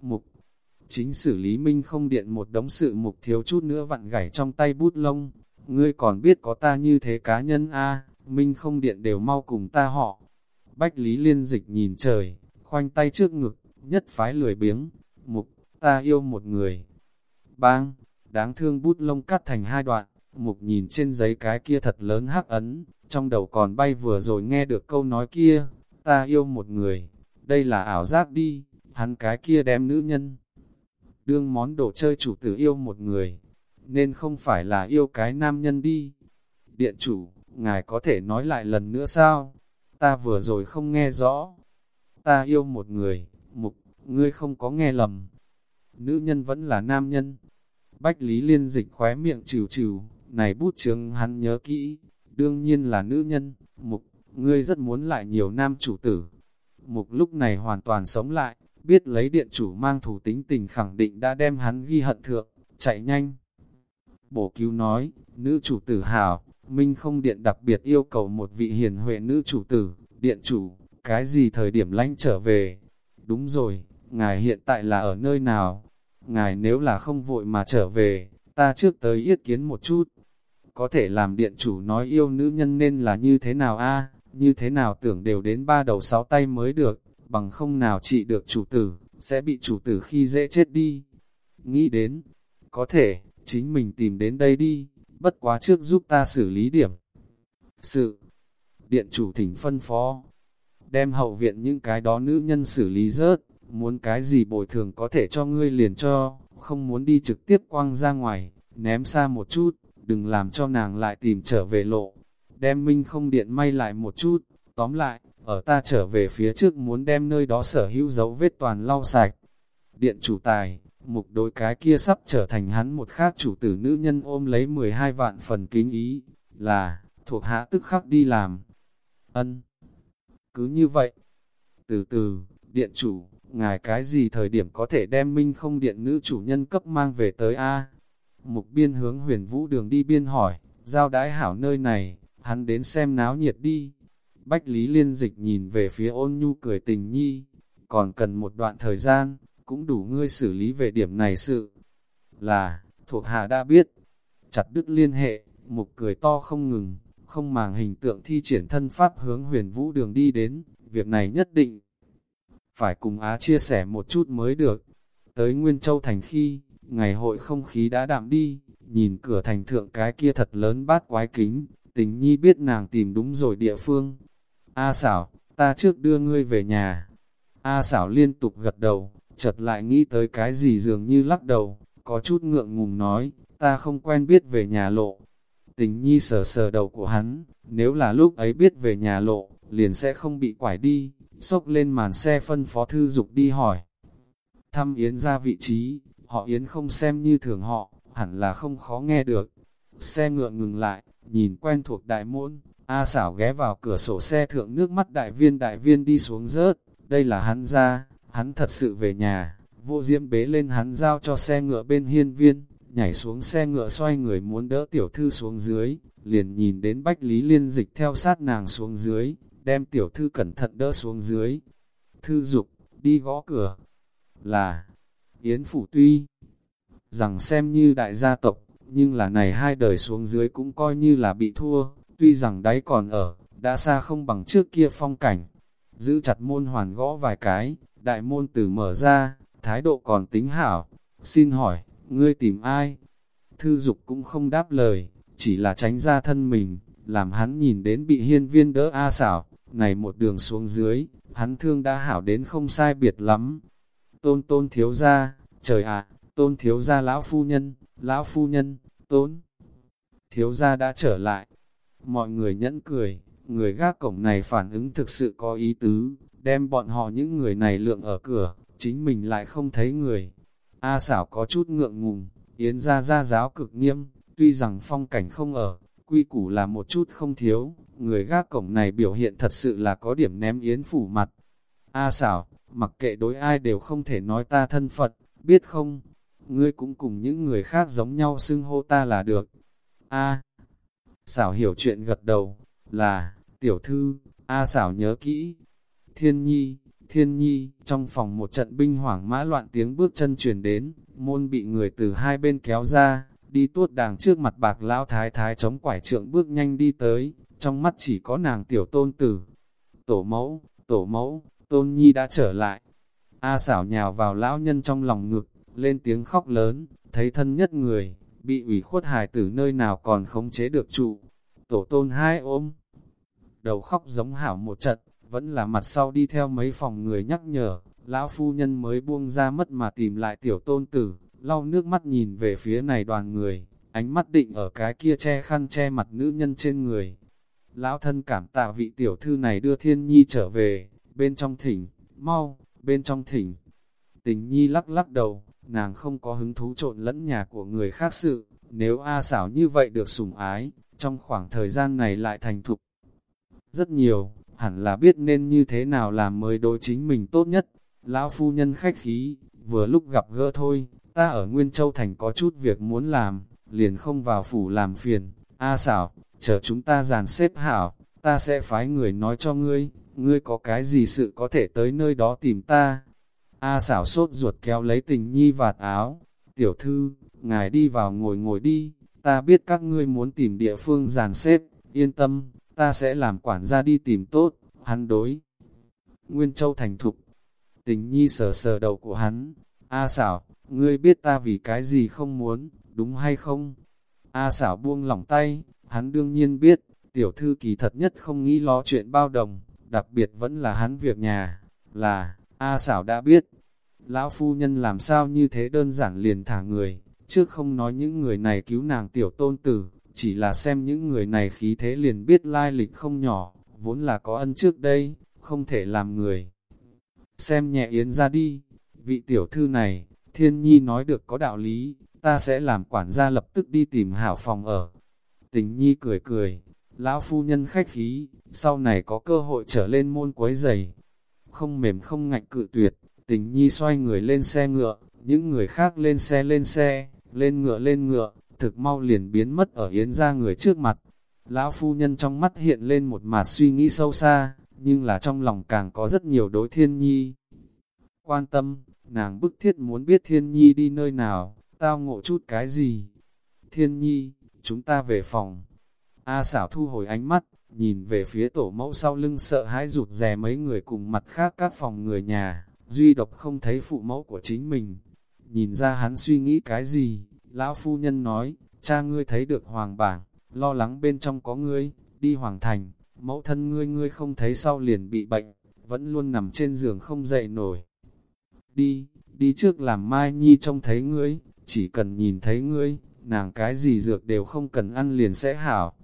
Mục, chính xử lý minh không điện một đống sự mục thiếu chút nữa vặn gảy trong tay bút lông. Ngươi còn biết có ta như thế cá nhân a minh không điện đều mau cùng ta họ. Bách Lý Liên Dịch nhìn trời, khoanh tay trước ngực, nhất phái lười biếng. Mục, ta yêu một người. Bang, đáng thương bút lông cắt thành hai đoạn, mục nhìn trên giấy cái kia thật lớn hắc ấn, trong đầu còn bay vừa rồi nghe được câu nói kia, ta yêu một người, đây là ảo giác đi, hắn cái kia đem nữ nhân. Đương món đồ chơi chủ tử yêu một người, nên không phải là yêu cái nam nhân đi. Điện chủ, ngài có thể nói lại lần nữa sao? Ta vừa rồi không nghe rõ. Ta yêu một người, mục, ngươi không có nghe lầm. Nữ nhân vẫn là nam nhân. Bách Lý Liên dịch khóe miệng trừ trừ, này bút chướng hắn nhớ kỹ, đương nhiên là nữ nhân, mục, ngươi rất muốn lại nhiều nam chủ tử. Mục lúc này hoàn toàn sống lại, biết lấy điện chủ mang thủ tính tình khẳng định đã đem hắn ghi hận thượng, chạy nhanh. Bổ cứu nói, nữ chủ tử hào, Minh không điện đặc biệt yêu cầu một vị hiền huệ nữ chủ tử, điện chủ, cái gì thời điểm lánh trở về? Đúng rồi, ngài hiện tại là ở nơi nào? Ngài nếu là không vội mà trở về, ta trước tới yết kiến một chút. Có thể làm điện chủ nói yêu nữ nhân nên là như thế nào a như thế nào tưởng đều đến ba đầu sáu tay mới được, bằng không nào trị được chủ tử, sẽ bị chủ tử khi dễ chết đi. Nghĩ đến, có thể, chính mình tìm đến đây đi, bất quá trước giúp ta xử lý điểm. Sự, điện chủ thỉnh phân phó, đem hậu viện những cái đó nữ nhân xử lý rớt, muốn cái gì bồi thường có thể cho ngươi liền cho, không muốn đi trực tiếp quăng ra ngoài, ném xa một chút, đừng làm cho nàng lại tìm trở về lộ. Đem minh không điện may lại một chút, tóm lại, ở ta trở về phía trước muốn đem nơi đó sở hữu dấu vết toàn lau sạch. Điện chủ tài, mục đối cái kia sắp trở thành hắn một khác chủ tử nữ nhân ôm lấy 12 vạn phần kính ý, là, thuộc hạ tức khắc đi làm. Ân. Cứ như vậy. Từ từ, điện chủ, ngài cái gì thời điểm có thể đem minh không điện nữ chủ nhân cấp mang về tới A? Mục biên hướng huyền vũ đường đi biên hỏi, giao đái hảo nơi này, hắn đến xem náo nhiệt đi. Bách Lý Liên Dịch nhìn về phía ôn nhu cười tình nhi, còn cần một đoạn thời gian, cũng đủ ngươi xử lý về điểm này sự. Là, thuộc hạ đã biết, chặt đứt liên hệ, mục cười to không ngừng, không màng hình tượng thi triển thân pháp hướng huyền vũ đường đi đến, việc này nhất định phải cùng Á chia sẻ một chút mới được. Tới Nguyên Châu Thành khi, ngày hội không khí đã đạm đi, nhìn cửa thành thượng cái kia thật lớn bát quái kính, tình nhi biết nàng tìm đúng rồi địa phương. A xảo, ta trước đưa ngươi về nhà. A xảo liên tục gật đầu, chợt lại nghĩ tới cái gì dường như lắc đầu, có chút ngượng ngùng nói, ta không quen biết về nhà lộ. Tình nhi sờ sờ đầu của hắn, nếu là lúc ấy biết về nhà lộ, liền sẽ không bị quải đi, xốc lên màn xe phân phó thư dục đi hỏi. Thăm Yến ra vị trí, họ Yến không xem như thường họ, hẳn là không khó nghe được. Xe ngựa ngừng lại, nhìn quen thuộc đại môn, A xảo ghé vào cửa sổ xe thượng nước mắt đại viên đại viên đi xuống rớt, đây là hắn ra, hắn thật sự về nhà, vô diễm bế lên hắn giao cho xe ngựa bên hiên viên, nhảy xuống xe ngựa xoay người muốn đỡ tiểu thư xuống dưới, liền nhìn đến Bách Lý Liên dịch theo sát nàng xuống dưới, đem tiểu thư cẩn thận đỡ xuống dưới. Thư dục, đi gõ cửa, là, Yến Phủ tuy, rằng xem như đại gia tộc, nhưng là này hai đời xuống dưới cũng coi như là bị thua, tuy rằng đáy còn ở, đã xa không bằng trước kia phong cảnh. Giữ chặt môn hoàn gõ vài cái, đại môn từ mở ra, thái độ còn tính hảo. Xin hỏi, ngươi tìm ai? Thư dục cũng không đáp lời, chỉ là tránh ra thân mình, làm hắn nhìn đến bị hiên viên đỡ A xảo, này một đường xuống dưới, hắn thương đã hảo đến không sai biệt lắm. Tôn tôn thiếu ra, trời ạ, tôn thiếu ra lão phu nhân, lão phu nhân, tôn. Thiếu ra đã trở lại, mọi người nhẫn cười, người gác cổng này phản ứng thực sự có ý tứ, đem bọn họ những người này lượng ở cửa, chính mình lại không thấy người. A xảo có chút ngượng ngùng, Yến ra ra giáo cực nghiêm, tuy rằng phong cảnh không ở, quy củ là một chút không thiếu, người gác cổng này biểu hiện thật sự là có điểm ném Yến phủ mặt. A xảo, mặc kệ đối ai đều không thể nói ta thân phận biết không? Ngươi cũng cùng những người khác giống nhau xưng hô ta là được. A xảo hiểu chuyện gật đầu, là, tiểu thư, A xảo nhớ kỹ, Thiên nhi, Thiên nhi, trong phòng một trận binh hoảng mã loạn tiếng bước chân truyền đến, môn bị người từ hai bên kéo ra, đi tuốt đàng trước mặt bạc lão thái thái chống quải trượng bước nhanh đi tới, trong mắt chỉ có nàng tiểu tôn tử. Tổ mẫu, tổ mẫu, tôn nhi đã trở lại. A xảo nhào vào lão nhân trong lòng ngực, lên tiếng khóc lớn, thấy thân nhất người, bị ủy khuất hài tử nơi nào còn khống chế được trụ. Tổ tôn hai ôm, đầu khóc giống hảo một trận, vẫn là mặt sau đi theo mấy phòng người nhắc nhở, lão phu nhân mới buông ra mất mà tìm lại tiểu tôn tử, lau nước mắt nhìn về phía này đoàn người, ánh mắt định ở cái kia che khăn che mặt nữ nhân trên người. Lão thân cảm tạ vị tiểu thư này đưa thiên nhi trở về, bên trong thỉnh, mau, bên trong thỉnh. Tình nhi lắc lắc đầu, nàng không có hứng thú trộn lẫn nhà của người khác sự, nếu A xảo như vậy được sủng ái, trong khoảng thời gian này lại thành thục. Rất nhiều, hẳn là biết nên như thế nào làm mới đối chính mình tốt nhất. Lão phu nhân khách khí, vừa lúc gặp gỡ thôi, ta ở Nguyên Châu Thành có chút việc muốn làm, liền không vào phủ làm phiền. A xảo, chờ chúng ta dàn xếp hảo, ta sẽ phái người nói cho ngươi, ngươi có cái gì sự có thể tới nơi đó tìm ta. A xảo sốt ruột kéo lấy tình nhi vạt áo, tiểu thư, ngài đi vào ngồi ngồi đi, ta biết các ngươi muốn tìm địa phương giàn xếp, yên tâm, ta sẽ làm quản gia đi tìm tốt, hắn đối. Nguyên Châu thành thục, tình nhi sờ sờ đầu của hắn, A xảo, ngươi biết ta vì cái gì không muốn, đúng hay không? A xảo buông lỏng tay, hắn đương nhiên biết, tiểu thư kỳ thật nhất không nghĩ lo chuyện bao đồng, đặc biệt vẫn là hắn việc nhà, là, A xảo đã biết. Lão phu nhân làm sao như thế đơn giản liền thả người, trước không nói những người này cứu nàng tiểu tôn tử, chỉ là xem những người này khí thế liền biết lai lịch không nhỏ, vốn là có ân trước đây, không thể làm người. Xem nhẹ Yến ra đi, vị tiểu thư này, thiên nhi nói được có đạo lý, ta sẽ làm quản gia lập tức đi tìm hảo phòng ở. Tình nhi cười cười, lão phu nhân khách khí, sau này có cơ hội trở lên môn quấy giày. Không mềm không ngạnh cự tuyệt, tình nhi xoay người lên xe ngựa, những người khác lên xe lên xe, lên ngựa lên ngựa, thực mau liền biến mất ở yến ra người trước mặt. Lão phu nhân trong mắt hiện lên một mạt suy nghĩ sâu xa, nhưng là trong lòng càng có rất nhiều đối thiên nhi. Quan tâm, nàng bức thiết muốn biết thiên nhi đi nơi nào, tao ngộ chút cái gì. Thiên nhi, chúng ta về phòng. A xảo thu hồi ánh mắt, nhìn về phía tổ mẫu sau lưng sợ hãi rụt rè mấy người cùng mặt khác các phòng người nhà, duy độc không thấy phụ mẫu của chính mình. Nhìn ra hắn suy nghĩ cái gì, lão phu nhân nói, cha ngươi thấy được hoàng bảng, lo lắng bên trong có ngươi, đi hoàng thành, mẫu thân ngươi ngươi không thấy sau liền bị bệnh, vẫn luôn nằm trên giường không dậy nổi. Đi, đi trước làm Mai Nhi trông thấy ngươi, chỉ cần nhìn thấy ngươi, nàng cái gì dược đều không cần ăn liền sẽ hảo.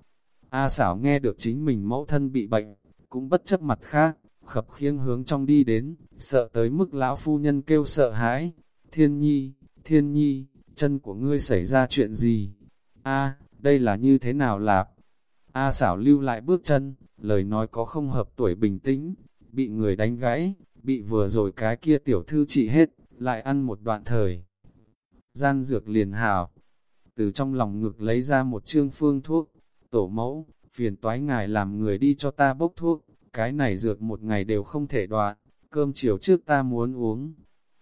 A xảo nghe được chính mình mẫu thân bị bệnh, cũng bất chấp mặt khác, khập khiêng hướng trong đi đến, sợ tới mức lão phu nhân kêu sợ hãi. Thiên nhi, thiên nhi, chân của ngươi xảy ra chuyện gì? A, đây là như thế nào lạp? A xảo lưu lại bước chân, lời nói có không hợp tuổi bình tĩnh, bị người đánh gãy, bị vừa rồi cái kia tiểu thư trị hết, lại ăn một đoạn thời. Gian dược liền hảo, từ trong lòng ngực lấy ra một chương phương thuốc, tổ mẫu, phiền toái ngài làm người đi cho ta bốc thuốc, cái này dược một ngày đều không thể đoạn, cơm chiều trước ta muốn uống.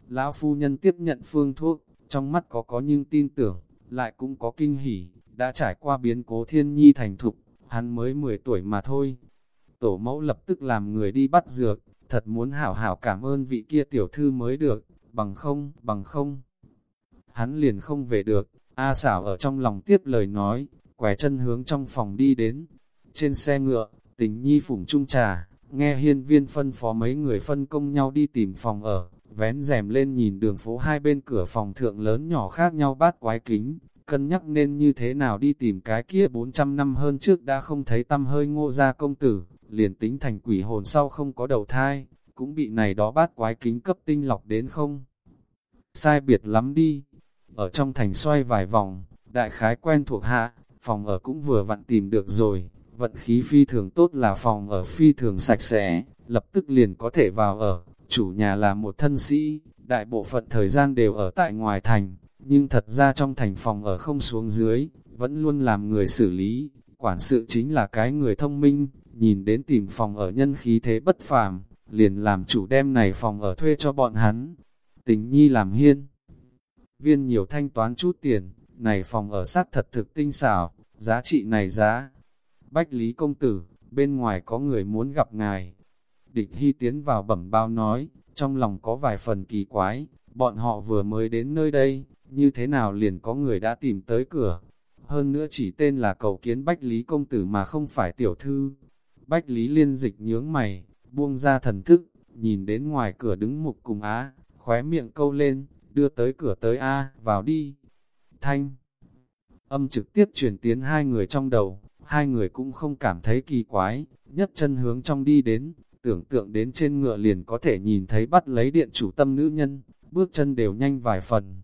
Lão phu nhân tiếp nhận phương thuốc, trong mắt có có nhưng tin tưởng, lại cũng có kinh hỉ, đã trải qua biến cố thiên nhi thành thục, hắn mới 10 tuổi mà thôi. Tổ mẫu lập tức làm người đi bắt dược, thật muốn hảo hảo cảm ơn vị kia tiểu thư mới được, bằng không, bằng không. Hắn liền không về được, A xảo ở trong lòng tiếp lời nói, quẻ chân hướng trong phòng đi đến. Trên xe ngựa, tình nhi phủng trung trà, nghe hiên viên phân phó mấy người phân công nhau đi tìm phòng ở, vén rèm lên nhìn đường phố hai bên cửa phòng thượng lớn nhỏ khác nhau bát quái kính, cân nhắc nên như thế nào đi tìm cái kia 400 năm hơn trước đã không thấy tâm hơi ngô ra công tử, liền tính thành quỷ hồn sau không có đầu thai, cũng bị này đó bát quái kính cấp tinh lọc đến không. Sai biệt lắm đi, ở trong thành xoay vài vòng, đại khái quen thuộc hạ, phòng ở cũng vừa vặn tìm được rồi, vận khí phi thường tốt là phòng ở phi thường sạch sẽ, lập tức liền có thể vào ở, chủ nhà là một thân sĩ, đại bộ phận thời gian đều ở tại ngoài thành, nhưng thật ra trong thành phòng ở không xuống dưới, vẫn luôn làm người xử lý, quản sự chính là cái người thông minh, nhìn đến tìm phòng ở nhân khí thế bất phàm, liền làm chủ đem này phòng ở thuê cho bọn hắn. Tình nhi làm hiên. Viên nhiều thanh toán chút tiền, này phòng ở sát thật thực tinh xảo, giá trị này giá. Bách Lý Công Tử, bên ngoài có người muốn gặp ngài. Địch Hy tiến vào bẩm bao nói, trong lòng có vài phần kỳ quái, bọn họ vừa mới đến nơi đây, như thế nào liền có người đã tìm tới cửa. Hơn nữa chỉ tên là cầu kiến Bách Lý Công Tử mà không phải tiểu thư. Bách Lý liên dịch nhướng mày, buông ra thần thức, nhìn đến ngoài cửa đứng mục cùng á, khóe miệng câu lên, đưa tới cửa tới A, vào đi. Thanh âm trực tiếp truyền tiến hai người trong đầu, hai người cũng không cảm thấy kỳ quái, nhất chân hướng trong đi đến, tưởng tượng đến trên ngựa liền có thể nhìn thấy bắt lấy điện chủ tâm nữ nhân, bước chân đều nhanh vài phần.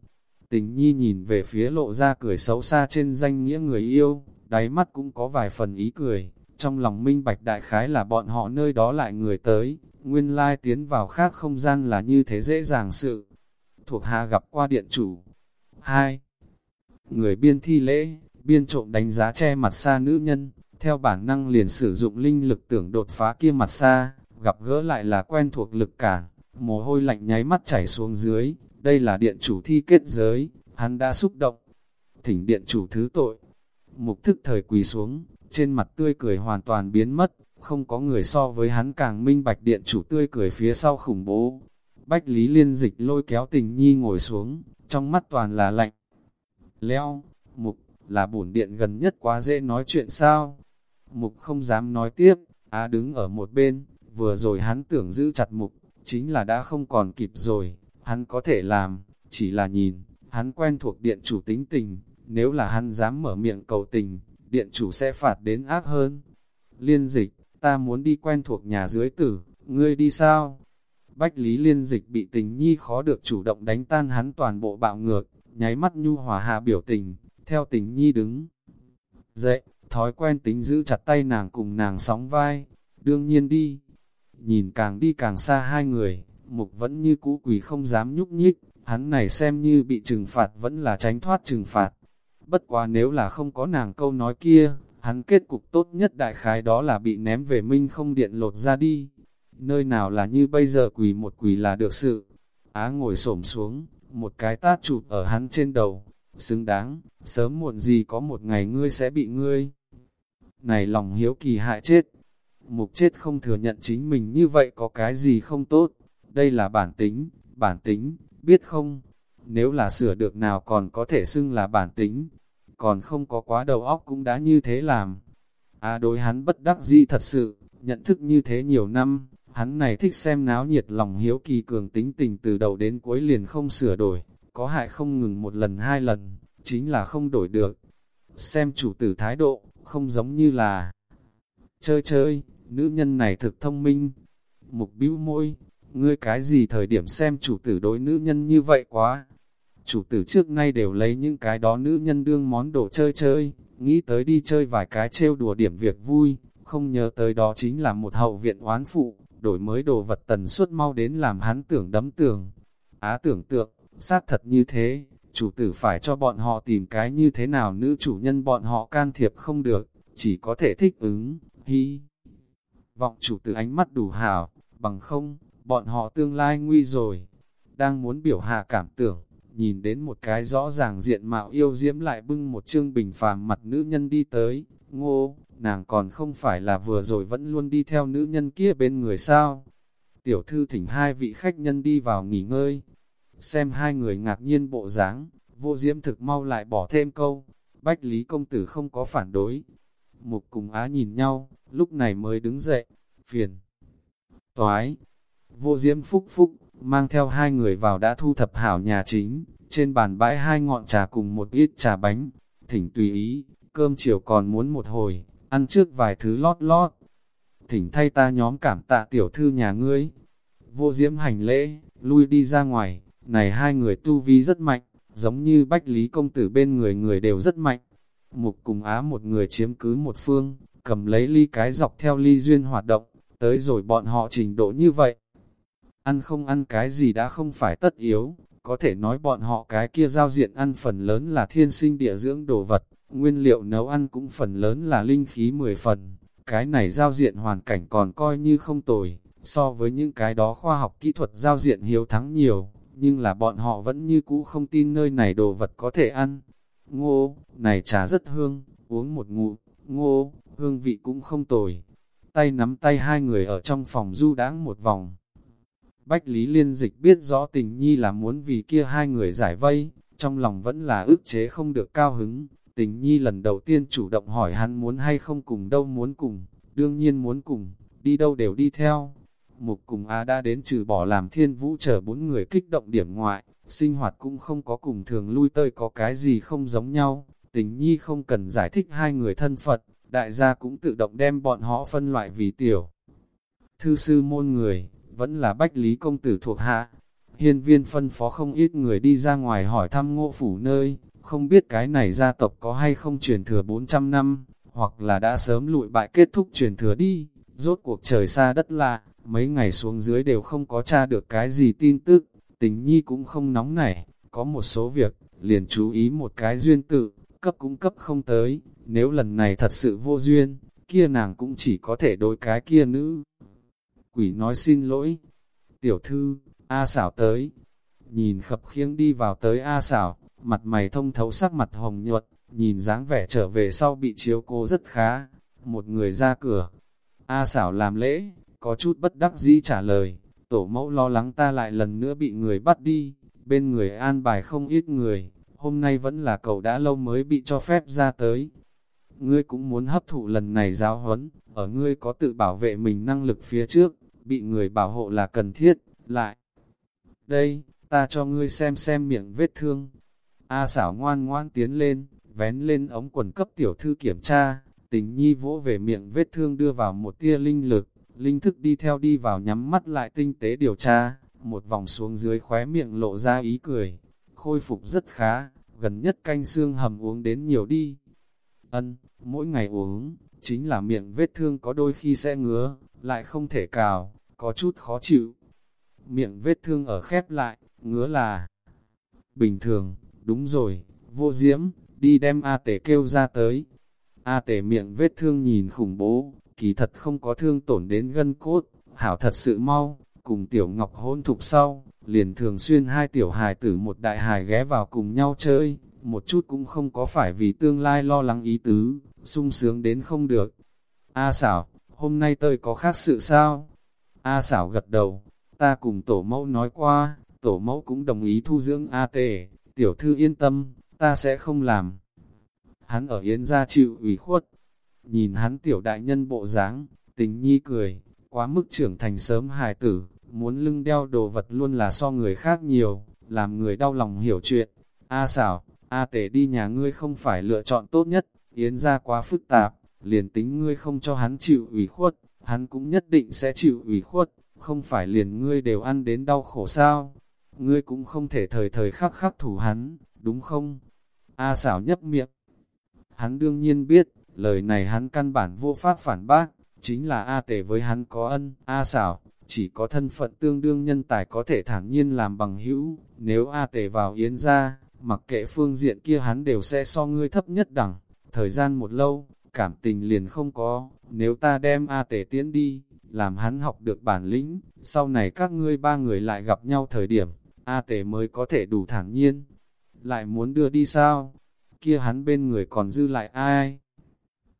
Tình nhi nhìn về phía lộ ra cười xấu xa trên danh nghĩa người yêu, đáy mắt cũng có vài phần ý cười, trong lòng minh bạch đại khái là bọn họ nơi đó lại người tới, nguyên lai tiến vào khác không gian là như thế dễ dàng sự. Thuộc hạ gặp qua điện chủ. 2. Người biên thi lễ, biên trộm đánh giá che mặt xa nữ nhân, theo bản năng liền sử dụng linh lực tưởng đột phá kia mặt xa, gặp gỡ lại là quen thuộc lực cản, mồ hôi lạnh nháy mắt chảy xuống dưới, đây là điện chủ thi kết giới, hắn đã xúc động. Thỉnh điện chủ thứ tội, mục thức thời quỳ xuống, trên mặt tươi cười hoàn toàn biến mất, không có người so với hắn càng minh bạch điện chủ tươi cười phía sau khủng bố. Bách Lý Liên dịch lôi kéo tình nhi ngồi xuống, trong mắt toàn là lạnh. Leo, mục, là bổn điện gần nhất quá dễ nói chuyện sao? Mục không dám nói tiếp, á đứng ở một bên, vừa rồi hắn tưởng giữ chặt mục, chính là đã không còn kịp rồi, hắn có thể làm, chỉ là nhìn, hắn quen thuộc điện chủ tính tình, nếu là hắn dám mở miệng cầu tình, điện chủ sẽ phạt đến ác hơn. Liên dịch, ta muốn đi quen thuộc nhà dưới tử, ngươi đi sao? Bách Lý Liên dịch bị tình nhi khó được chủ động đánh tan hắn toàn bộ bạo ngược, nháy mắt nhu hòa hạ biểu tình, theo tình nhi đứng. Dậy, thói quen tính giữ chặt tay nàng cùng nàng sóng vai, đương nhiên đi. Nhìn càng đi càng xa hai người, mục vẫn như cũ quỷ không dám nhúc nhích, hắn này xem như bị trừng phạt vẫn là tránh thoát trừng phạt. Bất quá nếu là không có nàng câu nói kia, hắn kết cục tốt nhất đại khái đó là bị ném về minh không điện lột ra đi. Nơi nào là như bây giờ quỳ một quỳ là được sự. Á ngồi xổm xuống, một cái tát chụp ở hắn trên đầu. Xứng đáng, sớm muộn gì có một ngày ngươi sẽ bị ngươi. Này lòng hiếu kỳ hại chết. Mục chết không thừa nhận chính mình như vậy có cái gì không tốt. Đây là bản tính, bản tính, biết không? Nếu là sửa được nào còn có thể xưng là bản tính, còn không có quá đầu óc cũng đã như thế làm. À đối hắn bất đắc dĩ thật sự, nhận thức như thế nhiều năm, hắn này thích xem náo nhiệt lòng hiếu kỳ cường tính tình từ đầu đến cuối liền không sửa đổi, có hại không ngừng một lần hai lần, chính là không đổi được. Xem chủ tử thái độ, không giống như là chơi chơi, nữ nhân này thực thông minh. Mục bĩu môi, ngươi cái gì thời điểm xem chủ tử đối nữ nhân như vậy quá, chủ tử trước nay đều lấy những cái đó nữ nhân đương món đồ chơi chơi, nghĩ tới đi chơi vài cái trêu đùa điểm việc vui, không nhớ tới đó chính là một hậu viện oán phụ, đổi mới đồ vật tần suất mau đến làm hắn tưởng đấm tường. Á tưởng tượng, sát thật như thế, chủ tử phải cho bọn họ tìm cái như thế nào nữ chủ nhân bọn họ can thiệp không được, chỉ có thể thích ứng, hy. Vọng chủ tử ánh mắt đủ hảo, bằng không, bọn họ tương lai nguy rồi. Đang muốn biểu hạ cảm tưởng, nhìn đến một cái rõ ràng diện mạo yêu diễm lại bưng một chương bình phàm mặt nữ nhân đi tới, ngô, nàng còn không phải là vừa rồi vẫn luôn đi theo nữ nhân kia bên người sao. Tiểu thư thỉnh hai vị khách nhân đi vào nghỉ ngơi, xem hai người ngạc nhiên bộ dáng, vô diễm thực mau lại bỏ thêm câu, bách lý công tử không có phản đối. Mục cùng á nhìn nhau, lúc này mới đứng dậy, phiền, toái, vô diễm phúc phúc, mang theo hai người vào đã thu thập hảo nhà chính, trên bàn bãi hai ngọn trà cùng một ít trà bánh, thỉnh tùy ý, cơm chiều còn muốn một hồi, ăn trước vài thứ lót lót. Thỉnh thay ta nhóm cảm tạ tiểu thư nhà ngươi. Vô diễm hành lễ, lui đi ra ngoài, này hai người tu vi rất mạnh, giống như bách lý công tử bên người người đều rất mạnh. Mục cùng á một người chiếm cứ một phương, cầm lấy ly cái dọc theo ly duyên hoạt động, tới rồi bọn họ trình độ như vậy, ăn không ăn cái gì đã không phải tất yếu, có thể nói bọn họ cái kia giao diện ăn phần lớn là thiên sinh địa dưỡng đồ vật, nguyên liệu nấu ăn cũng phần lớn là linh khí 10 phần, cái này giao diện hoàn cảnh còn coi như không tồi, so với những cái đó khoa học kỹ thuật giao diện hiếu thắng nhiều, nhưng là bọn họ vẫn như cũ không tin nơi này đồ vật có thể ăn. Ngô, này trà rất hương, uống một ngụm, ngô, hương vị cũng không tồi. Tay nắm tay hai người ở trong phòng du đáng một vòng. Bách Lý Liên Dịch biết rõ tình nhi là muốn vì kia hai người giải vây, trong lòng vẫn là ức chế không được cao hứng. Tình nhi lần đầu tiên chủ động hỏi hắn muốn hay không cùng đâu muốn cùng, đương nhiên muốn cùng, đi đâu đều đi theo. Mục cùng Á đã đến trừ bỏ làm thiên vũ chờ bốn người kích động điểm ngoại, sinh hoạt cũng không có cùng thường lui tơi có cái gì không giống nhau. Tình nhi không cần giải thích hai người thân Phật, đại gia cũng tự động đem bọn họ phân loại vì tiểu. Thư sư môn người, vẫn là bách lý công tử thuộc hạ. Hiên viên phân phó không ít người đi ra ngoài hỏi thăm ngộ phủ nơi, không biết cái này gia tộc có hay không truyền thừa 400 năm, hoặc là đã sớm lụi bại kết thúc truyền thừa đi, rốt cuộc trời xa đất lạ, mấy ngày xuống dưới đều không có tra được cái gì tin tức, tình nhi cũng không nóng nảy, có một số việc, liền chú ý một cái duyên tự, cấp cũng cấp không tới, nếu lần này thật sự vô duyên, kia nàng cũng chỉ có thể đối cái kia nữ. Quỷ nói xin lỗi, tiểu thư, A xảo tới, nhìn khập khiêng đi vào tới A xảo, mặt mày thông thấu sắc mặt hồng nhuận, nhìn dáng vẻ trở về sau bị chiếu cố rất khá, một người ra cửa. A xảo làm lễ, có chút bất đắc dĩ trả lời, tổ mẫu lo lắng ta lại lần nữa bị người bắt đi, bên người an bài không ít người, hôm nay vẫn là cậu đã lâu mới bị cho phép ra tới. Ngươi cũng muốn hấp thụ lần này giáo huấn, ở ngươi có tự bảo vệ mình năng lực phía trước, bị người bảo hộ là cần thiết, lại. Đây, ta cho ngươi xem xem miệng vết thương. A xảo ngoan ngoan tiến lên, vén lên ống quần cấp tiểu thư kiểm tra, tình nhi vỗ về miệng vết thương đưa vào một tia linh lực, linh thức đi theo đi vào nhắm mắt lại tinh tế điều tra, một vòng xuống dưới khóe miệng lộ ra ý cười, khôi phục rất khá, gần nhất canh xương hầm uống đến nhiều đi. Ân, mỗi ngày uống, chính là miệng vết thương có đôi khi sẽ ngứa, lại không thể cào, có chút khó chịu. Miệng vết thương ở khép lại, ngứa là bình thường, đúng rồi, vô diễm, đi đem A tể kêu ra tới. A tể miệng vết thương nhìn khủng bố, kỳ thật không có thương tổn đến gân cốt, hảo thật sự mau, cùng tiểu ngọc hôn thục sau, liền thường xuyên hai tiểu hài tử một đại hài ghé vào cùng nhau chơi, một chút cũng không có phải vì tương lai lo lắng ý tứ, sung sướng đến không được. A xảo, hôm nay tôi có khác sự sao? A xảo gật đầu, ta cùng tổ mẫu nói qua, tổ mẫu cũng đồng ý thu dưỡng A tề, tiểu thư yên tâm, ta sẽ không làm. Hắn ở Yến gia chịu ủy khuất, nhìn hắn tiểu đại nhân bộ dáng, tình nhi cười, quá mức trưởng thành sớm hài tử, muốn lưng đeo đồ vật luôn là so người khác nhiều, làm người đau lòng hiểu chuyện. A xảo, A tể đi nhà ngươi không phải lựa chọn tốt nhất, Yến gia quá phức tạp, liền tính ngươi không cho hắn chịu ủy khuất, hắn cũng nhất định sẽ chịu ủy khuất, không phải liền ngươi đều ăn đến đau khổ sao. Ngươi cũng không thể thời thời khắc khắc thủ hắn, đúng không? A xảo nhấp miệng. Hắn đương nhiên biết, lời này hắn căn bản vô pháp phản bác, chính là A tề với hắn có ân, A xảo, chỉ có thân phận tương đương nhân tài có thể thản nhiên làm bằng hữu, nếu A tề vào yến ra, mặc kệ phương diện kia hắn đều sẽ so ngươi thấp nhất đẳng, thời gian một lâu, cảm tình liền không có, nếu ta đem A tề tiễn đi, làm hắn học được bản lĩnh, sau này các ngươi ba người lại gặp nhau thời điểm, A Tề mới có thể đủ thản nhiên, lại muốn đưa đi sao, kia hắn bên người còn dư lại ai?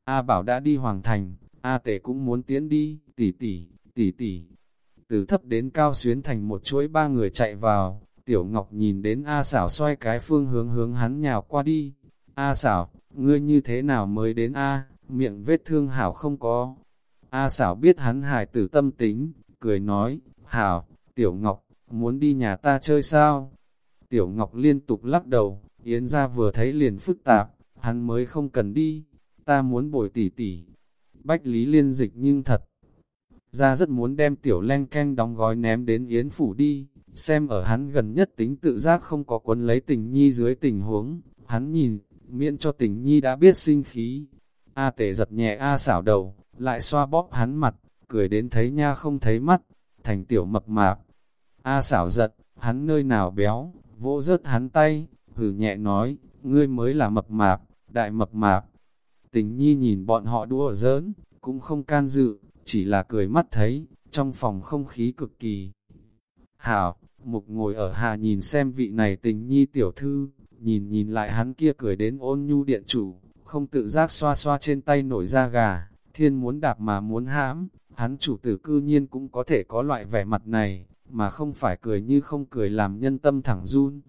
A bảo đã đi hoàng thành, A Tề cũng muốn tiến đi, tỷ tỷ, tỷ tỷ. Từ thấp đến cao xuyến thành một chuỗi ba người chạy vào, tiểu ngọc nhìn đến A xảo xoay cái phương hướng hướng hắn nhào qua đi. A xảo, ngươi như thế nào mới đến A, miệng vết thương hảo không có. A xảo biết hắn hài tử tâm tính, cười nói, hảo, tiểu ngọc, muốn đi nhà ta chơi sao? Tiểu ngọc liên tục lắc đầu, Yến ra vừa thấy liền phức tạp, hắn mới không cần đi, ta muốn bồi tỉ tỉ. Bách Lý liên dịch nhưng thật, ra rất muốn đem tiểu len canh đóng gói ném đến Yến phủ đi, xem ở hắn gần nhất tính tự giác không có quấn lấy tình nhi dưới tình huống, hắn nhìn, miễn cho tình nhi đã biết sinh khí. A tể giật nhẹ A xảo đầu, lại xoa bóp hắn mặt, cười đến thấy nha không thấy mắt, thành tiểu mập mạp. A xảo giật, hắn nơi nào béo, vỗ rớt hắn tay, hừ nhẹ nói, ngươi mới là mập mạp, đại mập mạp. Tình nhi nhìn bọn họ đua giỡn, cũng không can dự, chỉ là cười mắt thấy, trong trong phòng không khí cực kỳ. Hảo, mục ngồi ở hà nhìn xem vị này tình nhi tiểu thư, nhìn nhìn lại hắn kia cười đến ôn nhu điện chủ, không tự giác xoa xoa trên tay nổi da gà, thiên muốn đạp mà muốn hãm, hắn chủ tử cư nhiên cũng có thể có loại vẻ mặt này, mà không phải cười như không cười làm nhân tâm thẳng run.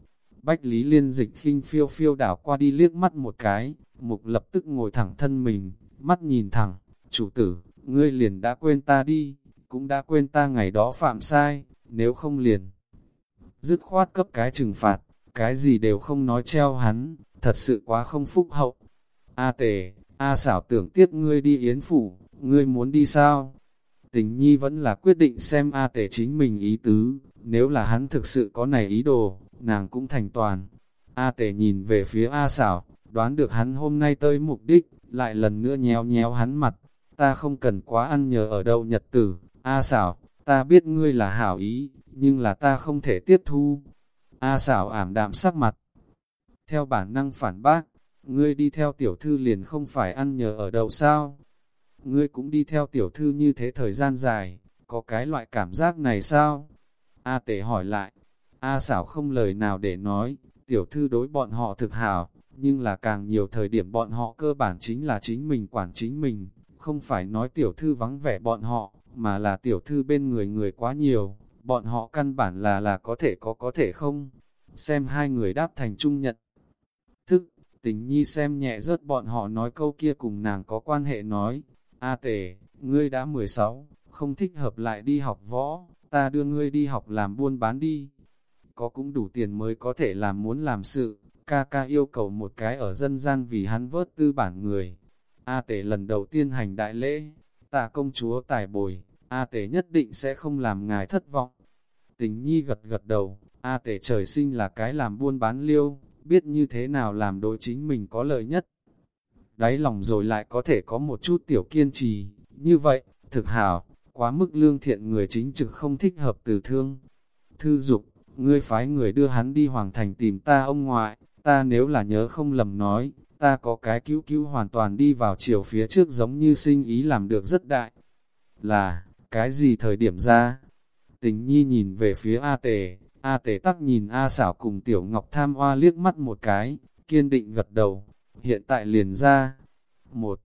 Bách Lý Liên dịch khinh phiêu phiêu đảo qua đi liếc mắt một cái, mục lập tức ngồi thẳng thân mình, mắt nhìn thẳng, chủ tử, ngươi liền đã quên ta đi, cũng đã quên ta ngày đó phạm sai, nếu không liền. Dứt khoát cấp cái trừng phạt, cái gì đều không nói treo hắn, thật sự quá không phúc hậu. A tề, A xảo tưởng tiếp ngươi đi yến phủ, ngươi muốn đi sao? Tình nhi vẫn là quyết định xem A tề chính mình ý tứ, nếu là hắn thực sự có này ý đồ, nàng cũng thành toàn. A tề nhìn về phía A xảo, đoán được hắn hôm nay tới mục đích, lại lần nữa nhéo nhéo hắn mặt. Ta không cần quá ăn nhờ ở đâu nhật tử, A xảo, ta biết ngươi là hảo ý, nhưng là ta không thể tiếp thu. A xảo ảm đạm sắc mặt. Theo bản năng phản bác, ngươi đi theo tiểu thư liền không phải ăn nhờ ở đậu sao? Ngươi cũng đi theo tiểu thư như thế thời gian dài, có cái loại cảm giác này sao? A tể hỏi lại, A xảo không lời nào để nói, tiểu thư đối bọn họ thực hảo, nhưng là càng nhiều thời điểm bọn họ cơ bản chính là chính mình quản chính mình, không phải nói tiểu thư vắng vẻ bọn họ, mà là tiểu thư bên người người quá nhiều, bọn họ căn bản là là có thể có có thể không. Xem hai người đáp thành trung nhận. Tình nhi xem nhẹ rớt bọn họ nói câu kia cùng nàng có quan hệ nói, A tể ngươi đã 16, không thích hợp lại đi học võ, ta đưa ngươi đi học làm buôn bán đi. Có cũng đủ tiền mới có thể làm muốn làm sự, ca ca yêu cầu một cái ở dân gian vì hắn vớt tư bản người. A tể lần đầu tiên hành đại lễ, ta công chúa tài bồi, A tể nhất định sẽ không làm ngài thất vọng. Tình nhi gật gật đầu, A tể trời sinh là cái làm buôn bán liêu, biết như thế nào làm đối chính mình có lợi nhất. Đáy lòng rồi lại có thể có một chút tiểu kiên trì, như vậy, thực hảo, quá mức lương thiện người chính trực không thích hợp từ thương. Thư dục, ngươi phái người đưa hắn đi hoàng thành tìm ta ông ngoại, ta nếu là nhớ không lầm nói, ta có cái cứu cứu hoàn toàn đi vào chiều phía trước giống như sinh ý làm được rất đại. Là, cái gì thời điểm ra? Tình nhi nhìn về phía A tề, A tề tắc nhìn A xảo cùng tiểu ngọc tham hoa liếc mắt một cái, kiên định gật đầu, hiện tại liền ra. Một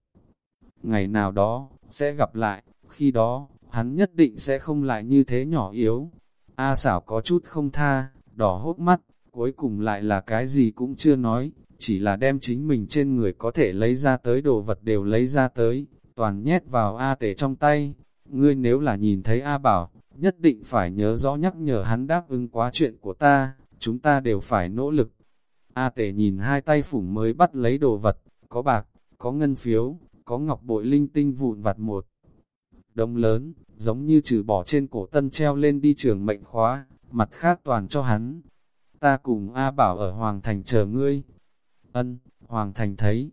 ngày nào đó, sẽ gặp lại, khi đó, hắn nhất định sẽ không lại như thế nhỏ yếu. A xảo có chút không tha, đỏ hốt mắt, cuối cùng lại là cái gì cũng chưa nói, chỉ là đem chính mình trên người có thể lấy ra tới đồ vật đều lấy ra tới, toàn nhét vào A tể trong tay. Ngươi nếu là nhìn thấy A bảo, nhất định phải nhớ rõ nhắc nhở hắn đáp ứng quá chuyện của ta, chúng ta đều phải nỗ lực. A tể nhìn hai tay phủng mới bắt lấy đồ vật, có bạc, có ngân phiếu, có ngọc bội linh tinh vụn vặt một. Đông lớn, giống như trừ bỏ trên cổ tân treo lên đi trường mệnh khóa, mặt khác toàn cho hắn. Ta cùng A bảo ở Hoàng Thành chờ ngươi. Ân, Hoàng Thành thấy.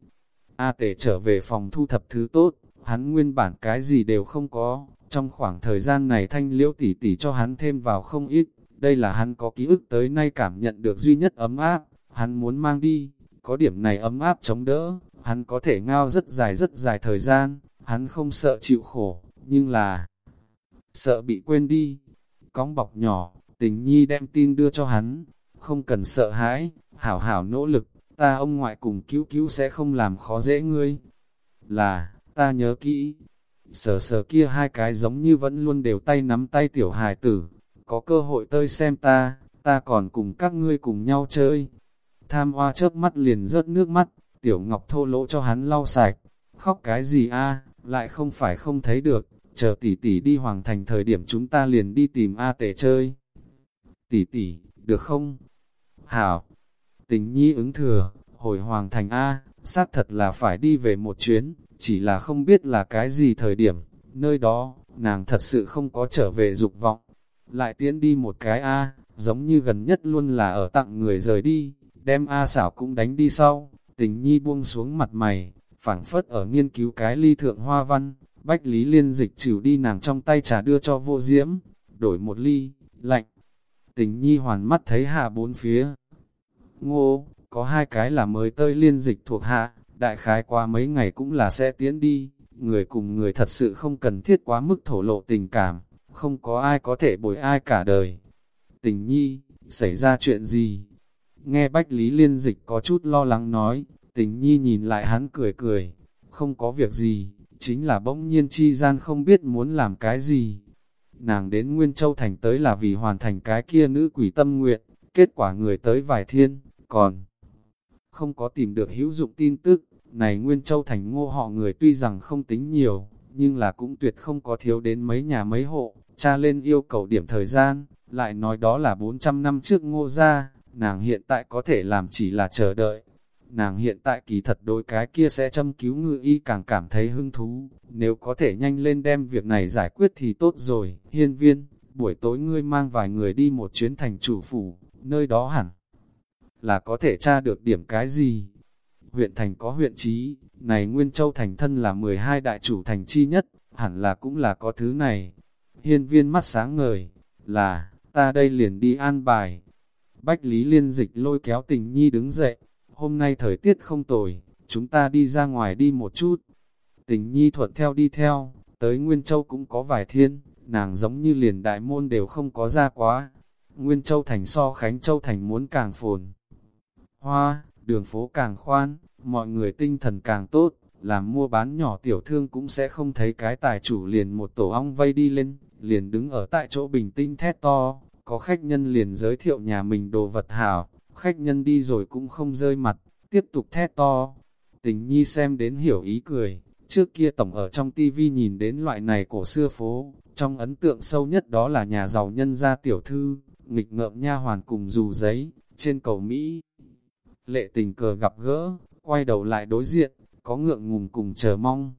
A tể trở về phòng thu thập thứ tốt, hắn nguyên bản cái gì đều không có, trong khoảng thời gian này thanh liễu tỷ tỷ cho hắn thêm vào không ít, đây là hắn có ký ức tới nay cảm nhận được duy nhất ấm áp, hắn muốn mang đi, có điểm này ấm áp chống đỡ, hắn có thể ngao rất dài rất dài thời gian, hắn không sợ chịu khổ, nhưng là sợ bị quên đi. Cóng bọc nhỏ, tình nhi đem tin đưa cho hắn, không cần sợ hãi, hảo hảo nỗ lực, ta ông ngoại cùng cứu cứu sẽ không làm khó dễ ngươi. Là, ta nhớ kỹ, sờ sờ kia hai cái giống như vẫn luôn đều tay nắm tay tiểu hài tử, có cơ hội tơi xem ta, ta còn cùng các ngươi cùng nhau chơi. Tham hoa chớp mắt liền rớt nước mắt, tiểu ngọc thô lỗ cho hắn lau sạch, khóc cái gì a lại không phải không thấy được, chờ tỷ tỷ đi hoàng thành thời điểm chúng ta liền đi tìm A tể chơi. Tỷ tỷ, được không? Hảo, tình nhi ứng thừa, hồi hoàng thành A, xác thật là phải đi về một chuyến, chỉ là không biết là cái gì thời điểm, nơi đó, nàng thật sự không có trở về dục vọng. Lại tiến đi một cái A, giống như gần nhất luôn là ở tặng người rời đi, đem A xảo cũng đánh đi sau, tình nhi buông xuống mặt mày, phảng phất ở nghiên cứu cái ly thượng hoa văn, bách lý liên dịch chịu đi nàng trong tay trà đưa cho vô diễm, đổi một ly, lạnh. Tình nhi hoàn mắt thấy hạ bốn phía. Ngô, có hai cái là mới tơi liên dịch thuộc hạ, đại khái qua mấy ngày cũng là sẽ tiến đi, người cùng người thật sự không cần thiết quá mức thổ lộ tình cảm, không có ai có thể bồi ai cả đời. Tình nhi, xảy ra chuyện gì? Nghe Bách Lý Liên Dịch có chút lo lắng nói, tình nhi nhìn lại hắn cười cười, không có việc gì, chính là bỗng nhiên chi gian không biết muốn làm cái gì. Nàng đến Nguyên Châu Thành tới là vì hoàn thành cái kia nữ quỷ tâm nguyện, kết quả người tới vài thiên, còn không có tìm được hữu dụng tin tức. Này Nguyên Châu Thành ngô họ người tuy rằng không tính nhiều, nhưng là cũng tuyệt không có thiếu đến mấy nhà mấy hộ, cha lên yêu cầu điểm thời gian, lại nói đó là 400 năm trước ngô ra, nàng hiện tại có thể làm chỉ là chờ đợi. Nàng hiện tại kỳ thật đôi cái kia sẽ châm cứu ngư y càng cảm thấy hứng thú, nếu có thể nhanh lên đem việc này giải quyết thì tốt rồi. Hiên viên, buổi tối ngươi mang vài người đi một chuyến thành chủ phủ, nơi đó hẳn là có thể tra được điểm cái gì. Huyện thành có huyện trí, này Nguyên Châu thành thân là 12 đại chủ thành chi nhất, hẳn là cũng là có thứ này. Hiên viên mắt sáng ngời, là, ta đây liền đi an bài. Bách Lý Liên Dịch lôi kéo tình nhi đứng dậy, hôm nay thời tiết không tồi, chúng ta đi ra ngoài đi một chút. Tình nhi thuận theo đi theo, tới Nguyên Châu cũng có vài thiên, nàng giống như liền đại môn đều không có ra quá. Nguyên Châu thành so Khánh Châu thành muốn càng phồn. Hoa, đường phố càng khoan, mọi người tinh thần càng tốt, làm mua bán nhỏ tiểu thương cũng sẽ không thấy cái tài chủ liền một tổ ong vây đi lên, liền đứng ở tại chỗ bình tĩnh thét to, có khách nhân liền giới thiệu nhà mình đồ vật hảo, khách nhân đi rồi cũng không rơi mặt, tiếp tục thét to. Tình nhi xem đến hiểu ý cười, trước kia tổng ở trong tivi nhìn đến loại này cổ xưa phố, trong ấn tượng sâu nhất đó là nhà giàu nhân gia tiểu thư, nghịch ngợm nha hoàn cùng dù giấy, trên cầu Mỹ. Lệ tình cờ gặp gỡ, quay đầu lại đối diện, có ngượng ngùng cùng chờ mong.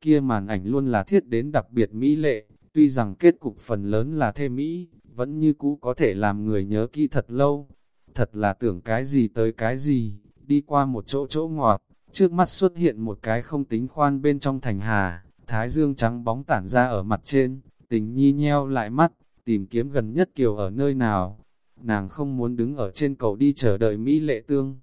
Kia màn ảnh luôn là thiết đến đặc biệt mỹ lệ, tuy rằng kết cục phần lớn là thê mỹ, vẫn như cũ có thể làm người nhớ kỹ thật lâu. Thật là tưởng cái gì tới cái gì, đi qua một chỗ chỗ ngọt, trước mắt xuất hiện một cái không tính khoan bên trong thành hà, thái dương trắng bóng tản ra ở mặt trên, tình nhi nheo lại mắt, tìm kiếm gần nhất kiều ở nơi nào. Nàng không muốn đứng ở trên cầu đi chờ đợi Mỹ lệ tương.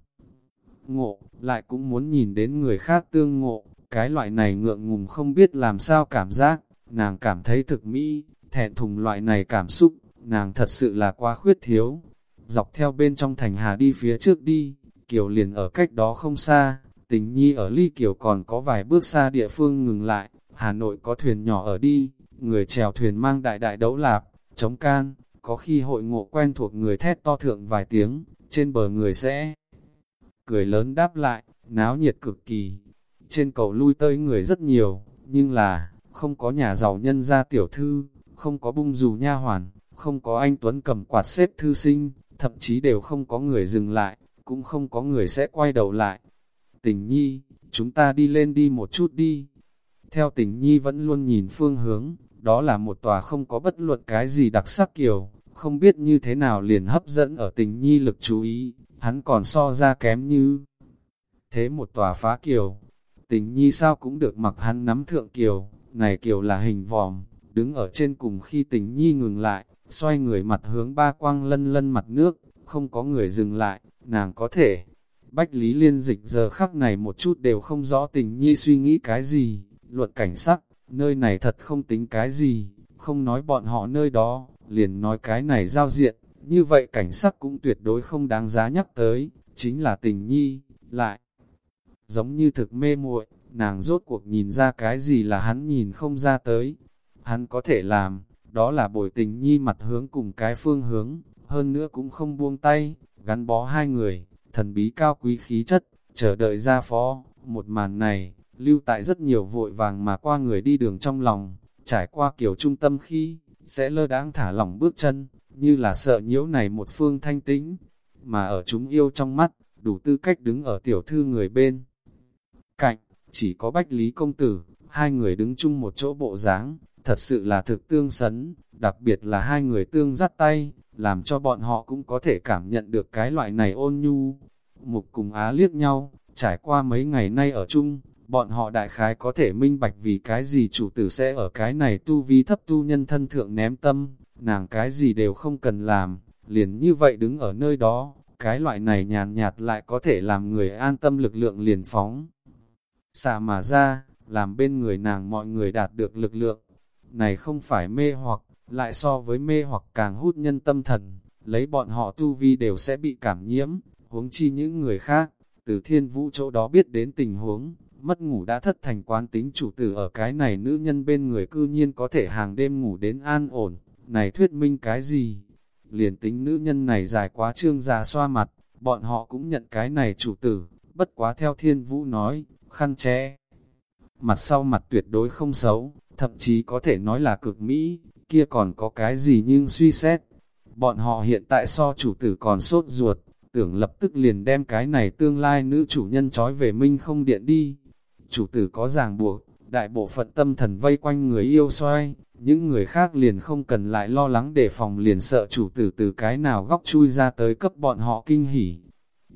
Ngộ, lại cũng muốn nhìn đến người khác tương ngộ, cái loại này ngượng ngùng không biết làm sao cảm giác, nàng cảm thấy thực mỹ, thẹn thùng loại này cảm xúc, nàng thật sự là quá khuyết thiếu. Dọc theo bên trong thành hà đi phía trước đi, Kiều liền ở cách đó không xa, tình nhi ở ly Kiều còn có vài bước xa địa phương ngừng lại, Hà Nội có thuyền nhỏ ở đi, người chèo thuyền mang đại đại đấu lạp, chống can, có khi hội ngộ quen thuộc người thét to thượng vài tiếng, trên bờ người sẽ cười lớn đáp lại, náo nhiệt cực kỳ. Trên cầu lui tới người rất nhiều, nhưng là, không có nhà giàu nhân gia tiểu thư, không có bung dù nha hoàn, không có anh Tuấn cầm quạt xếp thư sinh, thậm chí đều không có người dừng lại, cũng không có người sẽ quay đầu lại. Tình nhi, chúng ta đi lên đi một chút đi. Theo tình nhi vẫn luôn nhìn phương hướng, đó là một tòa không có bất luận cái gì đặc sắc kiểu, không biết như thế nào liền hấp dẫn ở tình nhi lực chú ý, hắn còn so ra kém như. Thế một tòa phá kiều, tình nhi sao cũng được mặc hắn nắm thượng kiều, này kiều là hình vòm, đứng ở trên cùng khi tình nhi ngừng lại, xoay người mặt hướng ba quang lân lân mặt nước, không có người dừng lại, nàng có thể. Bách Lý Liên dịch giờ khắc này một chút đều không rõ tình nhi suy nghĩ cái gì, luận cảnh sắc, nơi này thật không tính cái gì, không nói bọn họ nơi đó, liền nói cái này giao diện, như vậy cảnh sắc cũng tuyệt đối không đáng giá nhắc tới, chính là tình nhi, lại giống như thực mê muội, nàng rốt cuộc nhìn ra cái gì là hắn nhìn không ra tới. Hắn có thể làm, đó là bồi tình nhi mặt hướng cùng cái phương hướng, hơn nữa cũng không buông tay, gắn bó hai người, thần bí cao quý khí chất, chờ đợi ra phó, một màn này, lưu tại rất nhiều vội vàng mà qua người đi đường trong lòng, trải qua kiểu trung tâm khi, sẽ lơ đáng thả lỏng bước chân, như là sợ nhiễu này một phương thanh tĩnh, mà ở chúng yêu trong mắt, đủ tư cách đứng ở tiểu thư người bên. Cạnh, chỉ có Bách Lý Công Tử, hai người đứng chung một chỗ bộ dáng thật sự là thực tương sấn, đặc biệt là hai người tương dắt tay, làm cho bọn họ cũng có thể cảm nhận được cái loại này ôn nhu. Mục cùng Á liếc nhau, trải qua mấy ngày nay ở chung, bọn họ đại khái có thể minh bạch vì cái gì chủ tử sẽ ở cái này tu vi thấp tu nhân thân thượng ném tâm, nàng cái gì đều không cần làm, liền như vậy đứng ở nơi đó, cái loại này nhàn nhạt lại có thể làm người an tâm lực lượng liền phóng. Xạ mà ra, làm bên người nàng mọi người đạt được lực lượng, này không phải mê hoặc, lại so với mê hoặc càng hút nhân tâm thần, lấy bọn họ tu vi đều sẽ bị cảm nhiễm, huống chi những người khác, từ thiên vũ chỗ đó biết đến tình huống, mất ngủ đã thất thành quán tính chủ tử ở cái này nữ nhân bên người cư nhiên có thể hàng đêm ngủ đến an ổn, này thuyết minh cái gì? Liền tính nữ nhân này dài quá trương già xoa mặt, bọn họ cũng nhận cái này chủ tử, bất quá theo thiên vũ nói, khăn che. Mặt sau mặt tuyệt đối không xấu, thậm chí có thể nói là cực mỹ, kia còn có cái gì nhưng suy xét. Bọn họ hiện tại so chủ tử còn sốt ruột, tưởng lập tức liền đem cái này tương lai nữ chủ nhân trói về minh không điện đi. Chủ tử có ràng buộc, đại bộ phận tâm thần vây quanh người yêu xoay, những người khác liền không cần lại lo lắng để phòng liền sợ chủ tử từ cái nào góc chui ra tới cấp bọn họ kinh hỉ.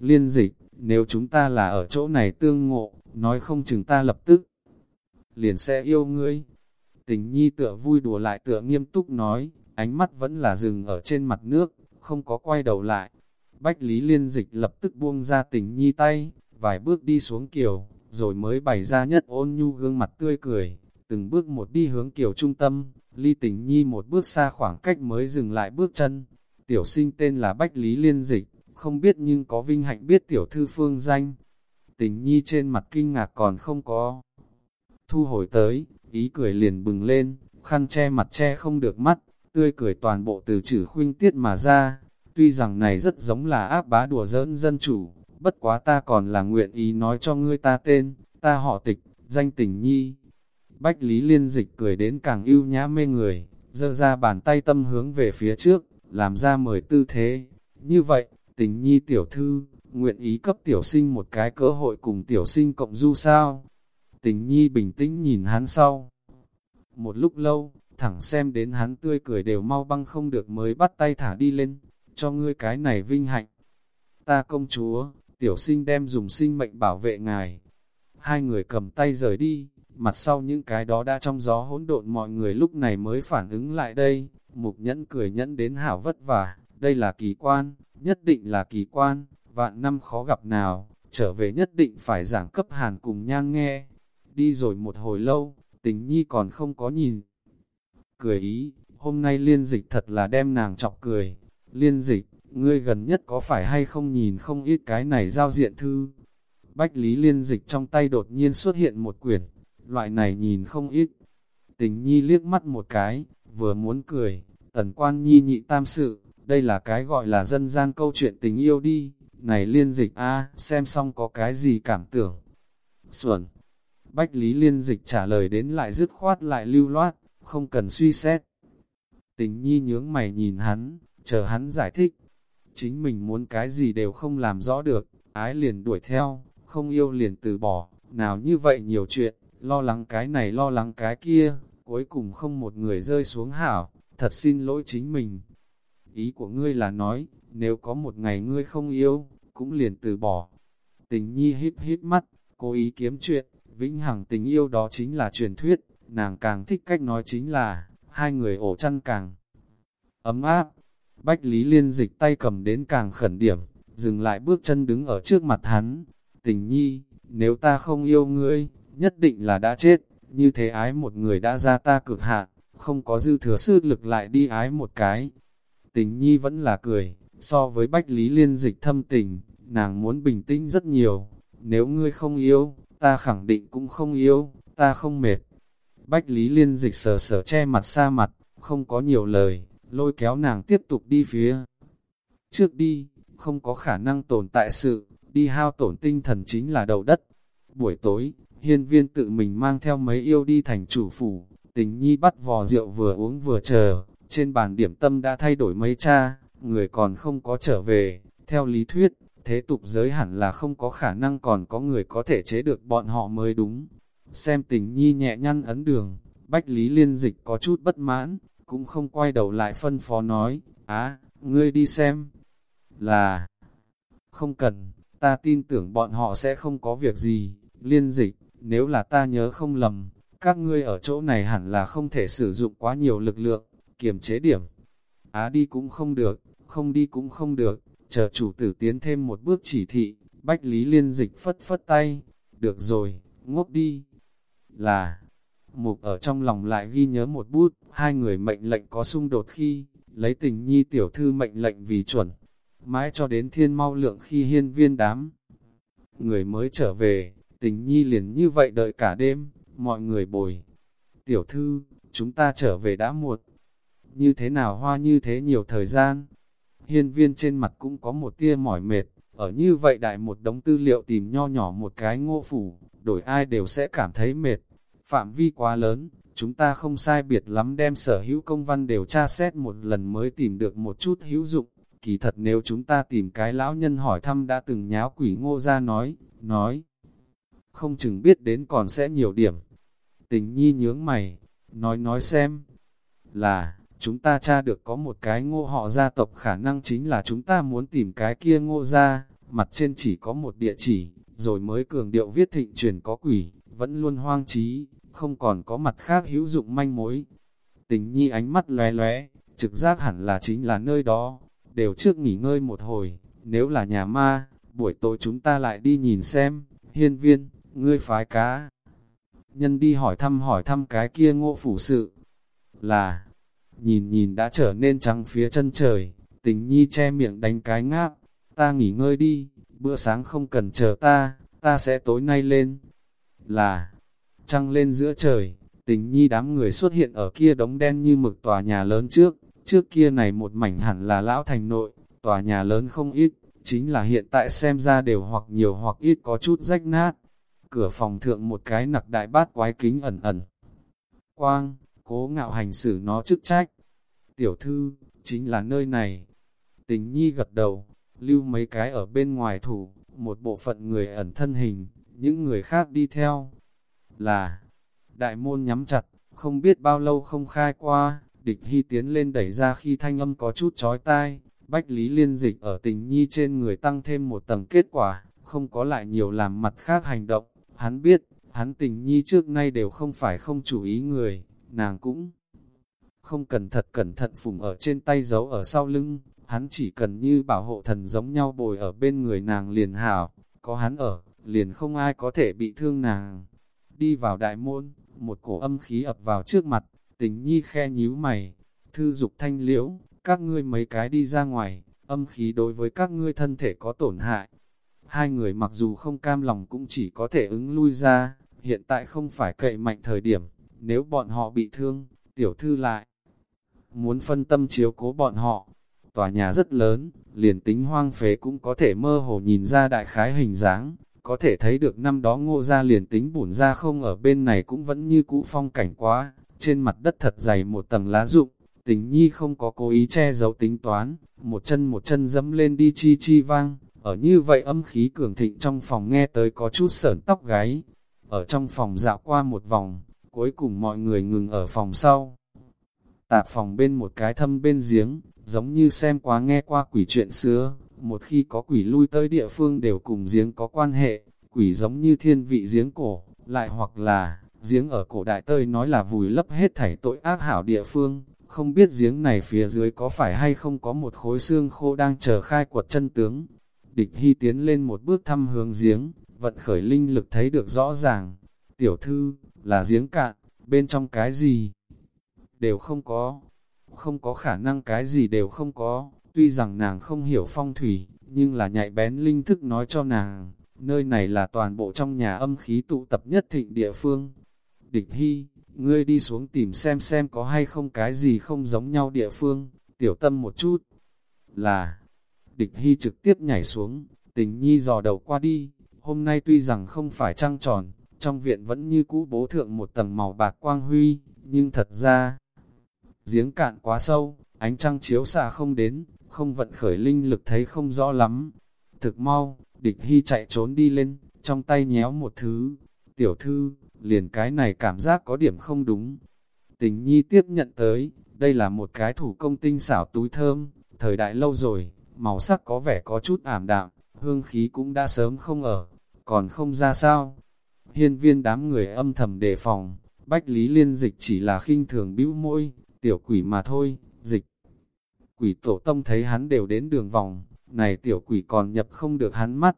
Liên dịch, nếu chúng ta là ở chỗ này tương ngộ, nói không chừng ta lập tức, liền sẽ yêu ngươi. Tình nhi tựa vui đùa lại tựa nghiêm túc nói, ánh mắt vẫn là dừng ở trên mặt nước, không có quay đầu lại. Bách Lý Liên Dịch lập tức buông ra tình nhi tay, vài bước đi xuống kiều, rồi mới bày ra nhất ôn nhu gương mặt tươi cười, từng bước một đi hướng kiểu trung tâm, ly tình nhi một bước xa khoảng cách mới dừng lại bước chân. Tiểu sinh tên là Bách Lý Liên Dịch, không biết nhưng có vinh hạnh biết tiểu thư phương danh. Tình nhi trên mặt kinh ngạc còn không có. Thu hồi tới, ý cười liền bừng lên, khăn che mặt che không được mắt, tươi cười toàn bộ từ chữ khuynh tiết mà ra. Tuy rằng này rất giống là áp bá đùa giỡn dân chủ, bất quá ta còn là nguyện ý nói cho ngươi ta tên, ta họ tịch, danh tình nhi. Bách Lý Liên Dịch cười đến càng ưu nhã mê người, dơ ra bàn tay tâm hướng về phía trước, làm ra mời tư thế. Như vậy, tình nhi tiểu thư, nguyện ý cấp tiểu sinh một cái cơ hội cùng tiểu sinh cộng du sao. Tình nhi bình tĩnh nhìn hắn sau. Một lúc lâu, thẳng xem đến hắn tươi cười đều mau băng không được mới bắt tay thả đi lên, cho ngươi cái này vinh hạnh. Ta công chúa, tiểu sinh đem dùng sinh mệnh bảo vệ ngài. Hai người cầm tay rời đi, mặt sau những cái đó đã trong gió hỗn độn mọi người lúc này mới phản ứng lại đây, mục nhẫn cười nhẫn đến hảo vất vả, đây là kỳ quan, nhất định là kỳ quan, vạn năm khó gặp nào, trở về nhất định phải giảng cấp hàn cùng nhang nghe. Đi rồi một hồi lâu, tình nhi còn không có nhìn. Cười ý, hôm nay liên dịch thật là đem nàng chọc cười. Liên dịch, ngươi gần nhất có phải hay không nhìn không ít cái này giao diện thư. Bách lý liên dịch trong tay đột nhiên xuất hiện một quyển, loại này nhìn không ít. Tình nhi liếc mắt một cái, vừa muốn cười, tần quan nhi nhị tam sự, đây là cái gọi là dân gian câu chuyện tình yêu đi, này liên dịch a xem xong có cái gì cảm tưởng. Xuẩn, Bách Lý liên dịch trả lời đến lại dứt khoát lại lưu loát, không cần suy xét. Tình nhi nhướng mày nhìn hắn, chờ hắn giải thích. Chính mình muốn cái gì đều không làm rõ được, ái liền đuổi theo, không yêu liền từ bỏ, nào như vậy nhiều chuyện, lo lắng cái này lo lắng cái kia, cuối cùng không một người rơi xuống hảo, thật xin lỗi chính mình. Ý của ngươi là nói, nếu có một ngày ngươi không yêu, cũng liền từ bỏ. Tình nhi híp híp mắt, cố ý kiếm chuyện, vĩnh hằng tình yêu đó chính là truyền thuyết, nàng càng thích cách nói chính là, hai người ổ chăn càng ấm áp. Bách Lý Liên dịch tay cầm đến càng khẩn điểm, dừng lại bước chân đứng ở trước mặt hắn. Tình nhi, nếu ta không yêu ngươi, nhất định là đã chết, như thế ái một người đã ra ta cực hạn, không có dư thừa sức lực lại đi ái một cái. Tình nhi vẫn là cười, so với Bách Lý Liên dịch thâm tình, nàng muốn bình tĩnh rất nhiều. Nếu ngươi không yêu, ta khẳng định cũng không yêu, ta không mệt. Bách Lý Liên dịch sờ sờ che mặt xa mặt, không có nhiều lời, lôi kéo nàng tiếp tục đi phía. Trước đi, không có khả năng tồn tại sự, đi hao tổn tinh thần chính là đầu đất. Buổi tối, hiên viên tự mình mang theo mấy yêu đi thành chủ phủ, tình nhi bắt vò rượu vừa uống vừa chờ, trên bàn điểm tâm đã thay đổi mấy cha, người còn không có trở về, theo lý thuyết, thế tục giới hẳn là không có khả năng còn có người có thể chế được bọn họ mới đúng. Xem tình nhi nhẹ nhăn ấn đường, Bách Lý Liên Dịch có chút bất mãn, cũng không quay đầu lại phân phó nói, á, ngươi đi xem, là, không cần, ta tin tưởng bọn họ sẽ không có việc gì, Liên Dịch, nếu là ta nhớ không lầm, các ngươi ở chỗ này hẳn là không thể sử dụng quá nhiều lực lượng, kiềm chế điểm. Á đi cũng không được, không đi cũng không được, chờ chủ tử tiến thêm một bước chỉ thị, Bách Lý Liên Dịch phất phất tay, được rồi, ngốc đi. Là, mục ở trong lòng lại ghi nhớ một bút, hai người mệnh lệnh có xung đột khi, lấy tình nhi tiểu thư mệnh lệnh vì chuẩn. Mãi cho đến thiên mau lượng khi hiên viên đám. Người mới trở về, tình nhi liền như vậy đợi cả đêm, mọi người bồi. Tiểu thư, chúng ta trở về đã muộn. Như thế nào hoa như thế nhiều thời gian? Hiên viên trên mặt cũng có một tia mỏi mệt, ở như vậy đại một đống tư liệu tìm nho nhỏ một cái ngô phủ, đổi ai đều sẽ cảm thấy mệt. Phạm vi quá lớn, chúng ta không sai biệt lắm đem sở hữu công văn đều tra xét một lần mới tìm được một chút hữu dụng. Kỳ thật nếu chúng ta tìm cái lão nhân hỏi thăm đã từng nháo quỷ ngô ra nói, nói, không chừng biết đến còn sẽ nhiều điểm. Tình nhi nhướng mày, nói nói xem, là, chúng ta tra được có một cái ngô họ gia tộc khả năng chính là chúng ta muốn tìm cái kia ngô ra, mặt trên chỉ có một địa chỉ, rồi mới cường điệu viết thịnh truyền có quỷ, vẫn luôn hoang trí, không còn có mặt khác hữu dụng manh mối. Tình nhi ánh mắt lóe lóe, trực giác hẳn là chính là nơi đó, đều trước nghỉ ngơi một hồi, nếu là nhà ma, buổi tối chúng ta lại đi nhìn xem, hiên viên, ngươi phái cá. Nhân đi hỏi thăm hỏi thăm cái kia ngộ phủ sự, là, nhìn nhìn đã trở nên trắng phía chân trời, tình nhi che miệng đánh cái ngáp, ta nghỉ ngơi đi, bữa sáng không cần chờ ta, ta sẽ tối nay lên. Là, trăng lên giữa trời, tình nhi đám người xuất hiện ở kia đống đen như mực tòa nhà lớn trước, trước kia này một mảnh hẳn là lão thành nội, tòa nhà lớn không ít, chính là hiện tại xem ra đều hoặc nhiều hoặc ít có chút rách nát. Cửa phòng thượng một cái nặc đại bát quái kính ẩn ẩn. Quang, cố ngạo hành xử nó chức trách. Tiểu thư, chính là nơi này. Tình nhi gật đầu, lưu mấy cái ở bên ngoài thủ, một bộ phận người ẩn thân hình, những người khác đi theo. Là, đại môn nhắm chặt, không biết bao lâu không khai qua, địch hy tiến lên đẩy ra khi thanh âm có chút chói tai, bách lý liên dịch ở tình nhi trên người tăng thêm một tầng kết quả, không có lại nhiều làm mặt khác hành động, hắn biết, hắn tình nhi trước nay đều không phải không chủ ý người, nàng cũng không cần thật cẩn thận phùng ở trên tay giấu ở sau lưng, hắn chỉ cần như bảo hộ thần giống nhau bồi ở bên người nàng liền hảo, có hắn ở, liền không ai có thể bị thương nàng. Đi vào đại môn, một cổ âm khí ập vào trước mặt, tình nhi khe nhíu mày, thư dục thanh liễu, các ngươi mấy cái đi ra ngoài, âm khí đối với các ngươi thân thể có tổn hại. Hai người mặc dù không cam lòng cũng chỉ có thể ứng lui ra, hiện tại không phải cậy mạnh thời điểm, nếu bọn họ bị thương, tiểu thư lại. Muốn phân tâm chiếu cố bọn họ, tòa nhà rất lớn, liền tính hoang phế cũng có thể mơ hồ nhìn ra đại khái hình dáng, có thể thấy được năm đó ngô ra liền tính bùn ra không ở bên này cũng vẫn như cũ phong cảnh quá, trên mặt đất thật dày một tầng lá rụng, tình nhi không có cố ý che giấu tính toán, một chân một chân dẫm lên đi chi chi vang, ở như vậy âm khí cường thịnh trong phòng nghe tới có chút sởn tóc gáy, ở trong phòng dạo qua một vòng, cuối cùng mọi người ngừng ở phòng sau. Tạp phòng bên một cái thâm bên giếng, giống như xem quá nghe qua quỷ chuyện xưa, một khi có quỷ lui tới địa phương đều cùng giếng có quan hệ, quỷ giống như thiên vị giếng cổ, lại hoặc là, giếng ở cổ đại tơi nói là vùi lấp hết thảy tội ác hảo địa phương, không biết giếng này phía dưới có phải hay không có một khối xương khô đang chờ khai quật chân tướng. Địch Hy tiến lên một bước thăm hướng giếng, vận khởi linh lực thấy được rõ ràng. Tiểu thư, là giếng cạn, bên trong cái gì? Đều không có. Không có khả năng cái gì đều không có. Tuy rằng nàng không hiểu phong thủy, nhưng là nhạy bén linh thức nói cho nàng, nơi này là toàn bộ trong nhà âm khí tụ tập nhất thịnh địa phương. Địch Hy, ngươi đi xuống tìm xem xem có hay không cái gì không giống nhau địa phương, tiểu tâm một chút. Là, địch hy trực tiếp nhảy xuống, tình nhi dò đầu qua đi, hôm nay tuy rằng không phải trăng tròn, trong viện vẫn như cũ bố thượng một tầng màu bạc quang huy, nhưng thật ra, giếng cạn quá sâu, ánh trăng chiếu xạ không đến, không vận khởi linh lực thấy không rõ lắm. Thực mau, địch hy chạy trốn đi lên, trong tay nhéo một thứ, tiểu thư, liền cái này cảm giác có điểm không đúng. Tình nhi tiếp nhận tới, đây là một cái thủ công tinh xảo túi thơm, thời đại lâu rồi, màu sắc có vẻ có chút ảm đạm, hương khí cũng đã sớm không ở, còn không ra sao. Hiên viên đám người âm thầm đề phòng, bách lý liên dịch chỉ là khinh thường bĩu môi, tiểu quỷ mà thôi. Quỷ tổ tông thấy hắn đều đến đường vòng, này tiểu quỷ còn nhập không được hắn mắt,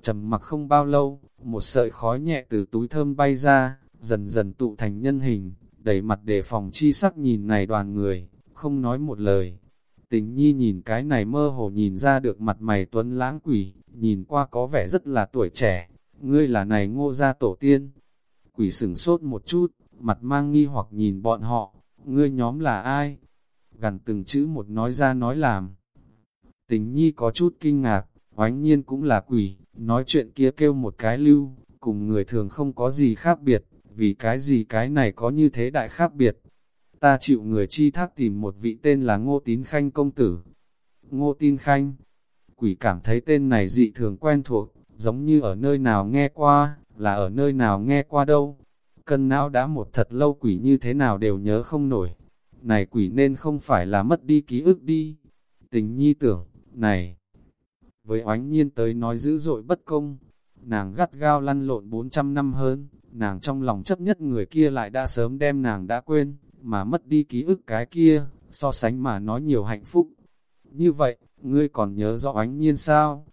trầm mặc không bao lâu, một sợi khói nhẹ từ túi thơm bay ra, dần dần tụ thành nhân hình, đẩy mặt đề phòng chi sắc nhìn này đoàn người, không nói một lời. Tình nhi nhìn cái này mơ hồ nhìn ra được mặt mày tuấn lãng quỷ, nhìn qua có vẻ rất là tuổi trẻ, ngươi là này ngô gia tổ tiên. Quỷ sửng sốt một chút, mặt mang nghi hoặc nhìn bọn họ, ngươi nhóm là ai? Gần từng chữ một nói ra nói làm. Tình nhi có chút kinh ngạc, oánh nhiên cũng là quỷ, nói chuyện kia kêu một cái lưu, cùng người thường không có gì khác biệt, vì cái gì cái này có như thế đại khác biệt. Ta chịu người chi thác tìm một vị tên là Ngô Tín Khanh công tử. Ngô Tín Khanh, quỷ cảm thấy tên này dị thường quen thuộc, giống như ở nơi nào nghe qua, là ở nơi nào nghe qua đâu. Cân não đã một thật lâu quỷ như thế nào đều nhớ không nổi. Này quỷ nên không phải là mất đi ký ức đi. Tình nhi tưởng, này, với oánh nhiên tới nói dữ dội bất công, nàng gắt gao lăn lộn 400 năm hơn, nàng trong lòng chấp nhất người kia lại đã sớm đem nàng đã quên, mà mất đi ký ức cái kia, so sánh mà nói nhiều hạnh phúc. Như vậy, ngươi còn nhớ rõ oánh nhiên sao?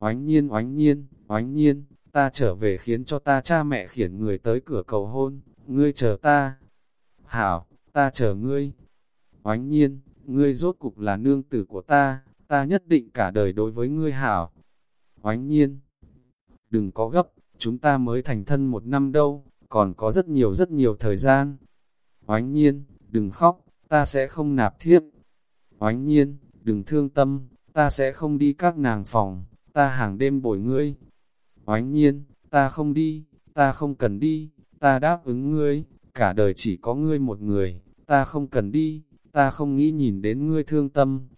Oánh nhiên oánh nhiên, oánh nhiên, ta trở về khiến cho ta cha mẹ khiển người tới cửa cầu hôn, ngươi chờ ta. Hảo, ta chờ ngươi. Oánh nhiên, ngươi rốt cục là nương tử của ta, ta nhất định cả đời đối với ngươi hảo. Oánh nhiên, đừng có gấp, chúng ta mới thành thân một năm đâu, còn có rất nhiều rất nhiều thời gian. Oánh nhiên, đừng khóc, ta sẽ không nạp thiếp. Oánh nhiên, đừng thương tâm, ta sẽ không đi các nàng phòng, ta hàng đêm bồi ngươi. Oánh nhiên, ta không đi, ta không cần đi, ta đáp ứng ngươi, cả đời chỉ có ngươi một người, ta không cần đi, ta không nghĩ nhìn đến ngươi thương tâm.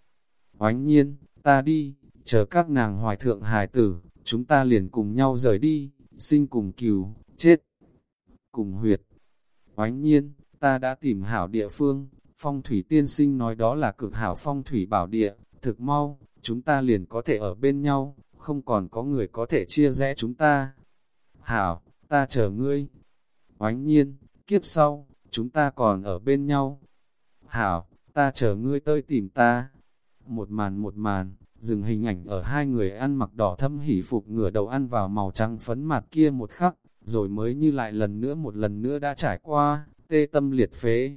Oánh nhiên, ta đi, chờ các nàng hoài thượng hài tử, chúng ta liền cùng nhau rời đi, sinh cùng cừu, chết, cùng huyệt. Oánh nhiên, ta đã tìm hảo địa phương, phong thủy tiên sinh nói đó là cực hảo phong thủy bảo địa, thực mau, chúng ta liền có thể ở bên nhau, không còn có người có thể chia rẽ chúng ta. Hảo, ta chờ ngươi. Oánh nhiên, kiếp sau, chúng ta còn ở bên nhau. Hảo, ta chờ ngươi tới tìm ta. Một màn một màn, dừng hình ảnh ở hai người ăn mặc đỏ thâm hỉ phục ngửa đầu ăn vào màu trắng phấn mặt kia một khắc, rồi mới như lại lần nữa một lần nữa đã trải qua, tê tâm liệt phế.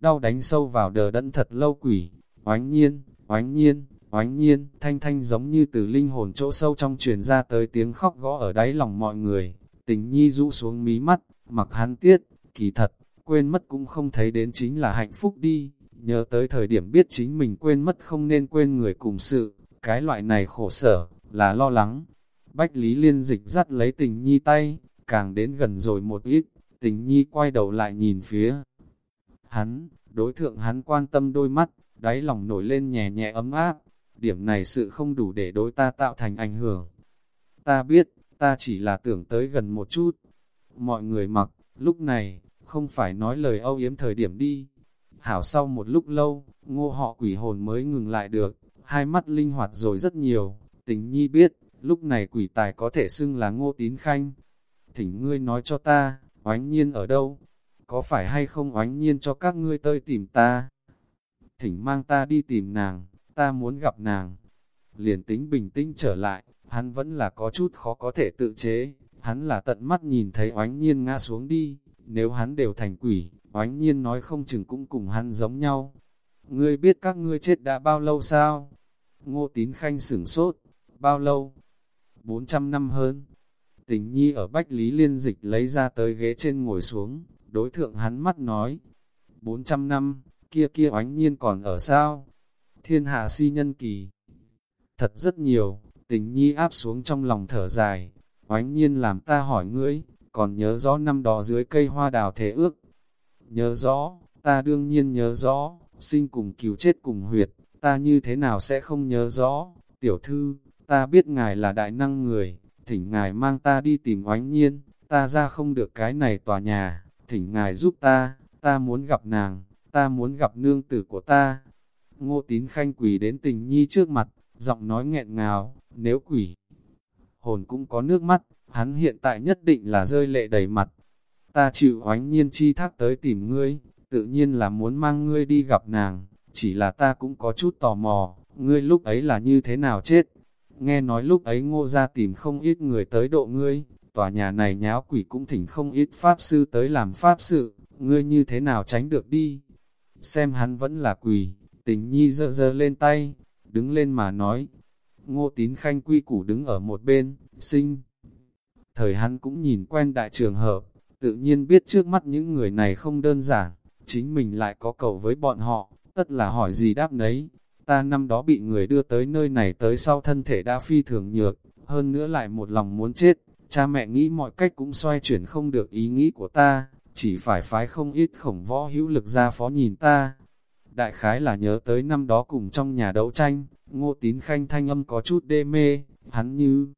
Đau đánh sâu vào đờ đẫn thật lâu quỷ, oánh nhiên, oánh nhiên, oánh nhiên, thanh thanh giống như từ linh hồn chỗ sâu trong truyền ra tới tiếng khóc gõ ở đáy lòng mọi người, tình nhi rũ xuống mí mắt, mặc hắn tiết, kỳ thật, quên mất cũng không thấy đến chính là hạnh phúc đi, nhớ tới thời điểm biết chính mình quên mất không nên quên người cùng sự, cái loại này khổ sở, là lo lắng. Bách Lý Liên dịch dắt lấy tình nhi tay, càng đến gần rồi một ít, tình nhi quay đầu lại nhìn phía. Hắn, đối thượng hắn quan tâm đôi mắt, đáy lòng nổi lên nhẹ nhẹ ấm áp, điểm này sự không đủ để đối ta tạo thành ảnh hưởng. Ta biết, ta chỉ là tưởng tới gần một chút. Mọi người mặc, lúc này, không phải nói lời âu yếm thời điểm đi. Hảo sau một lúc lâu, ngô họ quỷ hồn mới ngừng lại được, hai mắt linh hoạt rồi rất nhiều. Tình nhi biết, lúc này quỷ tài có thể xưng là ngô tín khanh. Thỉnh ngươi nói cho ta, oánh nhiên ở đâu? Có phải hay không oánh nhiên cho các ngươi tới tìm ta? Thỉnh mang ta đi tìm nàng, ta muốn gặp nàng. Liền tính bình tĩnh trở lại, hắn vẫn là có chút khó có thể tự chế. Hắn là tận mắt nhìn thấy oánh nhiên ngã xuống đi, nếu hắn đều thành quỷ, oánh nhiên nói không chừng cũng cùng hắn giống nhau. Ngươi biết các ngươi chết đã bao lâu sao? Ngô tín khanh sửng sốt, bao lâu? 400 năm hơn. Tình nhi ở Bách Lý Liên Dịch lấy ra tới ghế trên ngồi xuống, đối thượng hắn mắt nói. 400 năm, kia kia oánh nhiên còn ở sao? Thiên hạ si nhân kỳ. Thật rất nhiều, tình nhi áp xuống trong lòng thở dài. Oánh nhiên làm ta hỏi ngươi, còn nhớ rõ năm đó dưới cây hoa đào thế ước. Nhớ rõ, ta đương nhiên nhớ rõ, sinh cùng cứu chết cùng huyệt, ta như thế nào sẽ không nhớ rõ, tiểu thư, ta biết ngài là đại năng người, thỉnh ngài mang ta đi tìm oánh nhiên, ta ra không được cái này tòa nhà, thỉnh ngài giúp ta, ta muốn gặp nàng, ta muốn gặp nương tử của ta. Ngô tín khanh quỷ đến tình nhi trước mặt, giọng nói nghẹn ngào, nếu quỷ, hồn cũng có nước mắt, hắn hiện tại nhất định là rơi lệ đầy mặt. Ta chịu oánh nhiên chi thác tới tìm ngươi, tự nhiên là muốn mang ngươi đi gặp nàng, chỉ là ta cũng có chút tò mò, ngươi lúc ấy là như thế nào chết. Nghe nói lúc ấy ngô ra tìm không ít người tới độ ngươi, tòa nhà này nháo quỷ cũng thỉnh không ít pháp sư tới làm pháp sự, ngươi như thế nào tránh được đi. Xem hắn vẫn là quỷ, tình nhi dơ dơ lên tay, đứng lên mà nói. Ngô tín khanh quy củ đứng ở một bên, sinh. Thời hắn cũng nhìn quen đại trường hợp, tự nhiên biết trước mắt những người này không đơn giản, chính mình lại có cầu với bọn họ, tất là hỏi gì đáp nấy. Ta năm đó bị người đưa tới nơi này tới sau thân thể đã phi thường nhược, hơn nữa lại một lòng muốn chết, cha mẹ nghĩ mọi cách cũng xoay chuyển không được ý nghĩ của ta, chỉ phải phái không ít khổng võ hữu lực ra phó nhìn ta. Đại khái là nhớ tới năm đó cùng trong nhà đấu tranh, ngô tín khanh thanh âm có chút đê mê, hắn như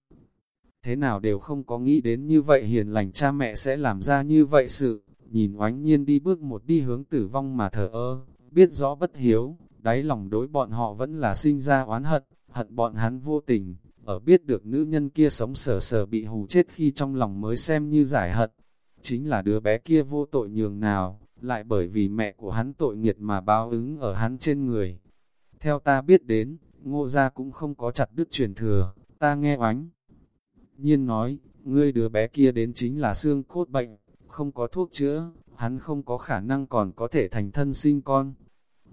thế nào đều không có nghĩ đến như vậy hiền lành cha mẹ sẽ làm ra như vậy sự, nhìn oánh nhiên đi bước một đi hướng tử vong mà thở ơ, biết rõ bất hiếu, đáy lòng đối bọn họ vẫn là sinh ra oán hận, hận bọn hắn vô tình, ở biết được nữ nhân kia sống sờ sờ bị hù chết khi trong lòng mới xem như giải hận. Chính là đứa bé kia vô tội nhường nào, lại bởi vì mẹ của hắn tội nghiệt mà báo ứng ở hắn trên người. Theo ta biết đến, ngô gia cũng không có chặt đứt truyền thừa, ta nghe oánh. Nhiên nói, ngươi đứa bé kia đến chính là xương cốt bệnh, không có thuốc chữa, hắn không có khả năng còn có thể thành thân sinh con.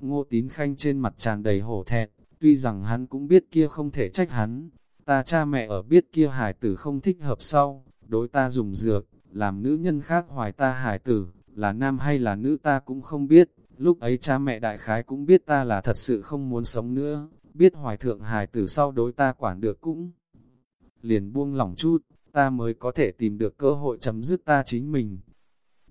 Ngô tín khanh trên mặt tràn đầy hổ thẹn, tuy rằng hắn cũng biết kia không thể trách hắn, ta cha mẹ ở biết kia hải tử không thích hợp sau, đối ta dùng dược, làm nữ nhân khác hoài ta hải tử, là nam hay là nữ ta cũng không biết, lúc ấy cha mẹ đại khái cũng biết ta là thật sự không muốn sống nữa, biết hoài thượng hài tử sau đối ta quản được cũng liền buông lỏng chút, ta mới có thể tìm được cơ hội chấm dứt ta chính mình.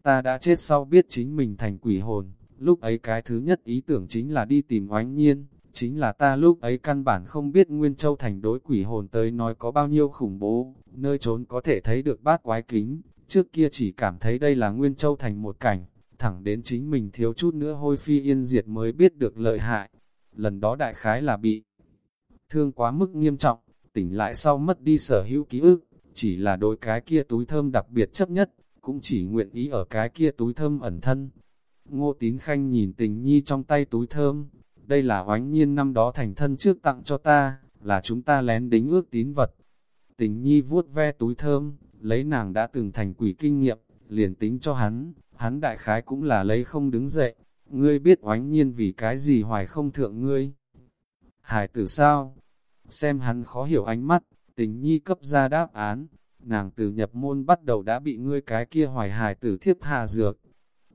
Ta đã chết sau biết chính mình thành quỷ hồn, lúc ấy cái thứ nhất ý tưởng chính là đi tìm oánh nhiên, chính là ta lúc ấy căn bản không biết Nguyên Châu Thành đối quỷ hồn tới nói có bao nhiêu khủng bố, nơi trốn có thể thấy được bát quái kính, trước kia chỉ cảm thấy đây là Nguyên Châu Thành một cảnh, thẳng đến chính mình thiếu chút nữa hôi phi yên diệt mới biết được lợi hại. Lần đó đại khái là bị thương quá mức nghiêm trọng, tỉnh lại sau mất đi sở hữu ký ức, chỉ là đôi cái kia túi thơm đặc biệt chấp nhất, cũng chỉ nguyện ý ở cái kia túi thơm ẩn thân. Ngô Tín Khanh nhìn tình nhi trong tay túi thơm, đây là oánh nhiên năm đó thành thân trước tặng cho ta, là chúng ta lén đính ước tín vật. Tình nhi vuốt ve túi thơm, lấy nàng đã từng thành quỷ kinh nghiệm, liền tính cho hắn, hắn đại khái cũng là lấy không đứng dậy. Ngươi biết oánh nhiên vì cái gì hoài không thượng ngươi. Hải tử sao? Xem hắn khó hiểu ánh mắt, tình nhi cấp ra đáp án. Nàng từ nhập môn bắt đầu đã bị ngươi cái kia hoài hải tử thiếp hà dược.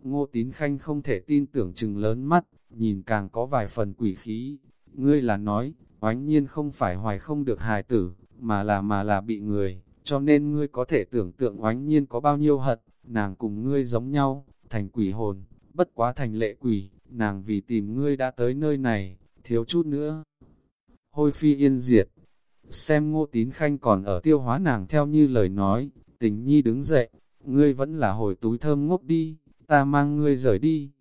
Ngô tín khanh không thể tin tưởng chừng lớn mắt, nhìn càng có vài phần quỷ khí. Ngươi là nói, oánh nhiên không phải hoài không được hài tử, mà là mà là bị người, cho nên ngươi có thể tưởng tượng oánh nhiên có bao nhiêu hận, nàng cùng ngươi giống nhau, thành quỷ hồn, bất quá thành lệ quỷ, nàng vì tìm ngươi đã tới nơi này, thiếu chút nữa. Hôi phi yên diệt, xem ngô tín khanh còn ở tiêu hóa nàng theo như lời nói, tình nhi đứng dậy, ngươi vẫn là hồi túi thơm ngốc đi, ta mang ngươi rời đi.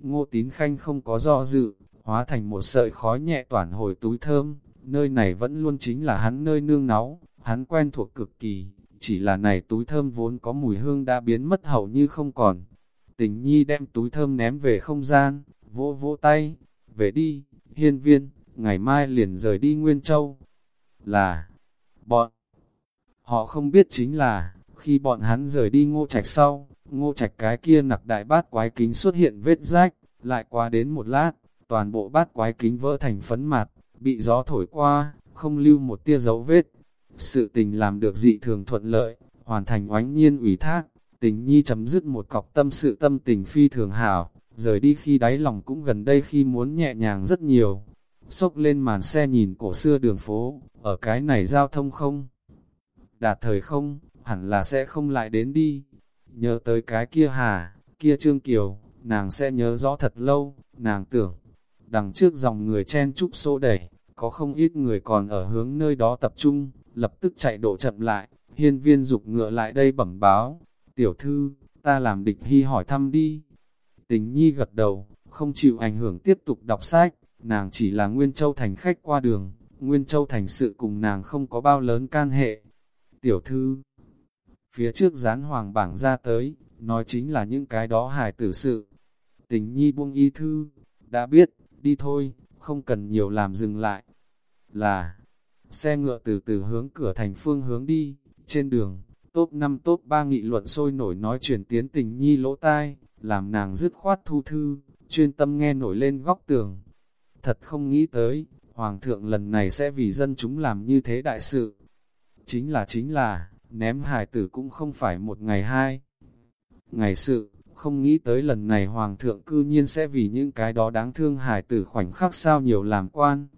Ngô tín khanh không có do dự, hóa thành một sợi khói nhẹ toàn hồi túi thơm, nơi này vẫn luôn chính là hắn nơi nương náu, hắn quen thuộc cực kỳ, chỉ là này túi thơm vốn có mùi hương đã biến mất hầu như không còn. Tình nhi đem túi thơm ném về không gian, vỗ vỗ tay, về đi, hiên viên, ngày mai liền rời đi Nguyên Châu. Là, bọn, họ không biết chính là, khi bọn hắn rời đi ngô trạch sau, ngô trạch cái kia nặc đại bát quái kính xuất hiện vết rách, lại qua đến một lát, toàn bộ bát quái kính vỡ thành phấn mặt, bị gió thổi qua, không lưu một tia dấu vết. Sự tình làm được dị thường thuận lợi, hoàn thành oánh nhiên ủy thác, tình nhi chấm dứt một cọc tâm sự tâm tình phi thường hảo, rời đi khi đáy lòng cũng gần đây khi muốn nhẹ nhàng rất nhiều. Xốc lên màn xe nhìn cổ xưa đường phố, ở cái này giao thông không? Đạt thời không, hẳn là sẽ không lại đến đi. Nhớ tới cái kia hà, kia Trương Kiều, nàng sẽ nhớ rõ thật lâu, nàng tưởng. Đằng trước dòng người chen chúc xô đẩy, có không ít người còn ở hướng nơi đó tập trung, lập tức chạy độ chậm lại, hiên viên dục ngựa lại đây bẩm báo. Tiểu thư, ta làm địch hy hỏi thăm đi. Tình nhi gật đầu, không chịu ảnh hưởng tiếp tục đọc sách, nàng chỉ là Nguyên Châu Thành khách qua đường, Nguyên Châu Thành sự cùng nàng không có bao lớn can hệ. Tiểu thư, phía trước dán hoàng bảng ra tới, nói chính là những cái đó hài tử sự. Tình nhi buông y thư, đã biết, đi thôi, không cần nhiều làm dừng lại. Là, xe ngựa từ từ hướng cửa thành phương hướng đi, trên đường, Top 5 top 3 nghị luận sôi nổi nói chuyện tiến tình nhi lỗ tai, làm nàng dứt khoát thu thư, chuyên tâm nghe nổi lên góc tường. Thật không nghĩ tới, Hoàng thượng lần này sẽ vì dân chúng làm như thế đại sự. Chính là chính là, ném hài tử cũng không phải một ngày hai. Ngày sự, không nghĩ tới lần này Hoàng thượng cư nhiên sẽ vì những cái đó đáng thương hài tử khoảnh khắc sao nhiều làm quan.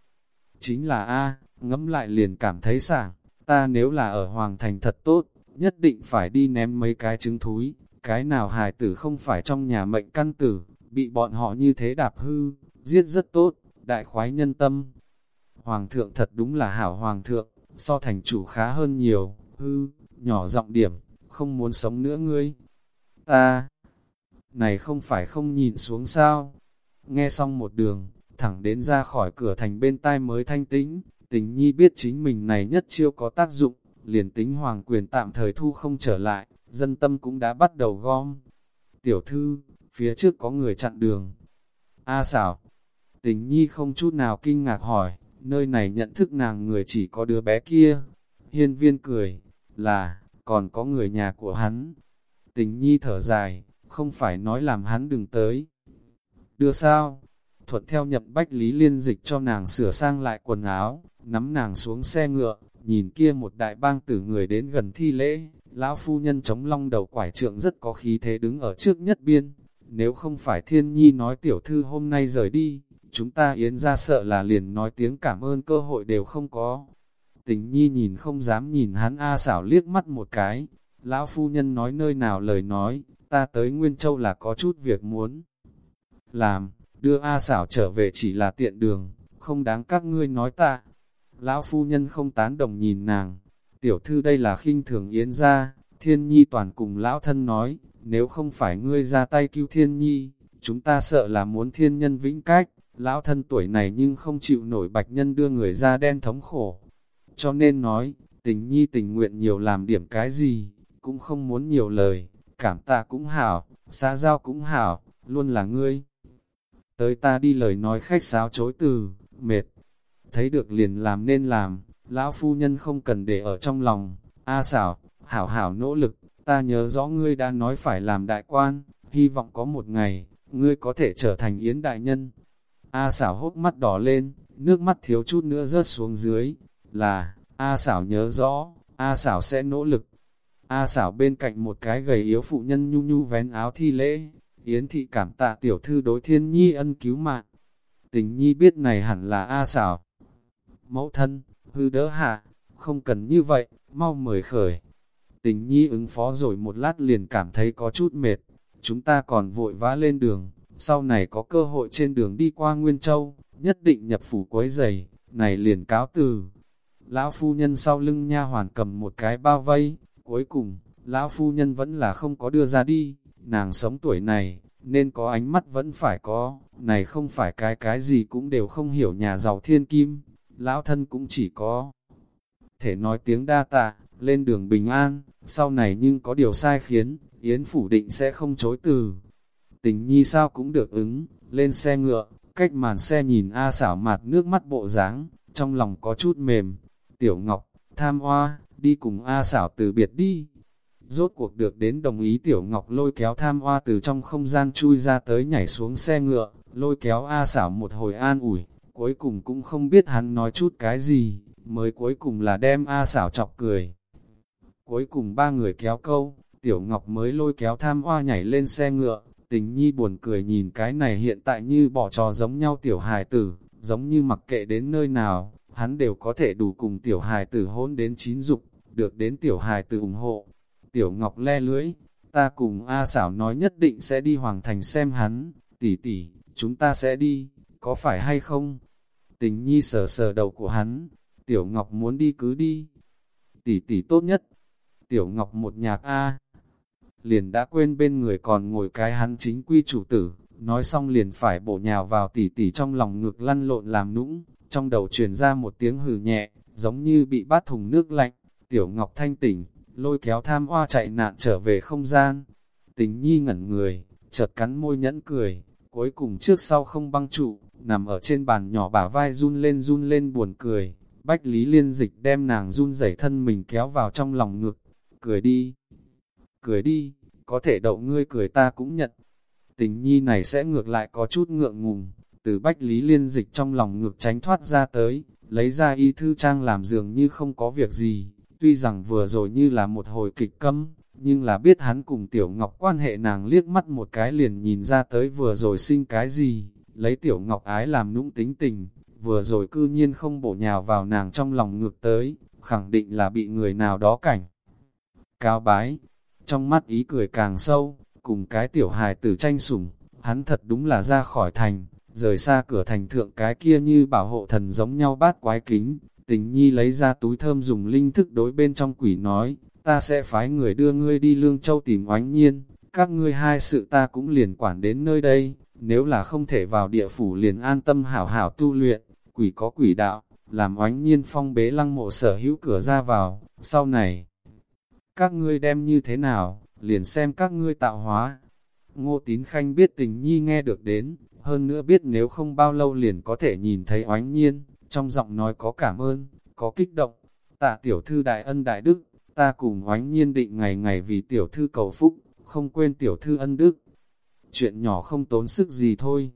Chính là A, ngẫm lại liền cảm thấy sảng, ta nếu là ở Hoàng thành thật tốt, nhất định phải đi ném mấy cái trứng thúi, cái nào hài tử không phải trong nhà mệnh căn tử, bị bọn họ như thế đạp hư, giết rất tốt, đại khoái nhân tâm. Hoàng thượng thật đúng là hảo hoàng thượng, so thành chủ khá hơn nhiều, hư, nhỏ giọng điểm, không muốn sống nữa ngươi. Ta, này không phải không nhìn xuống sao? Nghe xong một đường, thẳng đến ra khỏi cửa thành bên tai mới thanh tĩnh, tình nhi biết chính mình này nhất chiêu có tác dụng, liền tính hoàng quyền tạm thời thu không trở lại, dân tâm cũng đã bắt đầu gom. Tiểu thư, phía trước có người chặn đường. A xảo, tình nhi không chút nào kinh ngạc hỏi, nơi này nhận thức nàng người chỉ có đứa bé kia. Hiên viên cười, là, còn có người nhà của hắn. Tình nhi thở dài, không phải nói làm hắn đừng tới. Đưa sao? Thuận theo nhập bách lý liên dịch cho nàng sửa sang lại quần áo, nắm nàng xuống xe ngựa, nhìn kia một đại bang tử người đến gần thi lễ, lão phu nhân chống long đầu quải trượng rất có khí thế đứng ở trước nhất biên. Nếu không phải thiên nhi nói tiểu thư hôm nay rời đi, chúng ta yến ra sợ là liền nói tiếng cảm ơn cơ hội đều không có. Tình nhi nhìn không dám nhìn hắn A xảo liếc mắt một cái, lão phu nhân nói nơi nào lời nói, ta tới Nguyên Châu là có chút việc muốn làm, đưa A xảo trở về chỉ là tiện đường, không đáng các ngươi nói ta. Lão phu nhân không tán đồng nhìn nàng, tiểu thư đây là khinh thường yến ra, thiên nhi toàn cùng lão thân nói, nếu không phải ngươi ra tay cứu thiên nhi, chúng ta sợ là muốn thiên nhân vĩnh cách, lão thân tuổi này nhưng không chịu nổi bạch nhân đưa người ra đen thống khổ. Cho nên nói, tình nhi tình nguyện nhiều làm điểm cái gì, cũng không muốn nhiều lời, cảm ta cũng hảo, xã giao cũng hảo, luôn là ngươi. Tới ta đi lời nói khách sáo chối từ, mệt, thấy được liền làm nên làm, lão phu nhân không cần để ở trong lòng, a xảo, hảo hảo nỗ lực, ta nhớ rõ ngươi đã nói phải làm đại quan, hy vọng có một ngày, ngươi có thể trở thành yến đại nhân. A xảo hốt mắt đỏ lên, nước mắt thiếu chút nữa rớt xuống dưới, là, A xảo nhớ rõ, A xảo sẽ nỗ lực. A xảo bên cạnh một cái gầy yếu phụ nhân nhu nhu vén áo thi lễ, Yến thị cảm tạ tiểu thư đối thiên nhi ân cứu mạng. Tình nhi biết này hẳn là A xảo. Mẫu thân, hư đỡ hạ, không cần như vậy, mau mời khởi. Tình nhi ứng phó rồi một lát liền cảm thấy có chút mệt, chúng ta còn vội vã lên đường, sau này có cơ hội trên đường đi qua Nguyên Châu, nhất định nhập phủ quấy giày, này liền cáo từ. Lão phu nhân sau lưng nha hoàn cầm một cái bao vây, cuối cùng, lão phu nhân vẫn là không có đưa ra đi, nàng sống tuổi này, nên có ánh mắt vẫn phải có, này không phải cái cái gì cũng đều không hiểu nhà giàu thiên kim, lão thân cũng chỉ có thể nói tiếng đa tạ, lên đường bình an, sau này nhưng có điều sai khiến, Yến phủ định sẽ không chối từ. Tình nhi sao cũng được ứng, lên xe ngựa, cách màn xe nhìn A xảo mặt nước mắt bộ dáng trong lòng có chút mềm. Tiểu Ngọc, tham hoa, đi cùng A xảo từ biệt đi. Rốt cuộc được đến đồng ý Tiểu Ngọc lôi kéo tham hoa từ trong không gian chui ra tới nhảy xuống xe ngựa, lôi kéo A xảo một hồi an ủi, cuối cùng cũng không biết hắn nói chút cái gì, mới cuối cùng là đem A xảo chọc cười. Cuối cùng ba người kéo câu, Tiểu Ngọc mới lôi kéo tham hoa nhảy lên xe ngựa, tình nhi buồn cười nhìn cái này hiện tại như bỏ trò giống nhau tiểu hài tử, giống như mặc kệ đến nơi nào, hắn đều có thể đủ cùng tiểu hài tử hôn đến chín dục, được đến tiểu hài tử ủng hộ. Tiểu Ngọc le lưỡi, ta cùng A xảo nói nhất định sẽ đi Hoàng Thành xem hắn, tỷ tỷ, chúng ta sẽ đi, có phải hay không? Tình nhi sờ sờ đầu của hắn, Tiểu Ngọc muốn đi cứ đi. Tỷ tỷ tốt nhất. Tiểu Ngọc một nhạc A. Liền đã quên bên người còn ngồi cái hắn chính quy chủ tử, nói xong liền phải bổ nhào vào tỷ tỷ trong lòng ngực lăn lộn làm nũng, trong đầu truyền ra một tiếng hừ nhẹ, giống như bị bát thùng nước lạnh. Tiểu Ngọc thanh tỉnh, lôi kéo tham hoa chạy nạn trở về không gian. Tình nhi ngẩn người, chợt cắn môi nhẫn cười, cuối cùng trước sau không băng trụ, nằm ở trên bàn nhỏ bả vai run lên run lên buồn cười. Bách Lý Liên Dịch đem nàng run rẩy thân mình kéo vào trong lòng ngực, cười đi. Cười đi, có thể đậu ngươi cười ta cũng nhận. Tình nhi này sẽ ngược lại có chút ngượng ngùng, từ bách lý liên dịch trong lòng ngược tránh thoát ra tới, lấy ra y thư trang làm dường như không có việc gì, tuy rằng vừa rồi như là một hồi kịch câm, nhưng là biết hắn cùng Tiểu Ngọc quan hệ nàng liếc mắt một cái liền nhìn ra tới vừa rồi sinh cái gì, lấy Tiểu Ngọc ái làm nũng tính tình, vừa rồi cư nhiên không bổ nhào vào nàng trong lòng ngược tới, khẳng định là bị người nào đó cảnh. Cao bái, trong mắt ý cười càng sâu, cùng cái tiểu hài tử tranh sủng, hắn thật đúng là ra khỏi thành, rời xa cửa thành thượng cái kia như bảo hộ thần giống nhau bát quái kính, tình nhi lấy ra túi thơm dùng linh thức đối bên trong quỷ nói, ta sẽ phái người đưa ngươi đi Lương Châu tìm oánh nhiên, các ngươi hai sự ta cũng liền quản đến nơi đây, nếu là không thể vào địa phủ liền an tâm hảo hảo tu luyện, quỷ có quỷ đạo, làm oánh nhiên phong bế lăng mộ sở hữu cửa ra vào, sau này, các ngươi đem như thế nào, liền xem các ngươi tạo hóa. Ngô Tín Khanh biết tình nhi nghe được đến, hơn nữa biết nếu không bao lâu liền có thể nhìn thấy oánh nhiên, trong giọng nói có cảm ơn, có kích động, tạ tiểu thư đại ân đại đức, ta cùng oánh nhiên định ngày ngày vì tiểu thư cầu phúc, không quên tiểu thư ân đức. Chuyện nhỏ không tốn sức gì thôi.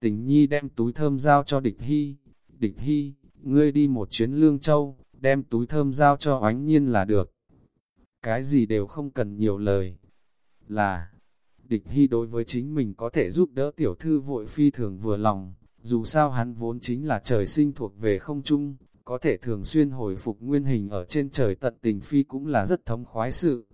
Tình nhi đem túi thơm giao cho địch hy. Địch hy, ngươi đi một chuyến lương châu, đem túi thơm giao cho oánh nhiên là được. Cái gì đều không cần nhiều lời. Là, địch hy đối với chính mình có thể giúp đỡ tiểu thư vội phi thường vừa lòng. Dù sao hắn vốn chính là trời sinh thuộc về không trung, có thể thường xuyên hồi phục nguyên hình ở trên trời tận tình phi cũng là rất thống khoái sự.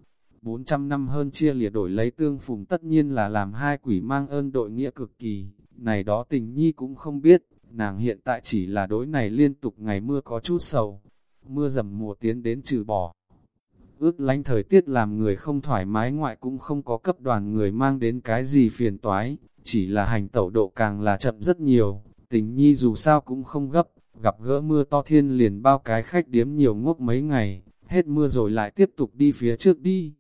400 năm hơn chia lìa đổi lấy tương phùng tất nhiên là làm hai quỷ mang ơn đội nghĩa cực kỳ, này đó tình nhi cũng không biết, nàng hiện tại chỉ là đối này liên tục ngày mưa có chút sầu, mưa dầm mùa tiến đến trừ bỏ. Ước lánh thời tiết làm người không thoải mái ngoại cũng không có cấp đoàn người mang đến cái gì phiền toái, chỉ là hành tẩu độ càng là chậm rất nhiều, tình nhi dù sao cũng không gấp, gặp gỡ mưa to thiên liền bao cái khách điếm nhiều ngốc mấy ngày, hết mưa rồi lại tiếp tục đi phía trước đi.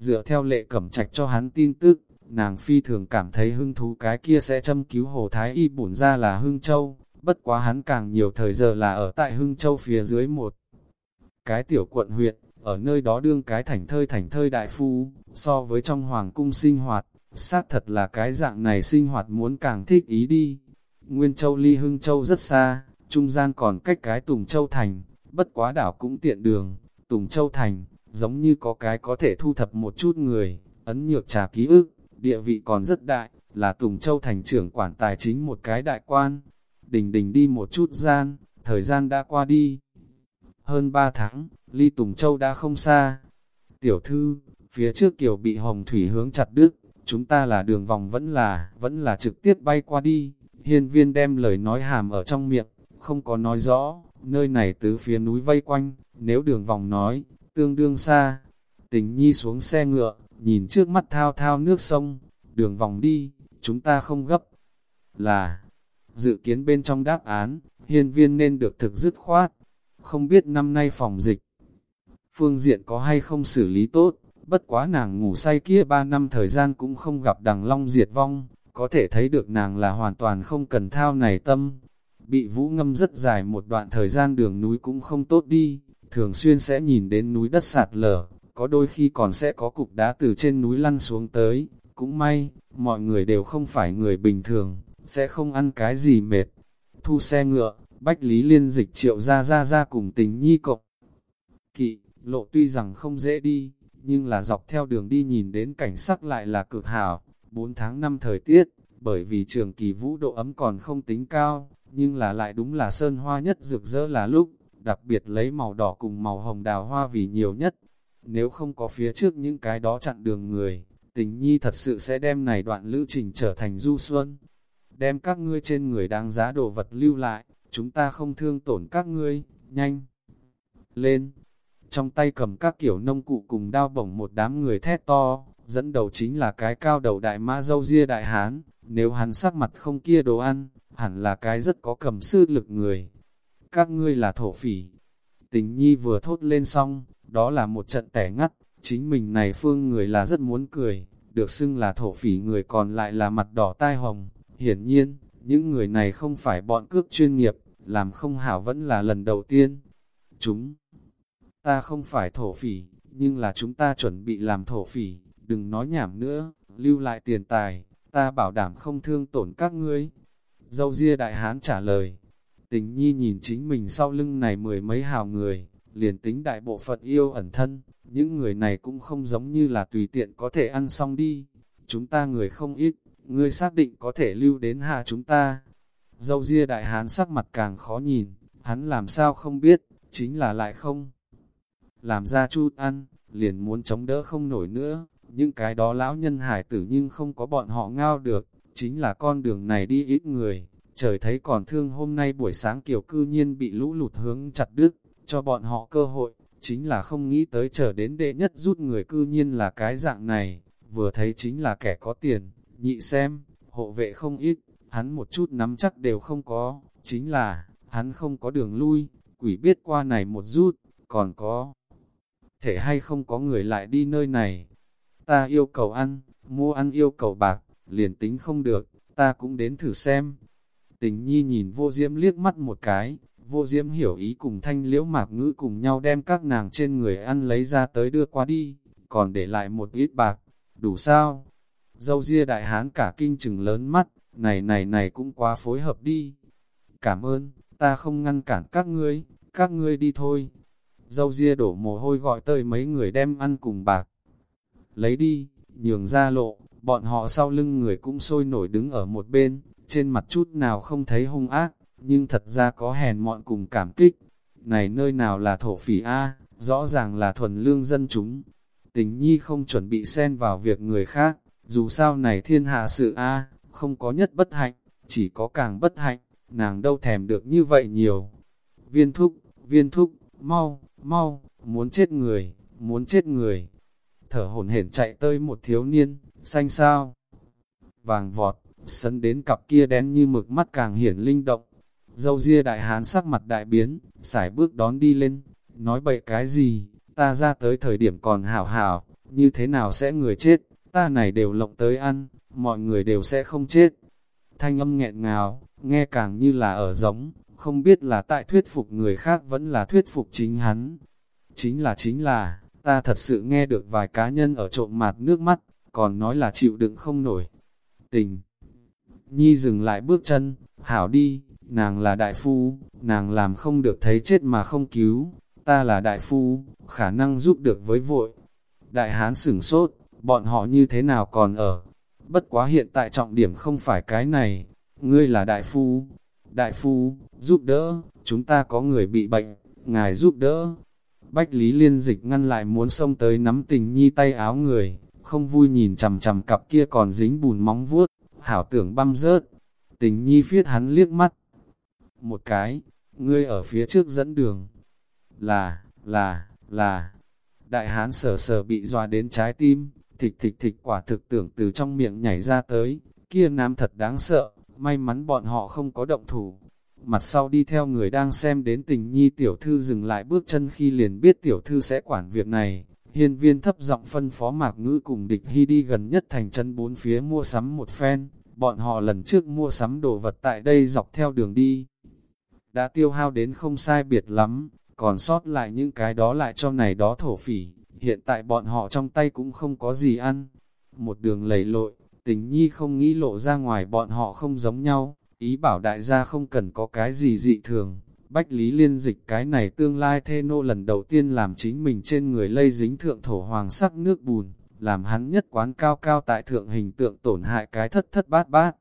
Dựa theo lệ cẩm trạch cho hắn tin tức, nàng phi thường cảm thấy hưng thú cái kia sẽ châm cứu hồ thái y bổn ra là hưng châu, bất quá hắn càng nhiều thời giờ là ở tại hưng châu phía dưới một cái tiểu quận huyện, ở nơi đó đương cái thành thơi thành thơi đại phu, so với trong hoàng cung sinh hoạt, xác thật là cái dạng này sinh hoạt muốn càng thích ý đi. Nguyên Châu ly Hưng Châu rất xa, trung gian còn cách cái Tùng Châu Thành, bất quá đảo cũng tiện đường, Tùng Châu Thành, giống như có cái có thể thu thập một chút người, ấn nhược trà ký ức, địa vị còn rất đại, là Tùng Châu Thành trưởng quản tài chính một cái đại quan. Đình đình đi một chút gian, thời gian đã qua đi. Hơn 3 tháng, ly Tùng Châu đã không xa. Tiểu thư, phía trước kiểu bị hồng thủy hướng chặt đứt, chúng ta là đường vòng vẫn là, vẫn là trực tiếp bay qua đi. Hiên viên đem lời nói hàm ở trong miệng, không có nói rõ, nơi này tứ phía núi vây quanh, nếu đường vòng nói, tương đương xa. Tình nhi xuống xe ngựa, nhìn trước mắt thao thao nước sông, đường vòng đi, chúng ta không gấp. Là, dự kiến bên trong đáp án, hiên viên nên được thực dứt khoát, không biết năm nay phòng dịch. Phương diện có hay không xử lý tốt, bất quá nàng ngủ say kia ba năm thời gian cũng không gặp đằng long diệt vong, có thể thấy được nàng là hoàn toàn không cần thao này tâm, bị vũ ngâm rất dài một đoạn thời gian đường núi cũng không tốt đi, thường xuyên sẽ nhìn đến núi đất sạt lở, có đôi khi còn sẽ có cục đá từ trên núi lăn xuống tới, cũng may, mọi người đều không phải người bình thường, sẽ không ăn cái gì mệt. Thu xe ngựa, Bách Lý Liên dịch triệu ra ra ra cùng tình nhi cộng. Kỵ, lộ tuy rằng không dễ đi, nhưng là dọc theo đường đi nhìn đến cảnh sắc lại là cực hảo, 4 tháng năm thời tiết, bởi vì trường kỳ vũ độ ấm còn không tính cao, nhưng là lại đúng là sơn hoa nhất rực rỡ là lúc, đặc biệt lấy màu đỏ cùng màu hồng đào hoa vì nhiều nhất. Nếu không có phía trước những cái đó chặn đường người, tình nhi thật sự sẽ đem này đoạn lữ trình trở thành du xuân. Đem các ngươi trên người đáng giá đồ vật lưu lại, chúng ta không thương tổn các ngươi, nhanh. Lên, trong tay cầm các kiểu nông cụ cùng đao bổng một đám người thét to, dẫn đầu chính là cái cao đầu đại mã dâu ria đại hán, nếu hắn sắc mặt không kia đồ ăn, hẳn là cái rất có cầm sư lực người. Các ngươi là thổ phỉ. Tình nhi vừa thốt lên xong, đó là một trận tẻ ngắt, chính mình này phương người là rất muốn cười, được xưng là thổ phỉ người còn lại là mặt đỏ tai hồng. Hiển nhiên, những người này không phải bọn cướp chuyên nghiệp, làm không hảo vẫn là lần đầu tiên. Chúng ta không phải thổ phỉ, nhưng là chúng ta chuẩn bị làm thổ phỉ, đừng nói nhảm nữa, lưu lại tiền tài, ta bảo đảm không thương tổn các ngươi. Dâu ria đại hán trả lời, tình nhi nhìn chính mình sau lưng này mười mấy hào người, liền tính đại bộ phận yêu ẩn thân, những người này cũng không giống như là tùy tiện có thể ăn xong đi. Chúng ta người không ít, ngươi xác định có thể lưu đến hạ chúng ta. Dâu ria đại hán sắc mặt càng khó nhìn, hắn làm sao không biết, chính là lại không. Làm ra chút ăn, liền muốn chống đỡ không nổi nữa, những cái đó lão nhân hải tử nhưng không có bọn họ ngao được, chính là con đường này đi ít người, trời thấy còn thương hôm nay buổi sáng kiểu cư nhiên bị lũ lụt hướng chặt đứt, cho bọn họ cơ hội, chính là không nghĩ tới chờ đến đệ nhất rút người cư nhiên là cái dạng này, vừa thấy chính là kẻ có tiền, nhị xem, hộ vệ không ít, hắn một chút nắm chắc đều không có, chính là, hắn không có đường lui, quỷ biết qua này một rút, còn có thể hay không có người lại đi nơi này. Ta yêu cầu ăn, mua ăn yêu cầu bạc, liền tính không được, ta cũng đến thử xem. Tình nhi nhìn vô diễm liếc mắt một cái, vô diễm hiểu ý cùng thanh liễu mạc ngữ cùng nhau đem các nàng trên người ăn lấy ra tới đưa qua đi, còn để lại một ít bạc, đủ sao? Dâu ria đại hán cả kinh chừng lớn mắt, này này này cũng quá phối hợp đi. Cảm ơn, ta không ngăn cản các ngươi, các ngươi đi thôi. Dâu ria đổ mồ hôi gọi tới mấy người đem ăn cùng bạc. Lấy đi, nhường ra lộ, bọn họ sau lưng người cũng sôi nổi đứng ở một bên, trên mặt chút nào không thấy hung ác, nhưng thật ra có hèn mọn cùng cảm kích. Này nơi nào là thổ phỉ A, rõ ràng là thuần lương dân chúng. Tình nhi không chuẩn bị xen vào việc người khác, dù sao này thiên hạ sự A, không có nhất bất hạnh, chỉ có càng bất hạnh, nàng đâu thèm được như vậy nhiều. Viên thúc, viên thúc, mau, mau, muốn chết người, muốn chết người. Thở hổn hển chạy tới một thiếu niên, xanh sao, vàng vọt, sân đến cặp kia đen như mực mắt càng hiển linh động. Dâu ria đại hán sắc mặt đại biến, xài bước đón đi lên, nói bậy cái gì, ta ra tới thời điểm còn hảo hảo, như thế nào sẽ người chết, ta này đều lộng tới ăn, mọi người đều sẽ không chết. Thanh âm nghẹn ngào, nghe càng như là ở giống, không biết là tại thuyết phục người khác vẫn là thuyết phục chính hắn. Chính là chính là, ta thật sự nghe được vài cá nhân ở trộm mặt nước mắt, còn nói là chịu đựng không nổi. Tình Nhi dừng lại bước chân, hảo đi, nàng là đại phu, nàng làm không được thấy chết mà không cứu, ta là đại phu, khả năng giúp được với vội. Đại hán sửng sốt, bọn họ như thế nào còn ở, bất quá hiện tại trọng điểm không phải cái này, ngươi là đại phu, đại phu, giúp đỡ, chúng ta có người bị bệnh, ngài giúp đỡ. Bách Lý Liên Dịch ngăn lại muốn xông tới nắm tình nhi tay áo người, không vui nhìn chằm chằm cặp kia còn dính bùn móng vuốt, hảo tưởng băm rớt. Tình nhi phiết hắn liếc mắt. Một cái, ngươi ở phía trước dẫn đường. Là, là, là. Đại hán sờ sờ bị dọa đến trái tim, thịch thịch thịch quả thực tưởng từ trong miệng nhảy ra tới, kia nam thật đáng sợ, may mắn bọn họ không có động thủ. Mặt sau đi theo người đang xem đến tình nhi tiểu thư dừng lại bước chân khi liền biết tiểu thư sẽ quản việc này. Hiên viên thấp giọng phân phó mạc ngữ cùng địch hy đi gần nhất thành chân bốn phía mua sắm một phen, bọn họ lần trước mua sắm đồ vật tại đây dọc theo đường đi. Đã tiêu hao đến không sai biệt lắm, còn sót lại những cái đó lại cho này đó thổ phỉ, hiện tại bọn họ trong tay cũng không có gì ăn. Một đường lầy lội, tình nhi không nghĩ lộ ra ngoài bọn họ không giống nhau, ý bảo đại gia không cần có cái gì dị thường. Bách Lý Liên dịch cái này tương lai thê nô lần đầu tiên làm chính mình trên người lây dính thượng thổ hoàng sắc nước bùn, làm hắn nhất quán cao cao tại thượng hình tượng tổn hại cái thất thất bát bát.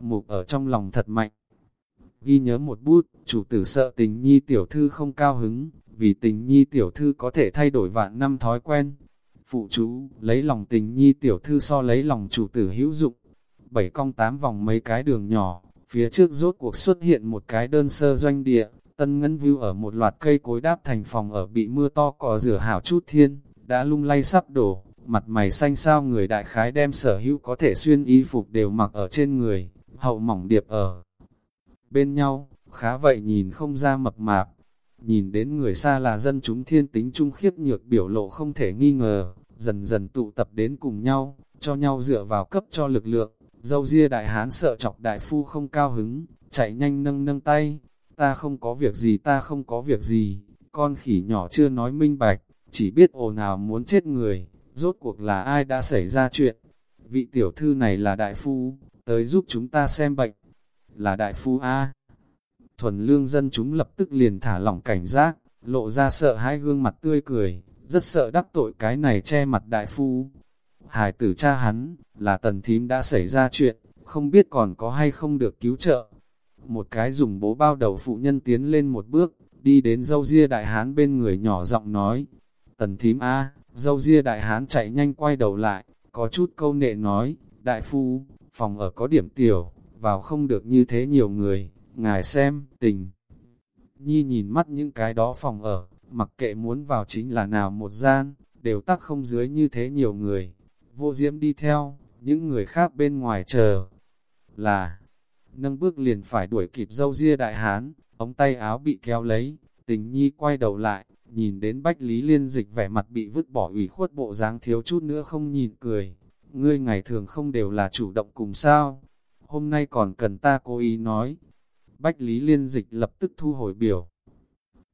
Mục ở trong lòng thật mạnh. Ghi nhớ một bút, chủ tử sợ tình nhi tiểu thư không cao hứng, vì tình nhi tiểu thư có thể thay đổi vạn năm thói quen. Phụ chú, lấy lòng tình nhi tiểu thư so lấy lòng chủ tử hữu dụng. Bảy cong tám vòng mấy cái đường nhỏ, phía trước rốt cuộc xuất hiện một cái đơn sơ doanh địa, tân ngân view ở một loạt cây cối đáp thành phòng ở bị mưa to cỏ rửa hảo chút thiên, đã lung lay sắp đổ, mặt mày xanh sao người đại khái đem sở hữu có thể xuyên y phục đều mặc ở trên người, hậu mỏng điệp ở bên nhau, khá vậy nhìn không ra mập mạp, nhìn đến người xa là dân chúng thiên tính trung khiếp nhược biểu lộ không thể nghi ngờ, dần dần tụ tập đến cùng nhau, cho nhau dựa vào cấp cho lực lượng, dâu ria đại hán sợ chọc đại phu không cao hứng, chạy nhanh nâng nâng tay, ta không có việc gì ta không có việc gì, con khỉ nhỏ chưa nói minh bạch, chỉ biết ồn ào muốn chết người, rốt cuộc là ai đã xảy ra chuyện. Vị tiểu thư này là đại phu, tới giúp chúng ta xem bệnh. Là đại phu A. Thuần lương dân chúng lập tức liền thả lỏng cảnh giác, lộ ra sợ hãi gương mặt tươi cười, rất sợ đắc tội cái này che mặt đại phu. Hải tử cha hắn, là tần thím đã xảy ra chuyện, không biết còn có hay không được cứu trợ. Một cái dùng bố bao đầu phụ nhân tiến lên một bước, đi đến dâu ria đại hán bên người nhỏ giọng nói. Tần thím A, dâu ria đại hán chạy nhanh quay đầu lại, có chút câu nệ nói, đại phu, phòng ở có điểm tiểu, vào không được như thế nhiều người, ngài xem, tình. Nhi nhìn mắt những cái đó phòng ở, mặc kệ muốn vào chính là nào một gian, đều tắc không dưới như thế nhiều người. Vô diễm đi theo, những người khác bên ngoài chờ. Là, nâng bước liền phải đuổi kịp dâu ria đại hán, ống tay áo bị kéo lấy, tình nhi quay đầu lại, nhìn đến bách lý liên dịch vẻ mặt bị vứt bỏ ủy khuất bộ dáng thiếu chút nữa không nhìn cười. Ngươi ngày thường không đều là chủ động cùng sao? Hôm nay còn cần ta cố ý nói. Bách lý liên dịch lập tức thu hồi biểu.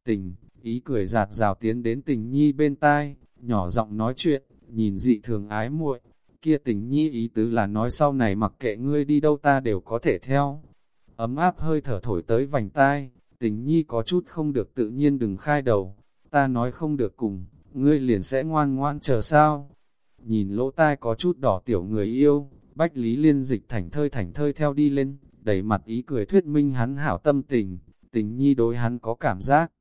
Tình, ý cười giạt rào tiến đến tình nhi bên tai, nhỏ giọng nói chuyện, nhìn dị thường ái muội kia tình nhi ý tứ là nói sau này mặc kệ ngươi đi đâu ta đều có thể theo. Ấm áp hơi thở thổi tới vành tai, tình nhi có chút không được tự nhiên đừng khai đầu, ta nói không được cùng, ngươi liền sẽ ngoan ngoan chờ sao. Nhìn lỗ tai có chút đỏ tiểu người yêu, bách lý liên dịch thảnh thơi thảnh thơi theo đi lên, đầy mặt ý cười thuyết minh hắn hảo tâm tình, tình nhi đối hắn có cảm giác.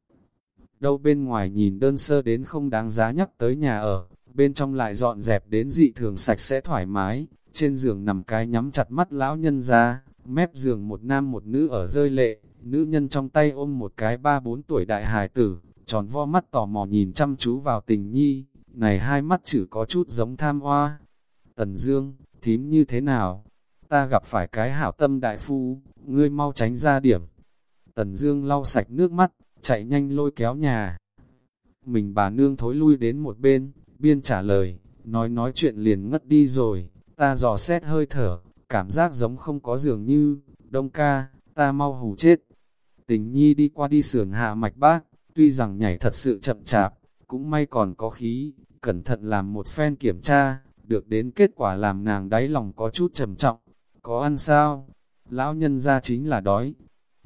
Đâu bên ngoài nhìn đơn sơ đến không đáng giá nhắc tới nhà ở, bên trong lại dọn dẹp đến dị thường sạch sẽ thoải mái, trên giường nằm cái nhắm chặt mắt lão nhân ra, mép giường một nam một nữ ở rơi lệ, nữ nhân trong tay ôm một cái ba bốn tuổi đại hài tử, tròn vo mắt tò mò nhìn chăm chú vào tình nhi, này hai mắt chữ có chút giống tham hoa. Tần Dương, thím như thế nào? Ta gặp phải cái hảo tâm đại phu, ngươi mau tránh ra điểm. Tần Dương lau sạch nước mắt, chạy nhanh lôi kéo nhà. Mình bà nương thối lui đến một bên, biên trả lời, nói nói chuyện liền ngất đi rồi, ta dò xét hơi thở, cảm giác giống không có dường như, đông ca, ta mau hù chết. Tình nhi đi qua đi sườn hạ mạch bác, tuy rằng nhảy thật sự chậm chạp, cũng may còn có khí, cẩn thận làm một phen kiểm tra, được đến kết quả làm nàng đáy lòng có chút trầm trọng. Có ăn sao? Lão nhân ra chính là đói.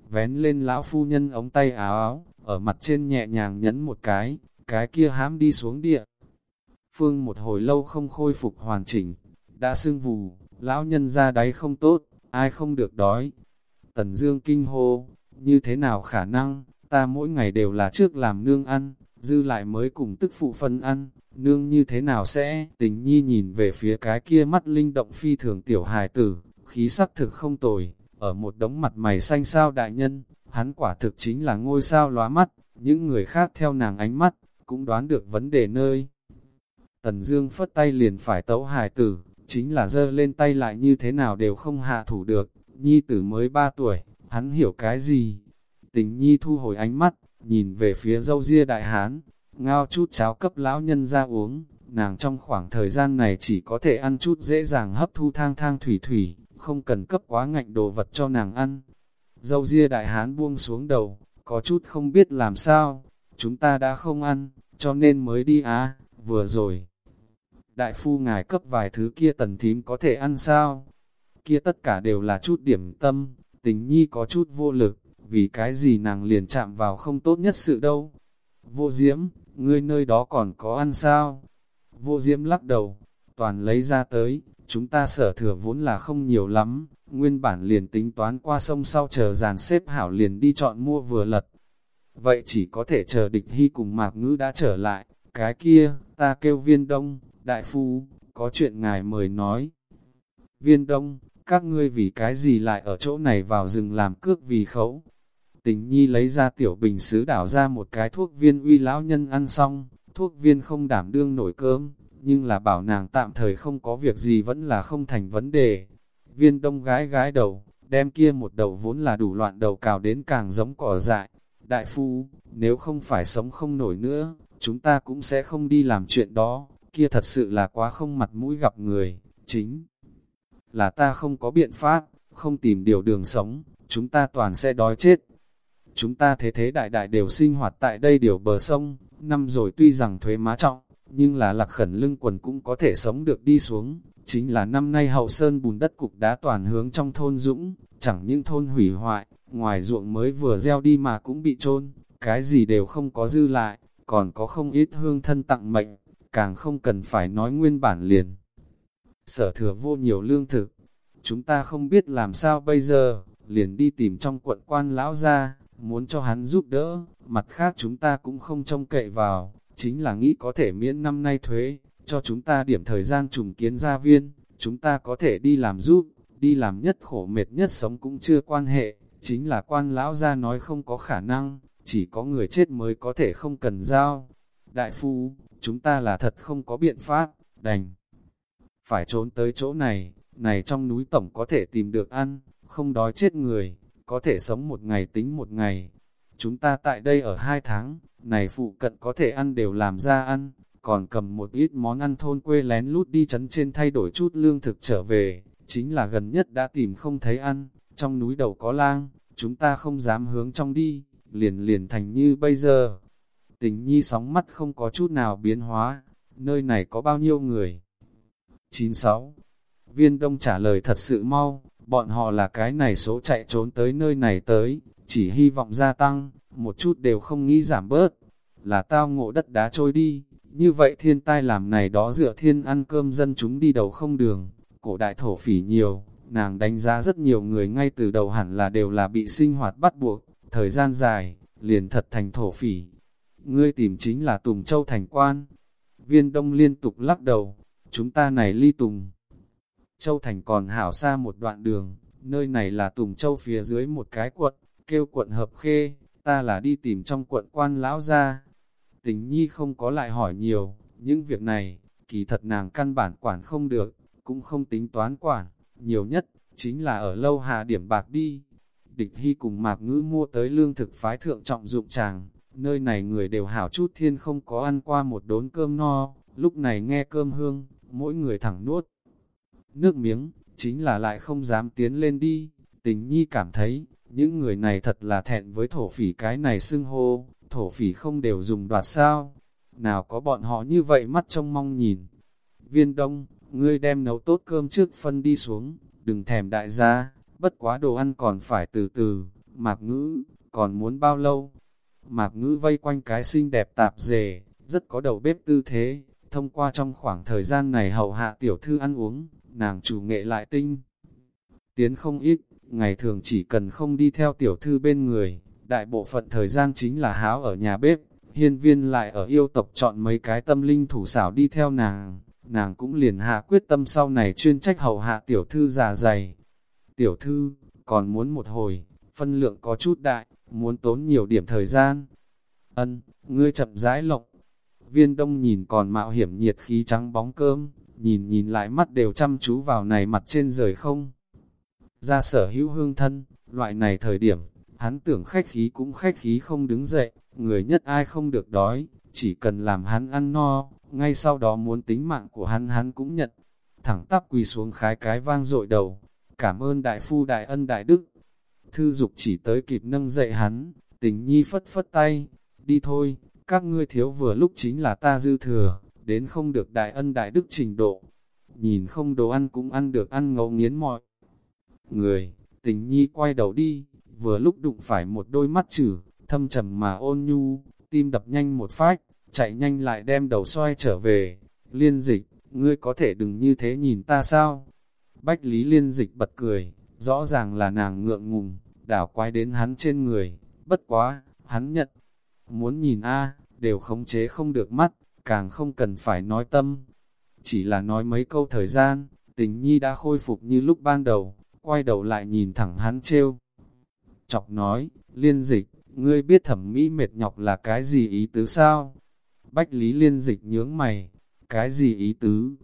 Vén lên lão phu nhân ống tay áo áo, ở mặt trên nhẹ nhàng nhấn một cái, cái kia hám đi xuống địa. Phương một hồi lâu không khôi phục hoàn chỉnh, đã sưng vù, lão nhân ra đáy không tốt, ai không được đói. Tần Dương kinh hô, như thế nào khả năng, ta mỗi ngày đều là trước làm nương ăn, dư lại mới cùng tức phụ phân ăn, nương như thế nào sẽ, tình nhi nhìn về phía cái kia mắt linh động phi thường tiểu hài tử, khí sắc thực không tồi, ở một đống mặt mày xanh sao đại nhân, hắn quả thực chính là ngôi sao lóa mắt, những người khác theo nàng ánh mắt, cũng đoán được vấn đề nơi. Tần Dương phất tay liền phải tấu hài tử, chính là giơ lên tay lại như thế nào đều không hạ thủ được, nhi tử mới 3 tuổi, hắn hiểu cái gì? Tình nhi thu hồi ánh mắt, nhìn về phía dâu ria đại hán, ngao chút cháo cấp lão nhân ra uống, nàng trong khoảng thời gian này chỉ có thể ăn chút dễ dàng hấp thu thang thang thủy thủy, không cần cấp quá ngạnh đồ vật cho nàng ăn. Dâu ria đại hán buông xuống đầu, có chút không biết làm sao, chúng ta đã không ăn, cho nên mới đi á, vừa rồi. Đại phu ngài cấp vài thứ kia tần thím có thể ăn sao? Kia tất cả đều là chút điểm tâm, tình nhi có chút vô lực, vì cái gì nàng liền chạm vào không tốt nhất sự đâu. Vô diễm, ngươi nơi đó còn có ăn sao? Vô diễm lắc đầu, toàn lấy ra tới, chúng ta sở thừa vốn là không nhiều lắm, nguyên bản liền tính toán qua sông sau chờ dàn xếp hảo liền đi chọn mua vừa lật. Vậy chỉ có thể chờ địch hy cùng mạc ngữ đã trở lại, cái kia, ta kêu viên đông, đại phu, có chuyện ngài mời nói. Viên đông, các ngươi vì cái gì lại ở chỗ này vào rừng làm cước vì khấu. Tình nhi lấy ra tiểu bình sứ đảo ra một cái thuốc viên uy lão nhân ăn xong, thuốc viên không đảm đương nổi cơm, nhưng là bảo nàng tạm thời không có việc gì vẫn là không thành vấn đề. Viên đông gái gái đầu, đem kia một đầu vốn là đủ loạn đầu cào đến càng giống cỏ dại. Đại phu, nếu không phải sống không nổi nữa, chúng ta cũng sẽ không đi làm chuyện đó, kia thật sự là quá không mặt mũi gặp người, chính là ta không có biện pháp, không tìm điều đường sống, chúng ta toàn sẽ đói chết. chúng ta thế thế đại đại đều sinh hoạt tại đây điều bờ sông, năm rồi tuy rằng thuế má trọng, nhưng là lạc khẩn lưng quần cũng có thể sống được đi xuống, chính là năm nay hậu sơn bùn đất cục đá toàn hướng trong thôn dũng, chẳng những thôn hủy hoại, ngoài ruộng mới vừa gieo đi mà cũng bị trôn, cái gì đều không có dư lại, còn có không ít hương thân tặng mệnh, càng không cần phải nói nguyên bản liền. Sở thừa vô nhiều lương thực, chúng ta không biết làm sao bây giờ, liền đi tìm trong quận quan lão ra, muốn cho hắn giúp đỡ, mặt khác chúng ta cũng không trông cậy vào, chính là nghĩ có thể miễn năm nay thuế, cho chúng ta điểm thời gian trùng kiến gia viên, chúng ta có thể đi làm giúp, đi làm nhất khổ mệt nhất sống cũng chưa quan hệ, chính là quan lão ra nói không có khả năng, chỉ có người chết mới có thể không cần giao. Đại phu, chúng ta là thật không có biện pháp, đành. Phải trốn tới chỗ này, này trong núi tổng có thể tìm được ăn, không đói chết người, có thể sống một ngày tính một ngày. Chúng ta tại đây ở hai tháng, này phụ cận có thể ăn đều làm ra ăn, còn cầm một ít món ăn thôn quê lén lút đi chấn trên thay đổi chút lương thực trở về, chính là gần nhất đã tìm không thấy ăn, trong núi đầu có lang, chúng ta không dám hướng trong đi, liền liền thành như bây giờ. Tình nhi sóng mắt không có chút nào biến hóa, nơi này có bao nhiêu người? 96. Viên đông trả lời thật sự mau, bọn họ là cái này số chạy trốn tới nơi này tới, chỉ hy vọng gia tăng, một chút đều không nghĩ giảm bớt. Là tao ngộ đất đá trôi đi, như vậy thiên tai làm này đó dựa thiên ăn cơm dân chúng đi đầu không đường, cổ đại thổ phỉ nhiều, nàng đánh giá rất nhiều người ngay từ đầu hẳn là đều là bị sinh hoạt bắt buộc, thời gian dài, liền thật thành thổ phỉ. Ngươi tìm chính là Tùng Châu thành quan. Viên Đông liên tục lắc đầu, chúng ta này ly Tùng. Châu thành còn hảo xa một đoạn đường, nơi này là Tùng Châu phía dưới một cái quận, kêu quận hợp khê, ta là đi tìm trong quận quan lão ra. Tình nhi không có lại hỏi nhiều, những việc này, kỳ thật nàng căn bản quản không được, cũng không tính toán quản, nhiều nhất, chính là ở lâu hà điểm bạc đi. Địch Hy cùng Mạc Ngữ mua tới lương thực phái thượng trọng dụng chàng, nơi này người đều hảo chút thiên không có ăn qua một đốn cơm no, lúc này nghe cơm hương, mỗi người thẳng nuốt. Nước miếng, chính là lại không dám tiến lên đi, tình nhi cảm thấy, những người này thật là thẹn với thổ phỉ cái này xưng hô, thổ phỉ không đều dùng đoạt sao, nào có bọn họ như vậy mắt trông mong nhìn. Viên đông, ngươi đem nấu tốt cơm trước phân đi xuống, đừng thèm đại gia, bất quá đồ ăn còn phải từ từ, mạc ngữ, còn muốn bao lâu? Mạc ngữ vây quanh cái xinh đẹp tạp dề, rất có đầu bếp tư thế, thông qua trong khoảng thời gian này hậu hạ tiểu thư ăn uống, nàng chủ nghệ lại tinh. Tiến không ít, ngày thường chỉ cần không đi theo tiểu thư bên người, đại bộ phận thời gian chính là háo ở nhà bếp, hiên viên lại ở yêu tộc chọn mấy cái tâm linh thủ xảo đi theo nàng, nàng cũng liền hạ quyết tâm sau này chuyên trách hậu hạ tiểu thư già dày. Tiểu thư, còn muốn một hồi, phân lượng có chút đại, muốn tốn nhiều điểm thời gian. Ân, ngươi chậm rãi lộng. Viên đông nhìn còn mạo hiểm nhiệt khí trắng bóng cơm, nhìn nhìn lại mắt đều chăm chú vào này mặt trên rời không. Ra sở hữu hương thân, loại này thời điểm, hắn tưởng khách khí cũng khách khí không đứng dậy, người nhất ai không được đói, chỉ cần làm hắn ăn no, ngay sau đó muốn tính mạng của hắn hắn cũng nhận. Thẳng tắp quỳ xuống khái cái vang dội đầu, cảm ơn đại phu đại ân đại đức. Thư dục chỉ tới kịp nâng dậy hắn, tình nhi phất phất tay, đi thôi, các ngươi thiếu vừa lúc chính là ta dư thừa, đến không được đại ân đại đức trình độ. Nhìn không đồ ăn cũng ăn được ăn ngấu nghiến mọi. Người, tình nhi quay đầu đi, vừa lúc đụng phải một đôi mắt chữ, thâm trầm mà ôn nhu, tim đập nhanh một phách, chạy nhanh lại đem đầu xoay trở về. Liên dịch, ngươi có thể đừng như thế nhìn ta sao? Bách Lý Liên dịch bật cười, rõ ràng là nàng ngượng ngùng, đảo quay đến hắn trên người, bất quá, hắn nhận. Muốn nhìn a đều khống chế không được mắt, càng không cần phải nói tâm. Chỉ là nói mấy câu thời gian, tình nhi đã khôi phục như lúc ban đầu, quay đầu lại nhìn thẳng hắn trêu. Chọc nói, liên dịch, ngươi biết thẩm mỹ mệt nhọc là cái gì ý tứ sao? Bách Lý liên dịch nhướng mày, cái gì ý tứ?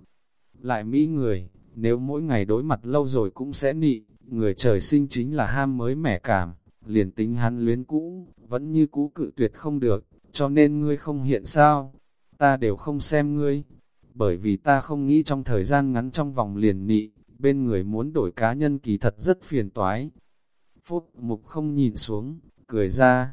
Lại Mỹ người, nếu mỗi ngày đối mặt lâu rồi cũng sẽ nị, người trời sinh chính là ham mới mẻ cảm, liền tính hắn luyến cũ, vẫn như cũ cự tuyệt không được, cho nên ngươi không hiện sao? Ta đều không xem ngươi, bởi vì ta không nghĩ trong thời gian ngắn trong vòng liền nị, bên người muốn đổi cá nhân kỳ thật rất phiền toái. Phúc mục không nhìn xuống, cười ra.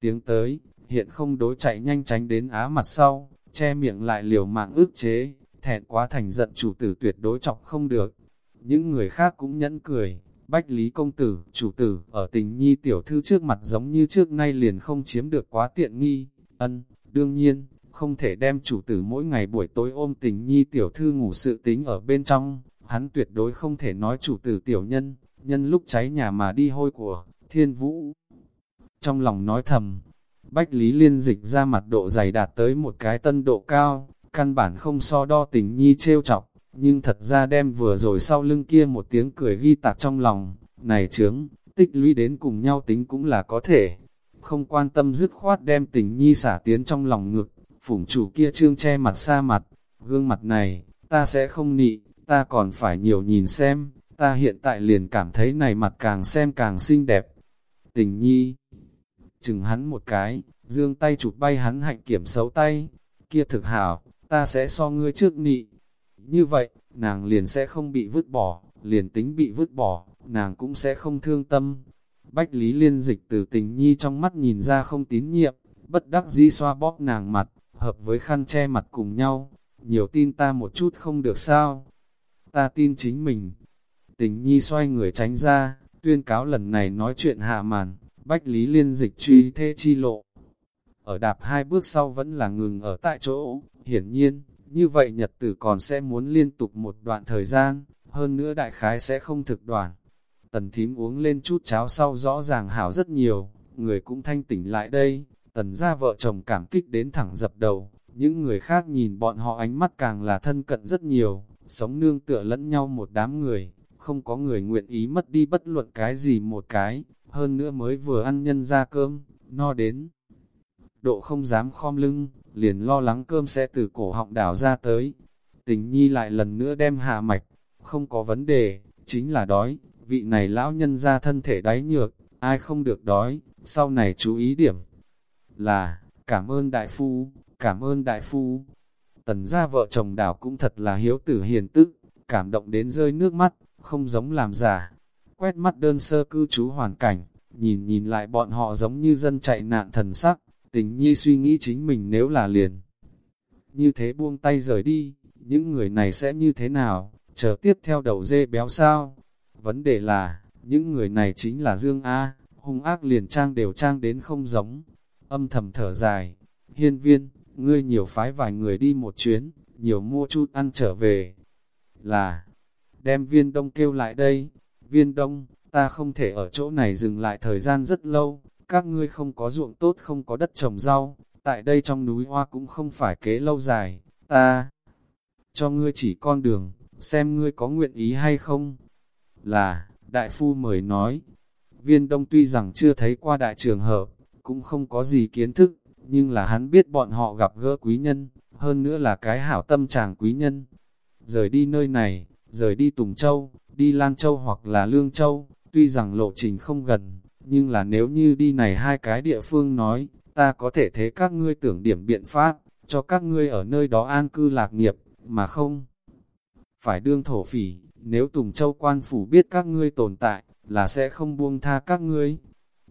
Tiếng tới, hiện không đối chạy nhanh tránh đến á mặt sau, che miệng lại liều mạng ước chế, thẹn quá thành giận chủ tử tuyệt đối chọc không được. Những người khác cũng nhẫn cười, Bách Lý Công Tử, chủ tử, ở tình nhi tiểu thư trước mặt giống như trước nay liền không chiếm được quá tiện nghi, ân, đương nhiên, không thể đem chủ tử mỗi ngày buổi tối ôm tình nhi tiểu thư ngủ sự tính ở bên trong, hắn tuyệt đối không thể nói chủ tử tiểu nhân, nhân lúc cháy nhà mà đi hôi của, thiên vũ. Trong lòng nói thầm, Bách Lý liên dịch ra mặt độ dày đạt tới một cái tân độ cao, căn bản không so đo tình nhi trêu chọc, nhưng thật ra đem vừa rồi sau lưng kia một tiếng cười ghi tạc trong lòng, này chướng, tích lũy đến cùng nhau tính cũng là có thể, không quan tâm dứt khoát đem tình nhi xả tiến trong lòng ngực, phủng chủ kia trương che mặt xa mặt, gương mặt này, ta sẽ không nị, ta còn phải nhiều nhìn xem, ta hiện tại liền cảm thấy này mặt càng xem càng xinh đẹp. Tình nhi, chừng hắn một cái, dương tay chụp bay hắn hạnh kiểm xấu tay, kia thực hảo, ta sẽ so ngươi trước nị. Như vậy, nàng liền sẽ không bị vứt bỏ, liền tính bị vứt bỏ, nàng cũng sẽ không thương tâm. Bách Lý Liên dịch từ tình nhi trong mắt nhìn ra không tín nhiệm, bất đắc dĩ xoa bóp nàng mặt, hợp với khăn che mặt cùng nhau. Nhiều tin ta một chút không được sao? Ta tin chính mình. Tình nhi xoay người tránh ra, tuyên cáo lần này nói chuyện hạ màn, Bách Lý Liên dịch truy thê chi lộ. Ở đạp hai bước sau vẫn là ngừng ở tại chỗ, hiển nhiên, như vậy nhật tử còn sẽ muốn liên tục một đoạn thời gian, hơn nữa đại khái sẽ không thực đoạn. Tần thím uống lên chút cháo sau rõ ràng hảo rất nhiều, người cũng thanh tỉnh lại đây, tần ra vợ chồng cảm kích đến thẳng dập đầu, những người khác nhìn bọn họ ánh mắt càng là thân cận rất nhiều, sống nương tựa lẫn nhau một đám người, không có người nguyện ý mất đi bất luận cái gì một cái, hơn nữa mới vừa ăn nhân ra cơm, no đến. Độ không dám khom lưng, liền lo lắng cơm sẽ từ cổ họng đảo ra tới. Tình nhi lại lần nữa đem hạ mạch, không có vấn đề, chính là đói, vị này lão nhân ra thân thể đáy nhược, ai không được đói, sau này chú ý điểm. Là, cảm ơn đại phu, cảm ơn đại phu. Tần gia vợ chồng đảo cũng thật là hiếu tử hiền tức, cảm động đến rơi nước mắt, không giống làm giả. Quét mắt đơn sơ cư trú hoàn cảnh, nhìn nhìn lại bọn họ giống như dân chạy nạn thần sắc, tình nhi suy nghĩ chính mình nếu là liền. Như thế buông tay rời đi, những người này sẽ như thế nào, chờ tiếp theo đầu dê béo sao? Vấn đề là, những người này chính là Dương A, hung ác liền trang đều trang đến không giống. Âm thầm thở dài, hiên viên, ngươi nhiều phái vài người đi một chuyến, nhiều mua chút ăn trở về. Là, đem viên đông kêu lại đây, viên đông, ta không thể ở chỗ này dừng lại thời gian rất lâu, các ngươi không có ruộng tốt không có đất trồng rau, tại đây trong núi hoa cũng không phải kế lâu dài, ta cho ngươi chỉ con đường, xem ngươi có nguyện ý hay không. Là, đại phu mời nói, viên đông tuy rằng chưa thấy qua đại trường hợp, cũng không có gì kiến thức, nhưng là hắn biết bọn họ gặp gỡ quý nhân, hơn nữa là cái hảo tâm chàng quý nhân. Rời đi nơi này, rời đi Tùng Châu, đi Lan Châu hoặc là Lương Châu, tuy rằng lộ trình không gần, nhưng là nếu như đi này hai cái địa phương nói, ta có thể thế các ngươi tưởng điểm biện pháp, cho các ngươi ở nơi đó an cư lạc nghiệp, mà không phải đương thổ phỉ, nếu Tùng Châu quan phủ biết các ngươi tồn tại, là sẽ không buông tha các ngươi.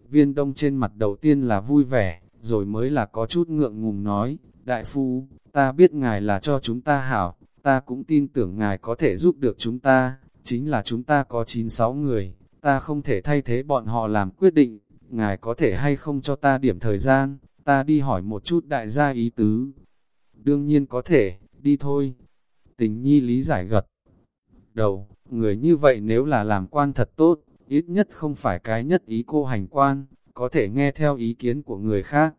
Viên đông trên mặt đầu tiên là vui vẻ, rồi mới là có chút ngượng ngùng nói, Đại phu, ta biết ngài là cho chúng ta hảo, ta cũng tin tưởng ngài có thể giúp được chúng ta, chính là chúng ta có 96 người, ta không thể thay thế bọn họ làm quyết định, ngài có thể hay không cho ta điểm thời gian, ta đi hỏi một chút đại gia ý tứ. Đương nhiên có thể, đi thôi. Tình nhi lý giải gật. Đầu, người như vậy nếu là làm quan thật tốt, ít nhất không phải cái nhất ý cô hành quan, có thể nghe theo ý kiến của người khác.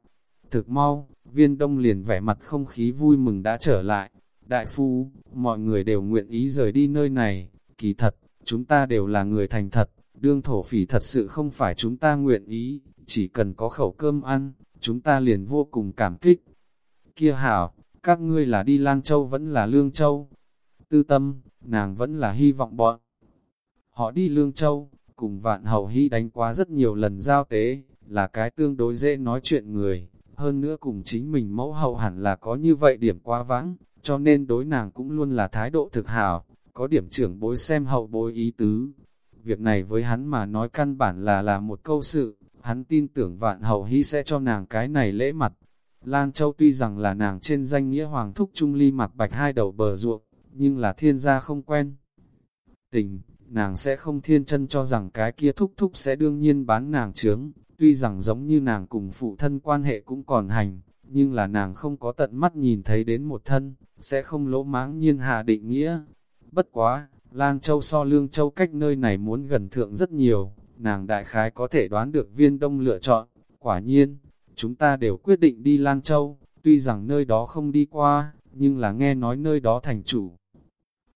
Thực mau, viên đông liền vẻ mặt không khí vui mừng đã trở lại. Đại phu, mọi người đều nguyện ý rời đi nơi này, kỳ thật, chúng ta đều là người thành thật, đương thổ phỉ thật sự không phải chúng ta nguyện ý, chỉ cần có khẩu cơm ăn, chúng ta liền vô cùng cảm kích. Kia hảo, các ngươi là đi Lan Châu vẫn là Lương Châu. Tư tâm, nàng vẫn là hy vọng bọn. Họ đi Lương Châu, cùng vạn hậu hy đánh quá rất nhiều lần giao tế, là cái tương đối dễ nói chuyện người, hơn nữa cùng chính mình mẫu hậu hẳn là có như vậy điểm quá vãng, cho nên đối nàng cũng luôn là thái độ thực hảo, có điểm trưởng bối xem hậu bối ý tứ, Việc này với hắn mà nói căn bản là là một câu sự, hắn tin tưởng vạn hậu hy sẽ cho nàng cái này lễ mặt. Lan Châu tuy rằng là nàng trên danh nghĩa hoàng thúc trung ly mặc bạch hai đầu bờ ruộng, nhưng là thiên gia không quen. Tình, nàng sẽ không thiên chân cho rằng cái kia thúc thúc sẽ đương nhiên bán nàng trướng, tuy rằng giống như nàng cùng phụ thân quan hệ cũng còn hành, nhưng là nàng không có tận mắt nhìn thấy đến một thân, sẽ không lỗ máng nhiên hạ định nghĩa. Bất quá, Lan Châu so Lương Châu cách nơi này muốn gần thượng rất nhiều, nàng đại khái có thể đoán được viên đông lựa chọn, quả nhiên, chúng ta đều quyết định đi Lan Châu, tuy rằng nơi đó không đi qua, nhưng là nghe nói nơi đó thành chủ.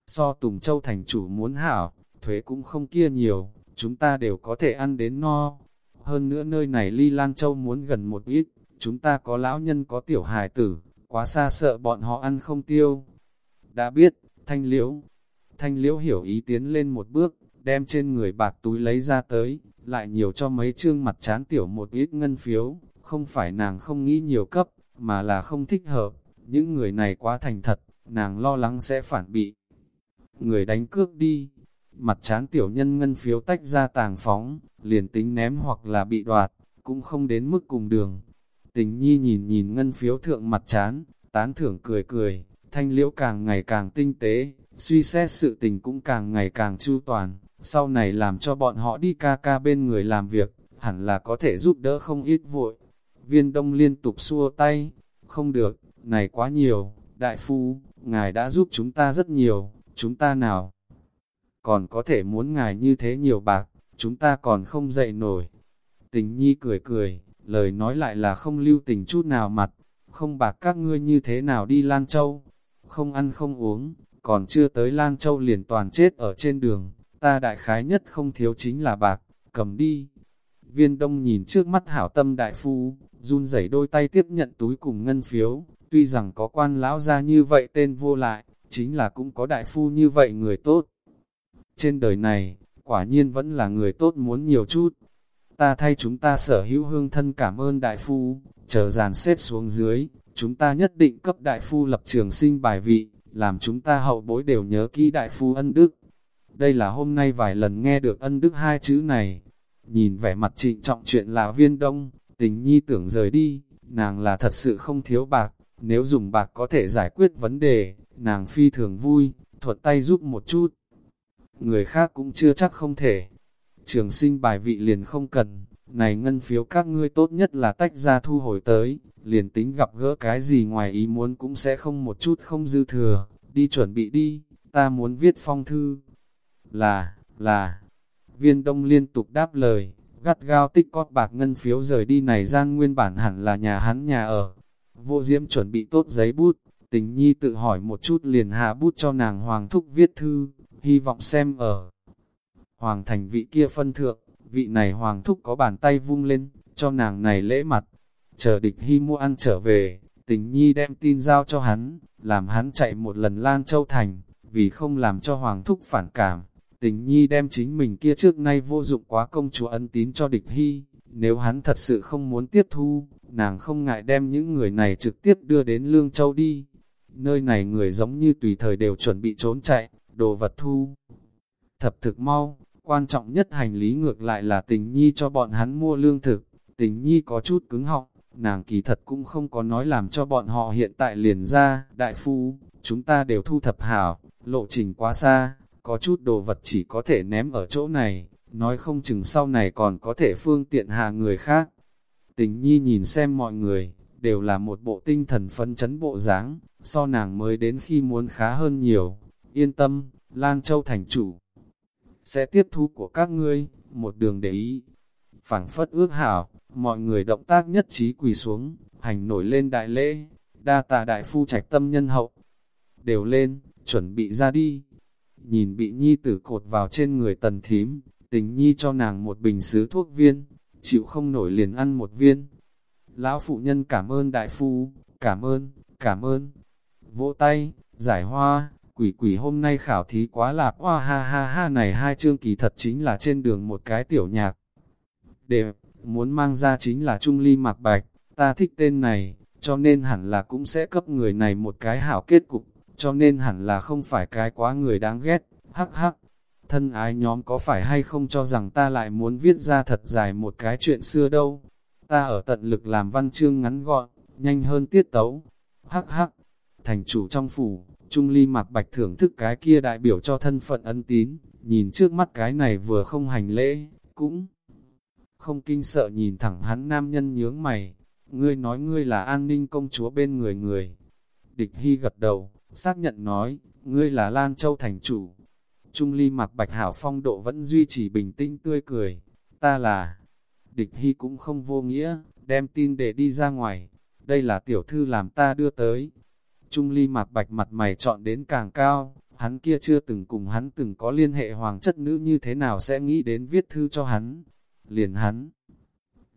So Tùng Châu thành chủ muốn hảo, thuế cũng không kia nhiều, chúng ta đều có thể ăn đến no. Hơn nữa nơi này ly Lan Châu muốn gần một ít, chúng ta có lão nhân có tiểu hài tử, quá xa sợ bọn họ ăn không tiêu. Đã biết, thanh liễu, thanh liễu hiểu ý tiến lên một bước, đem trên người bạc túi lấy ra tới, lại nhiều cho mấy chương mặt chán tiểu một ít ngân phiếu, không phải nàng không nghĩ nhiều cấp, mà là không thích hợp, những người này quá thành thật, nàng lo lắng sẽ phản bị. Người đánh cướp đi, mặt chán tiểu nhân ngân phiếu tách ra tàng phóng, liền tính ném hoặc là bị đoạt, cũng không đến mức cùng đường. Tình nhi nhìn nhìn ngân phiếu thượng mặt chán, tán thưởng cười cười, thanh liễu càng ngày càng tinh tế, suy xét sự tình cũng càng ngày càng chu toàn, sau này làm cho bọn họ đi ca ca bên người làm việc, hẳn là có thể giúp đỡ không ít vội. Viên đông liên tục xua tay, không được, này quá nhiều, đại phu, ngài đã giúp chúng ta rất nhiều, chúng ta nào? Còn có thể muốn ngài như thế nhiều bạc, chúng ta còn không dậy nổi. Tình nhi cười cười, lời nói lại là không lưu tình chút nào mặt, không bạc các ngươi như thế nào đi Lan Châu, không ăn không uống, còn chưa tới Lan Châu liền toàn chết ở trên đường, ta đại khái nhất không thiếu chính là bạc, cầm đi. Viên đông nhìn trước mắt hảo tâm đại phu, run rẩy đôi tay tiếp nhận túi cùng ngân phiếu, tuy rằng có quan lão ra như vậy tên vô lại, chính là cũng có đại phu như vậy người tốt. Trên đời này, quả nhiên vẫn là người tốt muốn nhiều chút. Ta thay chúng ta sở hữu hương thân cảm ơn đại phu, chờ dàn xếp xuống dưới, chúng ta nhất định cấp đại phu lập trường sinh bài vị, làm chúng ta hậu bối đều nhớ kỹ đại phu ân đức. Đây là hôm nay vài lần nghe được ân đức hai chữ này. Nhìn vẻ mặt trịnh trọng chuyện là viên đông, tình nhi tưởng rời đi, nàng là thật sự không thiếu bạc, nếu dùng bạc có thể giải quyết vấn đề, nàng phi thường vui, thuật tay giúp một chút. Người khác cũng chưa chắc không thể. Trường sinh bài vị liền không cần, này ngân phiếu các ngươi tốt nhất là tách ra thu hồi tới, liền tính gặp gỡ cái gì ngoài ý muốn cũng sẽ không một chút không dư thừa, đi chuẩn bị đi, ta muốn viết phong thư. Là, là, viên đông liên tục đáp lời, gắt gao tích cót bạc ngân phiếu rời đi này gian nguyên bản hẳn là nhà hắn nhà ở. Vô diễm chuẩn bị tốt giấy bút, tình nhi tự hỏi một chút liền hạ bút cho nàng hoàng thúc viết thư, hy vọng xem ở. Hoàng thành vị kia phân thượng, vị này hoàng thúc có bàn tay vung lên, cho nàng này lễ mặt. Chờ địch hy mua ăn trở về, tình nhi đem tin giao cho hắn, làm hắn chạy một lần Lan Châu Thành, vì không làm cho hoàng thúc phản cảm. Tình nhi đem chính mình kia trước nay vô dụng quá công chúa ân tín cho địch hy, nếu hắn thật sự không muốn tiếp thu, nàng không ngại đem những người này trực tiếp đưa đến Lương Châu đi. Nơi này người giống như tùy thời đều chuẩn bị trốn chạy, đồ vật thu. Thập thực mau, quan trọng nhất hành lý ngược lại là tình nhi cho bọn hắn mua lương thực. Tình nhi có chút cứng họng, nàng kỳ thật cũng không có nói làm cho bọn họ hiện tại liền ra, đại phu, chúng ta đều thu thập hảo, lộ trình quá xa, có chút đồ vật chỉ có thể ném ở chỗ này, nói không chừng sau này còn có thể phương tiện hạ người khác. Tình nhi nhìn xem mọi người, đều là một bộ tinh thần phấn chấn bộ dáng, so nàng mới đến khi muốn khá hơn nhiều. Yên tâm, Lan Châu thành chủ sẽ tiếp thu của các ngươi, một đường để ý. phảng phất ước hảo, mọi người động tác nhất trí quỳ xuống, hành nổi lên đại lễ, đa tà đại phu trạch tâm nhân hậu. Đều lên, chuẩn bị ra đi. Nhìn bị nhi tử cột vào trên người tần thím, tình nhi cho nàng một bình sứ thuốc viên, chịu không nổi liền ăn một viên. Lão phụ nhân cảm ơn đại phu, cảm ơn, cảm ơn. Vỗ tay, giải hoa, quỷ quỷ hôm nay khảo thí quá lạp oa ha ha ha này hai chương kỳ thật chính là trên đường một cái tiểu nhạc. Để muốn mang ra chính là Trung Ly Mạc Bạch, ta thích tên này, cho nên hẳn là cũng sẽ cấp người này một cái hảo kết cục, cho nên hẳn là không phải cái quá người đáng ghét, hắc hắc. Thân ái nhóm có phải hay không cho rằng ta lại muốn viết ra thật dài một cái chuyện xưa đâu. Ta ở tận lực làm văn chương ngắn gọn, nhanh hơn tiết tấu. Hắc hắc, thành chủ trong phủ, Trung Ly mặc bạch thưởng thức cái kia đại biểu cho thân phận ân tín, nhìn trước mắt cái này vừa không hành lễ, cũng không kinh sợ nhìn thẳng hắn nam nhân nhướng mày. Ngươi nói ngươi là an ninh công chúa bên người người. Địch Hy gật đầu, xác nhận nói, ngươi là Lan Châu thành chủ. Trung Ly mặc bạch hảo phong độ vẫn duy trì bình tĩnh tươi cười. Ta là... Địch Hy cũng không vô nghĩa, đem tin để đi ra ngoài. Đây là tiểu thư làm ta đưa tới. Trung Ly mặc bạch mặt mày chọn đến càng cao, hắn kia chưa từng cùng hắn từng có liên hệ hoàng chất nữ như thế nào sẽ nghĩ đến viết thư cho hắn. Liền hắn.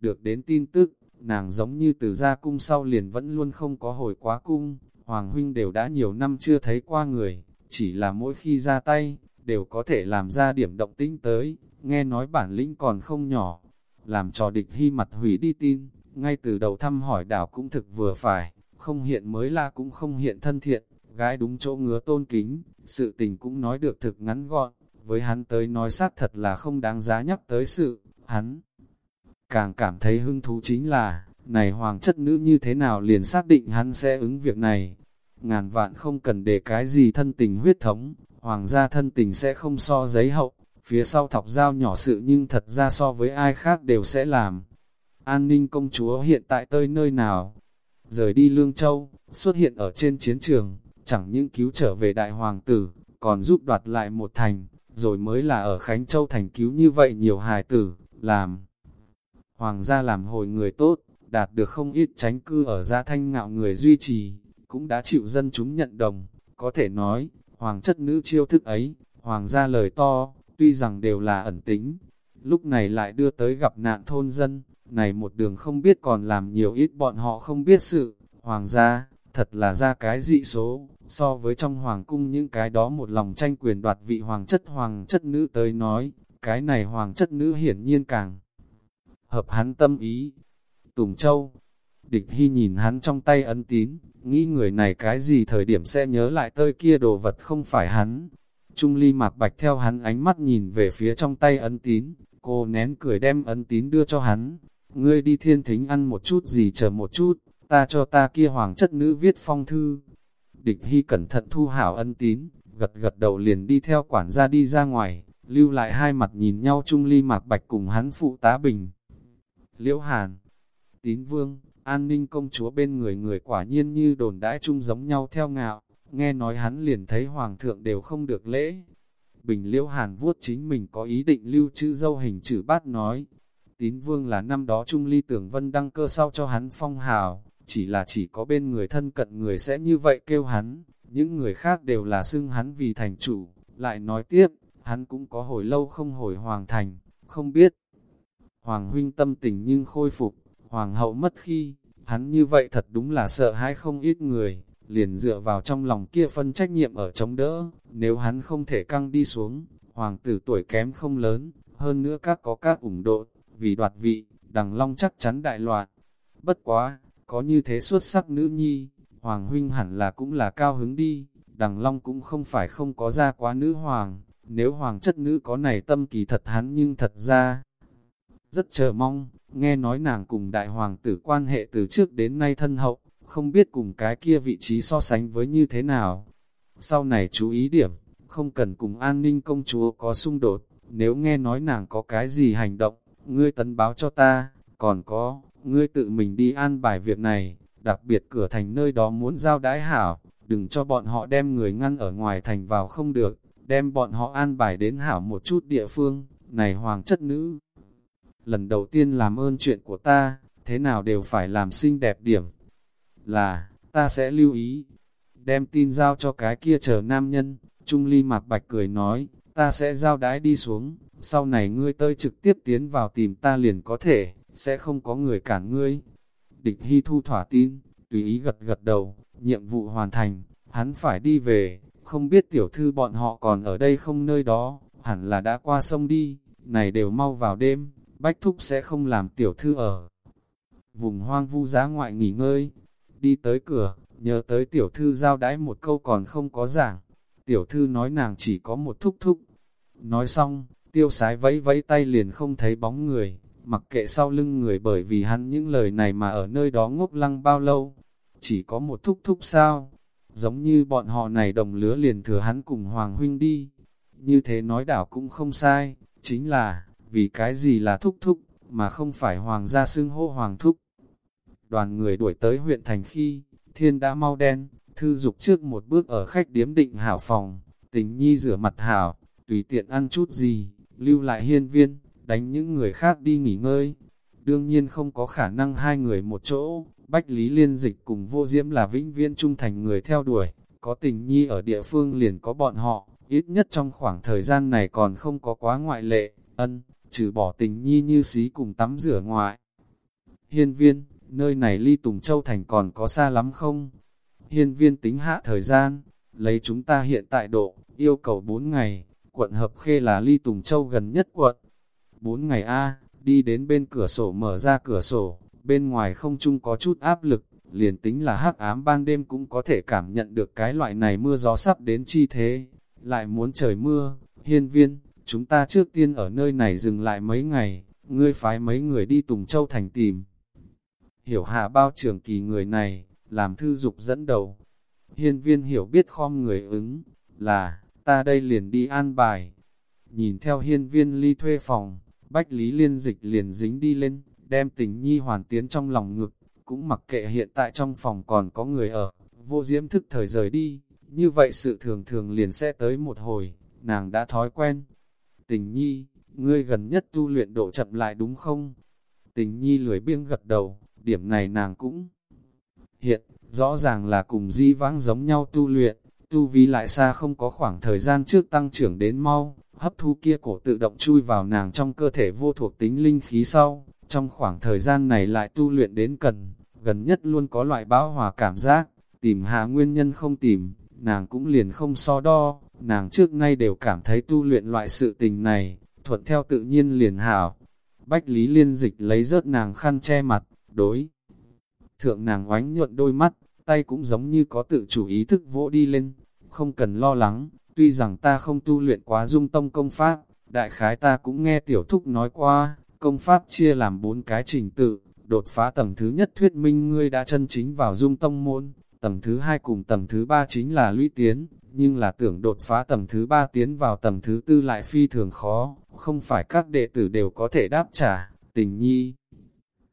Được đến tin tức, nàng giống như từ ra cung sau liền vẫn luôn không có hồi quá cung, Hoàng huynh đều đã nhiều năm chưa thấy qua người, chỉ là mỗi khi ra tay, đều có thể làm ra điểm động tĩnh tới, nghe nói bản lĩnh còn không nhỏ, làm cho địch hy mặt hủy đi tin, ngay từ đầu thăm hỏi đảo cũng thực vừa phải, không hiện mới la cũng không hiện thân thiện, gái đúng chỗ ngứa tôn kính, sự tình cũng nói được thực ngắn gọn, với hắn tới nói xác thật là không đáng giá nhắc tới sự, hắn càng cảm thấy hứng thú chính là, này hoàng chất nữ như thế nào liền xác định hắn sẽ ứng việc này. Ngàn vạn không cần để cái gì thân tình huyết thống, hoàng gia thân tình sẽ không so giấy hậu, phía sau thọc dao nhỏ sự nhưng thật ra so với ai khác đều sẽ làm. An ninh công chúa hiện tại tới nơi nào? Rời đi Lương Châu, xuất hiện ở trên chiến trường, chẳng những cứu trở về đại hoàng tử, còn giúp đoạt lại một thành, rồi mới là ở Khánh Châu thành cứu như vậy nhiều hài tử, làm. Hoàng gia làm hồi người tốt, đạt được không ít tránh cư ở gia thanh ngạo người duy trì, cũng đã chịu dân chúng nhận đồng. Có thể nói, hoàng chất nữ chiêu thức ấy, hoàng gia lời to, tuy rằng đều là ẩn tính, lúc này lại đưa tới gặp nạn thôn dân, này một đường không biết còn làm nhiều ít bọn họ không biết sự, hoàng gia, thật là ra cái dị số, so với trong hoàng cung những cái đó một lòng tranh quyền đoạt vị hoàng chất hoàng chất nữ tới nói, cái này hoàng chất nữ hiển nhiên càng hợp hắn tâm ý, Tùng Châu. Địch Hy nhìn hắn trong tay ấn tín, nghĩ người này cái gì thời điểm sẽ nhớ lại tơi kia đồ vật không phải hắn. Trung ly mạc bạch theo hắn ánh mắt nhìn về phía trong tay ấn tín, cô nén cười đem ấn tín đưa cho hắn. Ngươi đi thiên thính ăn một chút gì chờ một chút, ta cho ta kia hoàng chất nữ viết phong thư. Địch Hy cẩn thận thu hảo ân tín, gật gật đầu liền đi theo quản gia đi ra ngoài, lưu lại hai mặt nhìn nhau chung ly mạc bạch cùng hắn phụ tá bình. Liễu Hàn tín vương, an ninh công chúa bên người người quả nhiên như đồn đãi chung giống nhau theo ngạo, nghe nói hắn liền thấy hoàng thượng đều không được lễ. Bình liễu hàn vuốt chính mình có ý định lưu chữ dâu hình chữ bát nói, tín vương là năm đó trung ly tưởng vân đăng cơ sau cho hắn phong hào, chỉ là chỉ có bên người thân cận người sẽ như vậy kêu hắn, những người khác đều là xưng hắn vì thành chủ, lại nói tiếp, hắn cũng có hồi lâu không hồi hoàng thành, không biết. Hoàng huynh tâm tình nhưng khôi phục, Hoàng hậu mất khi, hắn như vậy thật đúng là sợ hãi không ít người, liền dựa vào trong lòng kia phân trách nhiệm ở chống đỡ, nếu hắn không thể căng đi xuống, hoàng tử tuổi kém không lớn, hơn nữa các có các ủng độ, vì đoạt vị, đằng long chắc chắn đại loạn. Bất quá, có như thế xuất sắc nữ nhi, hoàng huynh hẳn là cũng là cao hứng đi, đằng long cũng không phải không có ra quá nữ hoàng, nếu hoàng chất nữ có này tâm kỳ thật hắn nhưng thật ra rất chờ mong, nghe nói nàng cùng đại hoàng tử quan hệ từ trước đến nay thân hậu, không biết cùng cái kia vị trí so sánh với như thế nào. Sau này chú ý điểm, không cần cùng an ninh công chúa có xung đột, nếu nghe nói nàng có cái gì hành động, ngươi tấn báo cho ta, còn có, ngươi tự mình đi an bài việc này, đặc biệt cửa thành nơi đó muốn giao đái hảo, đừng cho bọn họ đem người ngăn ở ngoài thành vào không được, đem bọn họ an bài đến hảo một chút địa phương, này hoàng chất nữ, lần đầu tiên làm ơn chuyện của ta, thế nào đều phải làm xinh đẹp điểm. Là, ta sẽ lưu ý. Đem tin giao cho cái kia chờ nam nhân, Trung Ly Mạc Bạch cười nói, ta sẽ giao đái đi xuống, sau này ngươi tơi trực tiếp tiến vào tìm ta liền có thể, sẽ không có người cản ngươi. Địch Hy thu thỏa tin, tùy ý gật gật đầu, nhiệm vụ hoàn thành, hắn phải đi về, không biết tiểu thư bọn họ còn ở đây không nơi đó, hẳn là đã qua sông đi, này đều mau vào đêm, Bách Thúc sẽ không làm tiểu thư ở. Vùng hoang vu giá ngoại nghỉ ngơi, đi tới cửa, nhớ tới tiểu thư giao đãi một câu còn không có giảng. Tiểu thư nói nàng chỉ có một thúc thúc. Nói xong, tiêu sái vẫy vẫy tay liền không thấy bóng người, mặc kệ sau lưng người bởi vì hắn những lời này mà ở nơi đó ngốc lăng bao lâu. Chỉ có một thúc thúc sao, giống như bọn họ này đồng lứa liền thừa hắn cùng Hoàng Huynh đi. Như thế nói đảo cũng không sai, chính là, vì cái gì là thúc thúc, mà không phải Hoàng gia xưng hô Hoàng thúc. Đoàn người đuổi tới huyện thành khi, thiên đã mau đen, thư dục trước một bước ở khách điếm định hảo phòng, tình nhi rửa mặt hảo, tùy tiện ăn chút gì, lưu lại hiên viên, đánh những người khác đi nghỉ ngơi. Đương nhiên không có khả năng hai người một chỗ, Bách Lý Liên Dịch cùng vô diễm là vĩnh viễn trung thành người theo đuổi, có tình nhi ở địa phương liền có bọn họ, ít nhất trong khoảng thời gian này còn không có quá ngoại lệ, ân, trừ bỏ tình nhi như xí cùng tắm rửa ngoại. Hiên viên, nơi này ly Tùng Châu Thành còn có xa lắm không? Hiên viên tính hạ thời gian, lấy chúng ta hiện tại độ, yêu cầu 4 ngày, quận Hợp Khê là ly Tùng Châu gần nhất quận. bốn ngày A, đi đến bên cửa sổ mở ra cửa sổ, bên ngoài không chung có chút áp lực, liền tính là hắc ám ban đêm cũng có thể cảm nhận được cái loại này mưa gió sắp đến chi thế. Lại muốn trời mưa, hiên viên, chúng ta trước tiên ở nơi này dừng lại mấy ngày, ngươi phái mấy người đi Tùng Châu Thành tìm. Hiểu hạ bao trưởng kỳ người này, làm thư dục dẫn đầu. Hiên viên hiểu biết khom người ứng, là, ta đây liền đi an bài. Nhìn theo hiên viên ly thuê phòng, Bách Lý Liên Dịch liền dính đi lên, đem tình nhi hoàn tiến trong lòng ngực, cũng mặc kệ hiện tại trong phòng còn có người ở, vô diễm thức thời rời đi, như vậy sự thường thường liền sẽ tới một hồi, nàng đã thói quen. Tình nhi, ngươi gần nhất tu luyện độ chậm lại đúng không? Tình nhi lười biếng gật đầu, điểm này nàng cũng hiện, rõ ràng là cùng di vãng giống nhau tu luyện, tu vi lại xa không có khoảng thời gian trước tăng trưởng đến mau, hấp thu kia cổ tự động chui vào nàng trong cơ thể vô thuộc tính linh khí sau, trong khoảng thời gian này lại tu luyện đến cần, gần nhất luôn có loại bão hòa cảm giác, tìm hạ nguyên nhân không tìm, nàng cũng liền không so đo, nàng trước nay đều cảm thấy tu luyện loại sự tình này, thuận theo tự nhiên liền hảo. Bách Lý Liên Dịch lấy rớt nàng khăn che mặt, đối. Thượng nàng oánh nhuận đôi mắt, tay cũng giống như có tự chủ ý thức vỗ đi lên, không cần lo lắng, tuy rằng ta không tu luyện quá dung tông công pháp, đại khái ta cũng nghe tiểu thúc nói qua, công pháp chia làm bốn cái trình tự, đột phá tầng thứ nhất thuyết minh ngươi đã chân chính vào dung tông môn, tầng thứ hai cùng tầng thứ ba chính là lũy tiến, nhưng là tưởng đột phá tầng thứ ba tiến vào tầng thứ tư lại phi thường khó, không phải các đệ tử đều có thể đáp trả, tình nhi.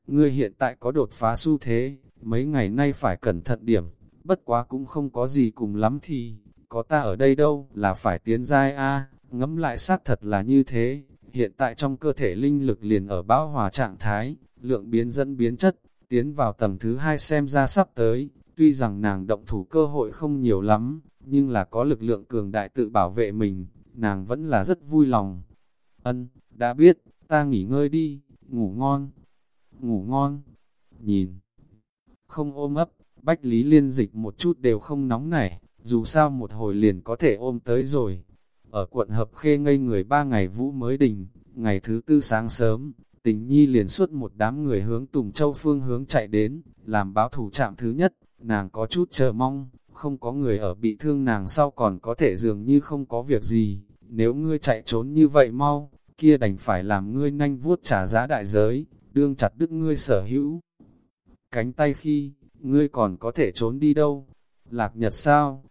Ngươi hiện tại có đột phá xu thế, mấy ngày nay phải cẩn thận điểm, bất quá cũng không có gì cùng lắm thì, có ta ở đây đâu, là phải tiến giai a. Ngẫm lại xác thật là như thế, hiện tại trong cơ thể linh lực liền ở bão hòa trạng thái, lượng biến dẫn biến chất, tiến vào tầng thứ hai xem ra sắp tới, tuy rằng nàng động thủ cơ hội không nhiều lắm, nhưng là có lực lượng cường đại tự bảo vệ mình, nàng vẫn là rất vui lòng. Ân, đã biết, ta nghỉ ngơi đi, ngủ ngon, ngủ ngon, nhìn, không ôm ấp, Bách Lý Liên dịch một chút đều không nóng nảy, dù sao một hồi liền có thể ôm tới rồi. Ở quận Hợp Khê ngây người ba ngày vũ mới đình, ngày thứ tư sáng sớm, tình nhi liền suốt một đám người hướng Tùng Châu phương hướng chạy đến, làm báo thủ trạm thứ nhất, nàng có chút chờ mong, không có người ở bị thương nàng sau còn có thể dường như không có việc gì, nếu ngươi chạy trốn như vậy mau, kia đành phải làm ngươi nhanh vuốt trả giá đại giới, đương chặt đứt ngươi sở hữu. Cánh tay khi, ngươi còn có thể trốn đi đâu? Lạc Nhật sao?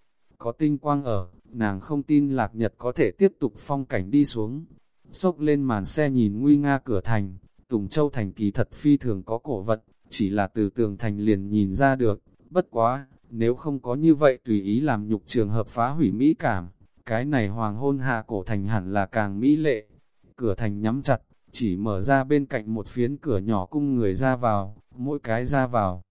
Có tinh quang ở, nàng không tin Lạc Nhật có thể tiếp tục phong cảnh đi xuống. Xốc lên màn xe nhìn nguy nga cửa thành, Tùng Châu thành kỳ thật phi thường có cổ vật, chỉ là từ tường thành liền nhìn ra được, bất quá, nếu không có như vậy tùy ý làm nhục trường hợp phá hủy mỹ cảm, cái này hoàng hôn hạ cổ thành hẳn là càng mỹ lệ. Cửa thành nhắm chặt, chỉ mở ra bên cạnh một phiến cửa nhỏ cung người ra vào, mỗi cái ra vào.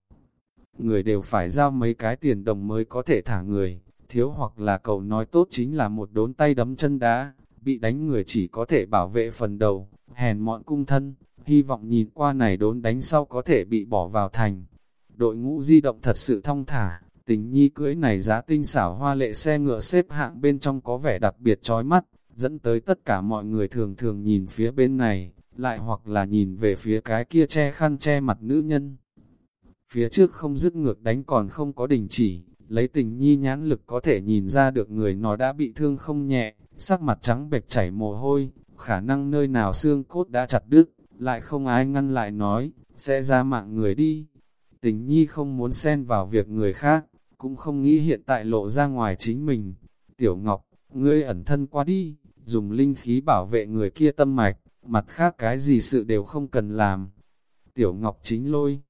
Người đều phải giao mấy cái tiền đồng mới có thể thả người, thiếu hoặc là cầu nói tốt chính là một đốn tay đấm chân đá, bị đánh người chỉ có thể bảo vệ phần đầu, hèn mọn cung thân, hy vọng nhìn qua này đốn đánh sau có thể bị bỏ vào thành. Đội ngũ di động thật sự thông thả, tình nhi cưỡi này giá tinh xảo hoa lệ xe ngựa xếp hạng bên trong có vẻ đặc biệt chói mắt, dẫn tới tất cả mọi người thường thường nhìn phía bên này, lại hoặc là nhìn về phía cái kia che khăn che mặt nữ nhân. Phía trước không dứt ngược đánh còn không có đình chỉ, lấy tình nhi nhãn lực có thể nhìn ra được người nó đã bị thương không nhẹ, sắc mặt trắng bệch chảy mồ hôi, khả năng nơi nào xương cốt đã chặt đứt, lại không ai ngăn lại nói, sẽ ra mạng người đi. Tình nhi không muốn xen vào việc người khác, cũng không nghĩ hiện tại lộ ra ngoài chính mình. Tiểu Ngọc, ngươi ẩn thân qua đi, dùng linh khí bảo vệ người kia tâm mạch, mặt khác cái gì sự đều không cần làm. Tiểu Ngọc chính lôi.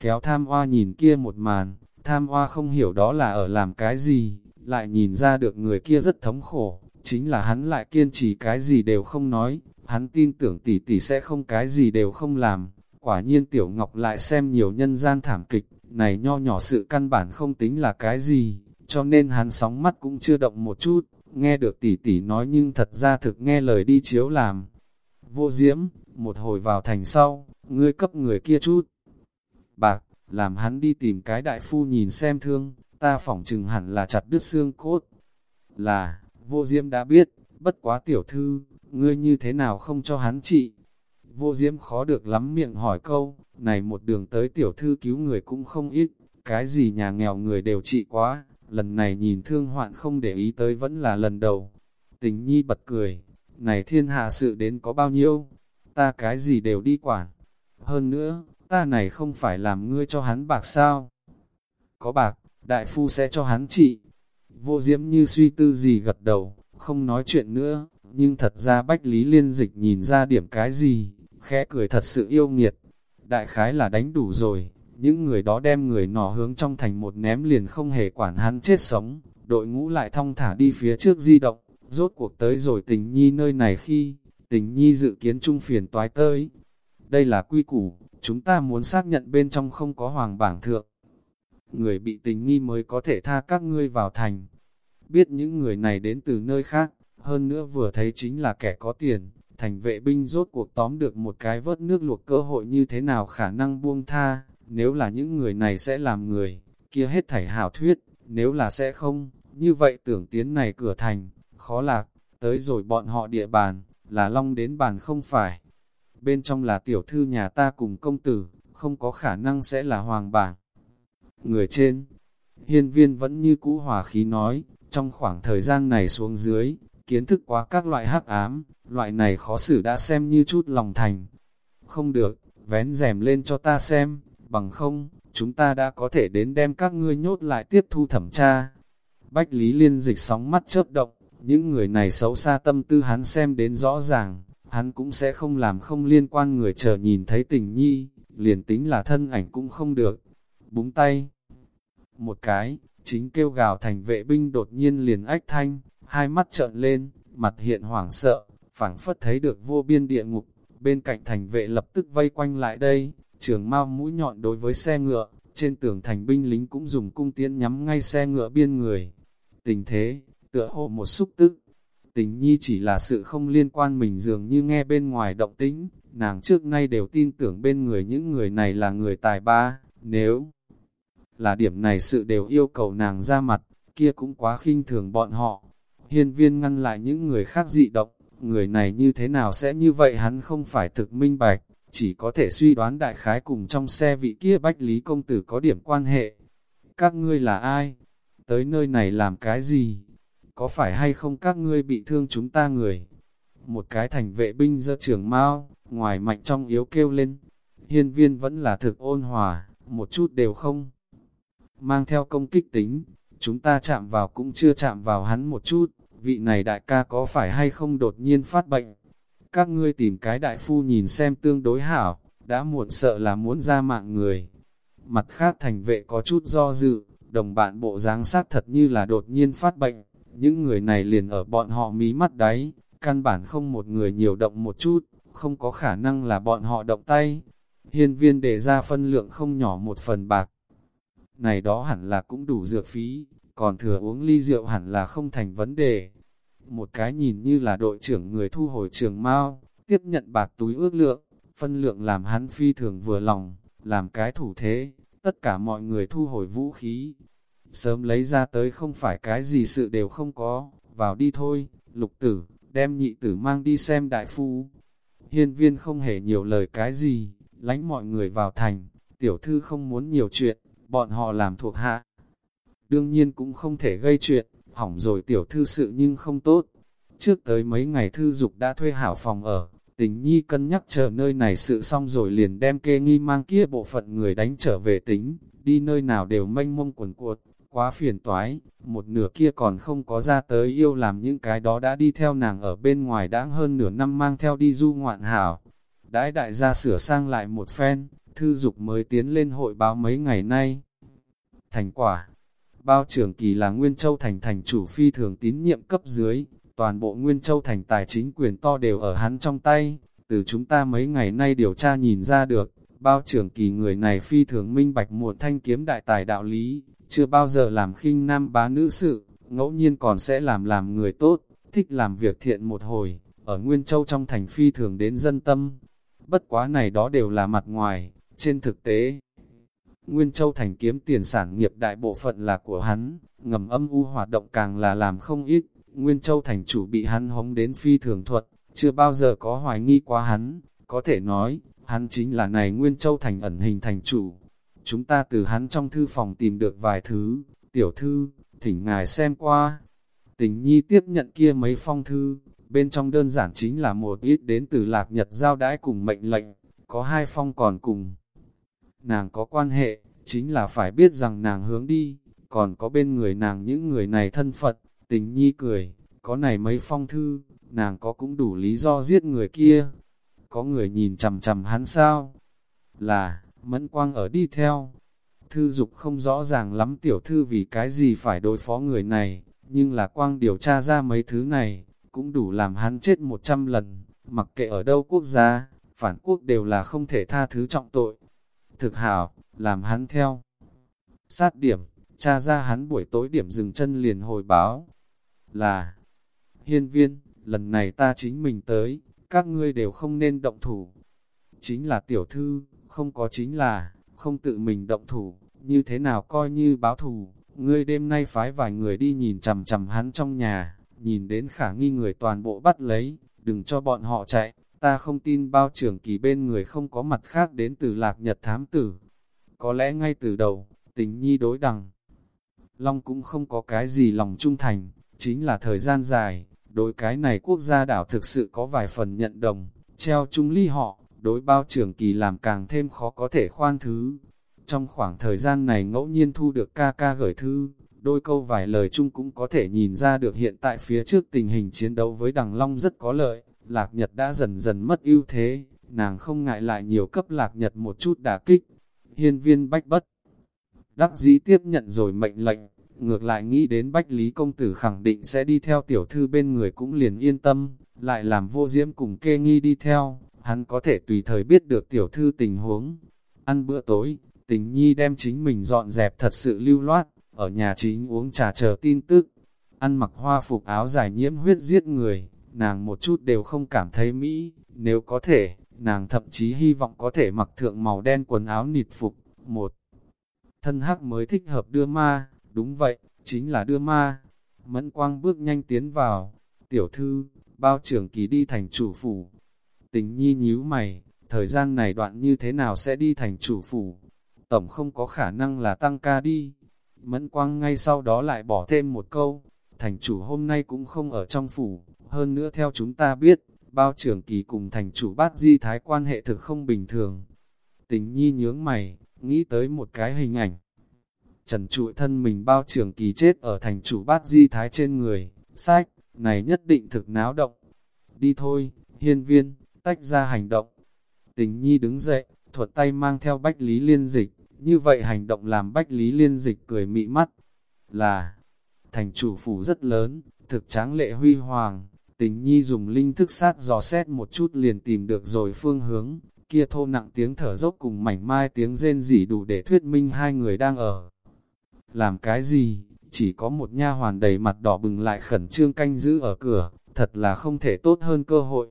Kéo tham hoa nhìn kia một màn, tham hoa không hiểu đó là ở làm cái gì, lại nhìn ra được người kia rất thống khổ, chính là hắn lại kiên trì cái gì đều không nói, hắn tin tưởng tỷ tỷ sẽ không cái gì đều không làm. Quả nhiên Tiểu Ngọc lại xem nhiều nhân gian thảm kịch, này nho nhỏ sự căn bản không tính là cái gì, cho nên hắn sóng mắt cũng chưa động một chút, nghe được tỷ tỷ nói nhưng thật ra thực nghe lời đi chiếu làm. Vô diễm, một hồi vào thành sau, ngươi cấp người kia chút. Bạc, làm hắn đi tìm cái đại phu nhìn xem thương, ta phỏng chừng hẳn là chặt đứt xương cốt. Là, vô diễm đã biết, bất quá tiểu thư, ngươi như thế nào không cho hắn trị. Vô diễm khó được lắm miệng hỏi câu, này một đường tới tiểu thư cứu người cũng không ít, cái gì nhà nghèo người đều trị quá, lần này nhìn thương hoạn không để ý tới vẫn là lần đầu. Tình nhi bật cười, này thiên hạ sự đến có bao nhiêu, ta cái gì đều đi quản. Hơn nữa, ta này không phải làm ngươi cho hắn bạc sao? Có bạc, đại phu sẽ cho hắn trị. Vô diễm như suy tư gì gật đầu, không nói chuyện nữa, nhưng thật ra Bách Lý Liên Dịch nhìn ra điểm cái gì, khẽ cười thật sự yêu nghiệt. Đại khái là đánh đủ rồi, những người đó đem người nọ hướng trong thành một ném liền không hề quản hắn chết sống, đội ngũ lại thong thả đi phía trước di động, rốt cuộc tới rồi tình nhi nơi này khi, tình nhi dự kiến trung phiền toái tới. Đây là quy củ, chúng ta muốn xác nhận bên trong không có hoàng bảng thượng. Người bị tình nghi mới có thể tha các ngươi vào thành. Biết những người này đến từ nơi khác, hơn nữa vừa thấy chính là kẻ có tiền, thành vệ binh rốt cuộc tóm được một cái vớt nước luộc cơ hội như thế nào khả năng buông tha, nếu là những người này sẽ làm người, kia hết thảy hảo thuyết, nếu là sẽ không, như vậy tưởng tiến này cửa thành, khó lạc, tới rồi bọn họ địa bàn, là long đến bàn không phải. Bên trong là tiểu thư nhà ta cùng công tử, không có khả năng sẽ là hoàng bảng. Người trên, hiên viên vẫn như cũ hòa khí nói, trong khoảng thời gian này xuống dưới, kiến thức quá các loại hắc ám, loại này khó xử đã xem như chút lòng thành. Không được, vén rèm lên cho ta xem, bằng không, chúng ta đã có thể đến đem các ngươi nhốt lại tiếp thu thẩm tra. Bách Lý Liên dịch sóng mắt chớp động, những người này xấu xa tâm tư hắn xem đến rõ ràng, hắn cũng sẽ không làm không liên quan người chờ nhìn thấy tình nhi, liền tính là thân ảnh cũng không được. Búng tay, một cái, chính kêu gào thành vệ binh đột nhiên liền ách thanh, hai mắt trợn lên, mặt hiện hoảng sợ, phảng phất thấy được vô biên địa ngục, bên cạnh thành vệ lập tức vây quanh lại đây, trường mau mũi nhọn đối với xe ngựa, trên tường thành binh lính cũng dùng cung tiễn nhắm ngay xe ngựa biên người. Tình thế, tựa hồ một xúc tức, tình nhi chỉ là sự không liên quan mình dường như nghe bên ngoài động tĩnh, nàng trước nay đều tin tưởng bên người những người này là người tài ba, nếu là điểm này sự đều yêu cầu nàng ra mặt, kia cũng quá khinh thường bọn họ. Hiên viên ngăn lại những người khác dị động, người này như thế nào sẽ như vậy hắn không phải thực minh bạch, chỉ có thể suy đoán đại khái cùng trong xe vị kia bách lý công tử có điểm quan hệ. Các ngươi là ai? Tới nơi này làm cái gì? Có phải hay không các ngươi bị thương chúng ta người? Một cái thành vệ binh giơ trường mau, ngoài mạnh trong yếu kêu lên. Hiên viên vẫn là thực ôn hòa, một chút đều không. Mang theo công kích tính, chúng ta chạm vào cũng chưa chạm vào hắn một chút, vị này đại ca có phải hay không đột nhiên phát bệnh. Các ngươi tìm cái đại phu nhìn xem tương đối hảo, đã muộn sợ là muốn ra mạng người. Mặt khác thành vệ có chút do dự, đồng bạn bộ dáng sát thật như là đột nhiên phát bệnh. Những người này liền ở bọn họ mí mắt đáy, căn bản không một người nhiều động một chút, không có khả năng là bọn họ động tay. Hiên viên để ra phân lượng không nhỏ một phần bạc. Này đó hẳn là cũng đủ dược phí, còn thừa uống ly rượu hẳn là không thành vấn đề. Một cái nhìn như là đội trưởng người thu hồi trường mau, tiếp nhận bạc túi ước lượng, phân lượng làm hắn phi thường vừa lòng, làm cái thủ thế, tất cả mọi người thu hồi vũ khí. Sớm lấy ra tới không phải cái gì sự đều không có, vào đi thôi, lục tử, đem nhị tử mang đi xem đại phu. Hiên viên không hề nhiều lời cái gì, lánh mọi người vào thành, tiểu thư không muốn nhiều chuyện, bọn họ làm thuộc hạ. Đương nhiên cũng không thể gây chuyện, hỏng rồi tiểu thư sự nhưng không tốt. Trước tới mấy ngày thư dục đã thuê hảo phòng ở, tình nhi cân nhắc chờ nơi này sự xong rồi liền đem kê nghi mang kia bộ phận người đánh trở về tính, đi nơi nào đều mênh mông quần cuột, quá phiền toái, một nửa kia còn không có ra tới yêu làm những cái đó đã đi theo nàng ở bên ngoài đã hơn nửa năm mang theo đi du ngoạn hảo. Đãi đại gia sửa sang lại một phen, thư dục mới tiến lên hội báo mấy ngày nay. Thành quả Bao trưởng kỳ là Nguyên Châu Thành thành chủ phi thường tín nhiệm cấp dưới, toàn bộ Nguyên Châu Thành tài chính quyền to đều ở hắn trong tay, từ chúng ta mấy ngày nay điều tra nhìn ra được, bao trưởng kỳ người này phi thường minh bạch muộn thanh kiếm đại tài đạo lý, chưa bao giờ làm khinh nam bá nữ sự, ngẫu nhiên còn sẽ làm làm người tốt, thích làm việc thiện một hồi, ở Nguyên Châu trong thành phi thường đến dân tâm. Bất quá này đó đều là mặt ngoài, trên thực tế. Nguyên Châu thành kiếm tiền sản nghiệp đại bộ phận là của hắn, ngầm âm u hoạt động càng là làm không ít, Nguyên Châu thành chủ bị hắn hống đến phi thường thuật, chưa bao giờ có hoài nghi quá hắn, có thể nói, hắn chính là này Nguyên Châu thành ẩn hình thành chủ. Chúng ta từ hắn trong thư phòng tìm được vài thứ, tiểu thư, thỉnh ngài xem qua. Tình nhi tiếp nhận kia mấy phong thư, bên trong đơn giản chính là một ít đến từ lạc nhật giao đãi cùng mệnh lệnh, có hai phong còn cùng. Nàng có quan hệ, chính là phải biết rằng nàng hướng đi, còn có bên người nàng những người này thân phận, tình nhi cười, có này mấy phong thư, nàng có cũng đủ lý do giết người kia. Có người nhìn chầm chầm hắn sao? Là, mẫn quang ở đi theo. Thư dục không rõ ràng lắm tiểu thư vì cái gì phải đối phó người này, nhưng là quang điều tra ra mấy thứ này, cũng đủ làm hắn chết một trăm lần, mặc kệ ở đâu quốc gia, phản quốc đều là không thể tha thứ trọng tội. Thực hảo, làm hắn theo. Sát điểm, tra ra hắn buổi tối điểm dừng chân liền hồi báo. Là, hiên viên, lần này ta chính mình tới, các ngươi đều không nên động thủ. Chính là tiểu thư, không có chính là, không tự mình động thủ, như thế nào coi như báo thù. Ngươi đêm nay phái vài người đi nhìn chằm chằm hắn trong nhà, nhìn đến khả nghi người toàn bộ bắt lấy, đừng cho bọn họ chạy, ta không tin bao trưởng kỳ bên người không có mặt khác đến từ lạc nhật thám tử. Có lẽ ngay từ đầu, tình nhi đối đằng. Long cũng không có cái gì lòng trung thành, chính là thời gian dài, đối cái này quốc gia đảo thực sự có vài phần nhận đồng, treo chung ly họ, đối bao trưởng kỳ làm càng thêm khó có thể khoan thứ. Trong khoảng thời gian này ngẫu nhiên thu được ca ca gửi thư, đôi câu vài lời chung cũng có thể nhìn ra được hiện tại phía trước tình hình chiến đấu với đằng long rất có lợi, lạc nhật đã dần dần mất ưu thế, nàng không ngại lại nhiều cấp lạc nhật một chút đả kích. Hiên viên bách bất, đắc dĩ tiếp nhận rồi mệnh lệnh, ngược lại nghĩ đến Bách Lý Công Tử khẳng định sẽ đi theo tiểu thư bên người cũng liền yên tâm, lại làm vô diễm cùng kê nghi đi theo, hắn có thể tùy thời biết được tiểu thư tình huống. Ăn bữa tối, tình nhi đem chính mình dọn dẹp thật sự lưu loát, ở nhà chính uống trà chờ tin tức, ăn mặc hoa phục áo dài nhiễm huyết giết người, nàng một chút đều không cảm thấy mỹ, nếu có thể, nàng thậm chí hy vọng có thể mặc thượng màu đen quần áo nịt phục, một thân hắc mới thích hợp đưa ma, đúng vậy, chính là đưa ma. Mẫn quang bước nhanh tiến vào, tiểu thư, bao trưởng kỳ đi thành chủ phủ. Tình nhi nhíu mày, thời gian này đoạn như thế nào sẽ đi thành chủ phủ? Tổng không có khả năng là tăng ca đi. Mẫn quang ngay sau đó lại bỏ thêm một câu, thành chủ hôm nay cũng không ở trong phủ, hơn nữa theo chúng ta biết, bao trưởng kỳ cùng thành chủ bát di thái quan hệ thực không bình thường. Tình nhi nhướng mày, nghĩ tới một cái hình ảnh, trần trụi thân mình bao trưởng kỳ chết ở thành chủ bát di thái trên người, sách, này nhất định thực náo động. Đi thôi, hiên viên, tách ra hành động. Tình nhi đứng dậy, thuật tay mang theo bách lý liên dịch, như vậy hành động làm bách lý liên dịch cười mị mắt. Là, thành chủ phủ rất lớn, thực tráng lệ huy hoàng, tình nhi dùng linh thức sát dò xét một chút liền tìm được rồi phương hướng, kia thô nặng tiếng thở dốc cùng mảnh mai tiếng rên rỉ đủ để thuyết minh hai người đang ở làm cái gì, chỉ có một nha hoàn đầy mặt đỏ bừng lại khẩn trương canh giữ ở cửa, thật là không thể tốt hơn cơ hội.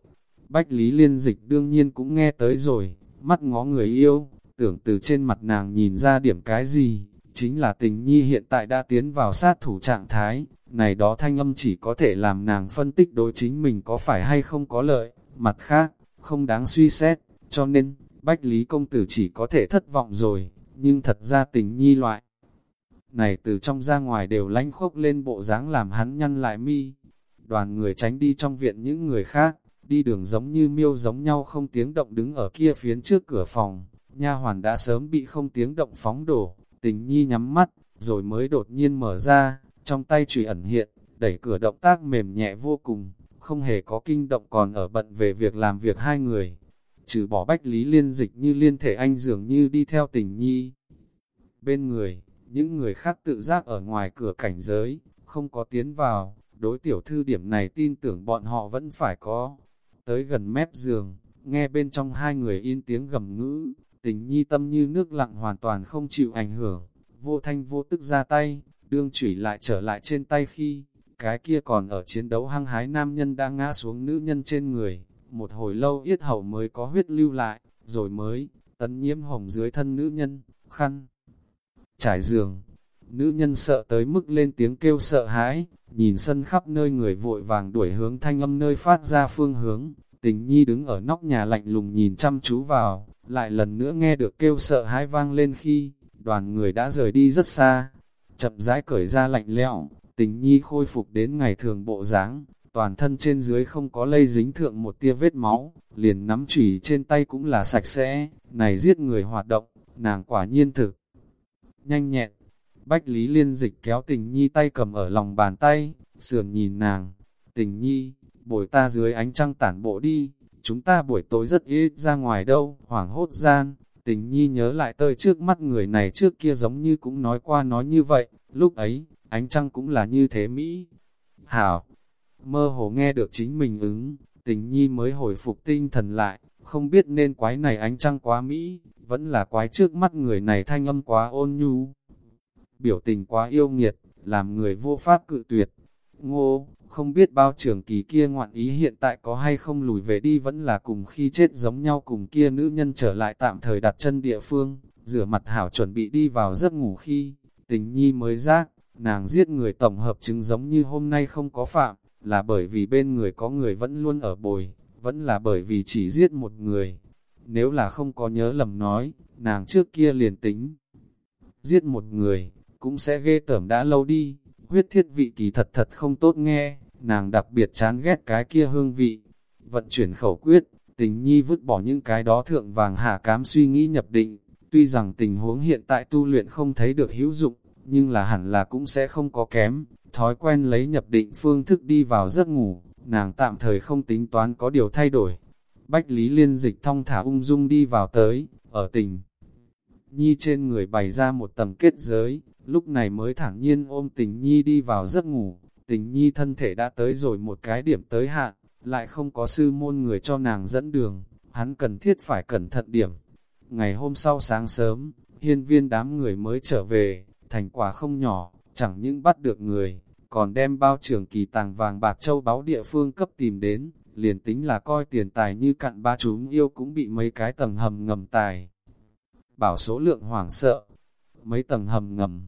Bách Lý Liên Dịch đương nhiên cũng nghe tới rồi, mắt ngó người yêu, tưởng từ trên mặt nàng nhìn ra điểm cái gì, chính là tình nhi hiện tại đã tiến vào sát thủ trạng thái, này đó thanh âm chỉ có thể làm nàng phân tích đối chính mình có phải hay không có lợi, mặt khác, không đáng suy xét, cho nên, Bách Lý Công Tử chỉ có thể thất vọng rồi, nhưng thật ra tình nhi loại này từ trong ra ngoài đều lánh khốc lên bộ dáng làm hắn nhăn lại mi. đoàn người tránh đi trong viện những người khác, đi đường giống như miêu giống nhau không tiếng động đứng ở kia phiến trước cửa phòng, nha hoàn đã sớm bị không tiếng động phóng đổ, tình nhi nhắm mắt, rồi mới đột nhiên mở ra, trong tay chùy ẩn hiện, đẩy cửa động tác mềm nhẹ vô cùng, không hề có kinh động còn ở bận về việc làm việc hai người. Trừ bỏ bách lý liên dịch như liên thể anh dường như đi theo tình nhi. Bên người, những người khác tự giác ở ngoài cửa cảnh giới, không có tiến vào, đối tiểu thư điểm này tin tưởng bọn họ vẫn phải có. Tới gần mép giường, nghe bên trong hai người yên tiếng gầm ngữ, tình nhi tâm như nước lặng hoàn toàn không chịu ảnh hưởng, vô thanh vô tức ra tay, đương chủy lại trở lại trên tay khi, cái kia còn ở chiến đấu hăng hái nam nhân đã ngã xuống nữ nhân trên người, một hồi lâu yết hầu mới có huyết lưu lại, rồi mới, tấn nhiễm hồng dưới thân nữ nhân, khăn, trải giường. Nữ nhân sợ tới mức lên tiếng kêu sợ hãi, nhìn sân khắp nơi người vội vàng đuổi hướng thanh âm nơi phát ra phương hướng, tình nhi đứng ở nóc nhà lạnh lùng nhìn chăm chú vào, lại lần nữa nghe được kêu sợ hãi vang lên khi, đoàn người đã rời đi rất xa, chậm rãi cởi ra lạnh lẽo, tình nhi khôi phục đến ngày thường bộ dáng, toàn thân trên dưới không có lây dính thượng một tia vết máu, liền nắm chủy trên tay cũng là sạch sẽ, này giết người hoạt động, nàng quả nhiên thực. Nhanh nhẹn, Bách Lý Liên dịch kéo tình nhi tay cầm ở lòng bàn tay, sườn nhìn nàng, tình nhi, buổi ta dưới ánh trăng tản bộ đi, chúng ta buổi tối rất ít ra ngoài đâu, hoảng hốt gian, tình nhi nhớ lại tơi trước mắt người này trước kia giống như cũng nói qua nói như vậy, lúc ấy, ánh trăng cũng là như thế Mỹ. Hảo, mơ hồ nghe được chính mình ứng, tình nhi mới hồi phục tinh thần lại, không biết nên quái này ánh trăng quá Mỹ, vẫn là quái trước mắt người này thanh âm quá ôn nhu. Biểu tình quá yêu nghiệt, làm người vô pháp cự tuyệt. Ngô, không biết bao trưởng kỳ kia ngoạn ý hiện tại có hay không lùi về đi vẫn là cùng khi chết giống nhau cùng kia nữ nhân trở lại tạm thời đặt chân địa phương, rửa mặt hảo chuẩn bị đi vào giấc ngủ khi, tình nhi mới giác, nàng giết người tổng hợp chứng giống như hôm nay không có phạm, là bởi vì bên người có người vẫn luôn ở bồi, vẫn là bởi vì chỉ giết một người. Nếu là không có nhớ lầm nói, nàng trước kia liền tính. Giết một người, cũng sẽ ghê tởm đã lâu đi, huyết thiết vị kỳ thật thật không tốt nghe, nàng đặc biệt chán ghét cái kia hương vị. Vận chuyển khẩu quyết, tình nhi vứt bỏ những cái đó thượng vàng hạ cám suy nghĩ nhập định, tuy rằng tình huống hiện tại tu luyện không thấy được hữu dụng, nhưng là hẳn là cũng sẽ không có kém, thói quen lấy nhập định phương thức đi vào giấc ngủ, nàng tạm thời không tính toán có điều thay đổi. Bách Lý Liên dịch thong thả ung dung đi vào tới, ở tình. Nhi trên người bày ra một tầm kết giới, lúc này mới thẳng nhiên ôm tình Nhi đi vào giấc ngủ. Tình Nhi thân thể đã tới rồi một cái điểm tới hạn, lại không có sư môn người cho nàng dẫn đường, hắn cần thiết phải cẩn thận điểm. Ngày hôm sau sáng sớm, hiên viên đám người mới trở về, thành quả không nhỏ, chẳng những bắt được người, còn đem bao trưởng kỳ tàng vàng bạc châu báu địa phương cấp tìm đến, liền tính là coi tiền tài như cặn ba chúng yêu cũng bị mấy cái tầng hầm ngầm tài. Bảo số lượng hoảng sợ, mấy tầng hầm ngầm,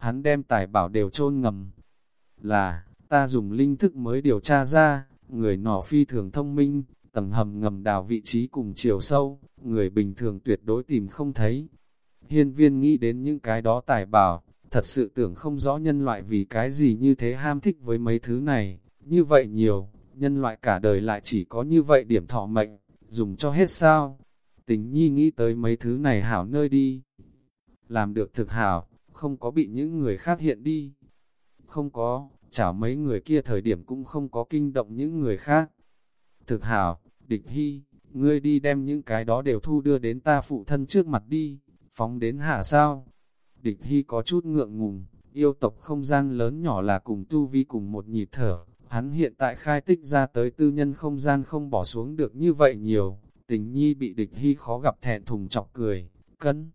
hắn đem tài bảo đều chôn ngầm. Là, ta dùng linh thức mới điều tra ra, người nọ phi thường thông minh, tầng hầm ngầm đào vị trí cùng chiều sâu, người bình thường tuyệt đối tìm không thấy. Hiên viên nghĩ đến những cái đó tài bảo, thật sự tưởng không rõ nhân loại vì cái gì như thế ham thích với mấy thứ này, như vậy nhiều, nhân loại cả đời lại chỉ có như vậy điểm thọ mệnh, dùng cho hết sao. Tình nhi nghĩ tới mấy thứ này hảo nơi đi. Làm được thực hảo, không có bị những người khác hiện đi. Không có, chảo mấy người kia thời điểm cũng không có kinh động những người khác. Thực hảo, địch hy, ngươi đi đem những cái đó đều thu đưa đến ta phụ thân trước mặt đi, phóng đến hạ sao. Địch hy có chút ngượng ngùng, yêu tộc không gian lớn nhỏ là cùng tu vi cùng một nhịp thở, hắn hiện tại khai tích ra tới tư nhân không gian không bỏ xuống được như vậy nhiều, tình nhi bị địch hy khó gặp thẹn thùng chọc cười, cân.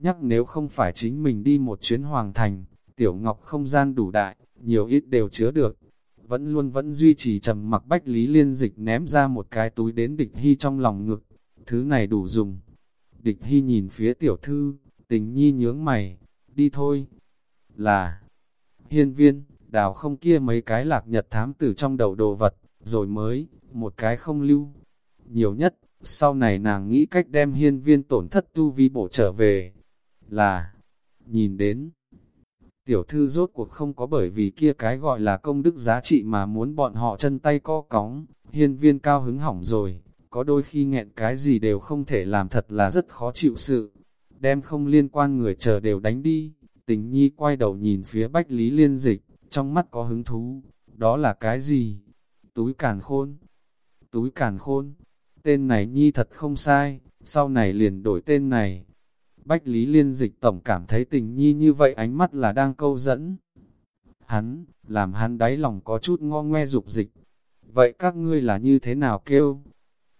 Nhắc nếu không phải chính mình đi một chuyến hoàng thành, tiểu ngọc không gian đủ đại, nhiều ít đều chứa được. Vẫn luôn vẫn duy trì trầm mặc bách lý liên dịch ném ra một cái túi đến địch hy trong lòng ngực. Thứ này đủ dùng. Địch hy nhìn phía tiểu thư, tình nhi nhướng mày, đi thôi. Là, hiên viên, đào không kia mấy cái lạc nhật thám tử trong đầu đồ vật, rồi mới, một cái không lưu. Nhiều nhất, sau này nàng nghĩ cách đem hiên viên tổn thất tu vi bổ trở về. Là, nhìn đến, Tiểu thư rốt cuộc không có bởi vì kia cái gọi là công đức giá trị mà muốn bọn họ chân tay co cóng, hiên viên cao hứng hỏng rồi, có đôi khi nghẹn cái gì đều không thể làm thật là rất khó chịu sự. Đem không liên quan người chờ đều đánh đi, tình nhi quay đầu nhìn phía bách lý liên dịch, trong mắt có hứng thú, đó là cái gì? Túi càn khôn. Túi càn khôn. Tên này nhi thật không sai, sau này liền đổi tên này. Bách Lý Liên Dịch Tổng cảm thấy tình nhi như vậy ánh mắt là đang câu dẫn. Hắn, làm hắn đáy lòng có chút ngo ngoe dục dịch. Vậy các ngươi là như thế nào kêu?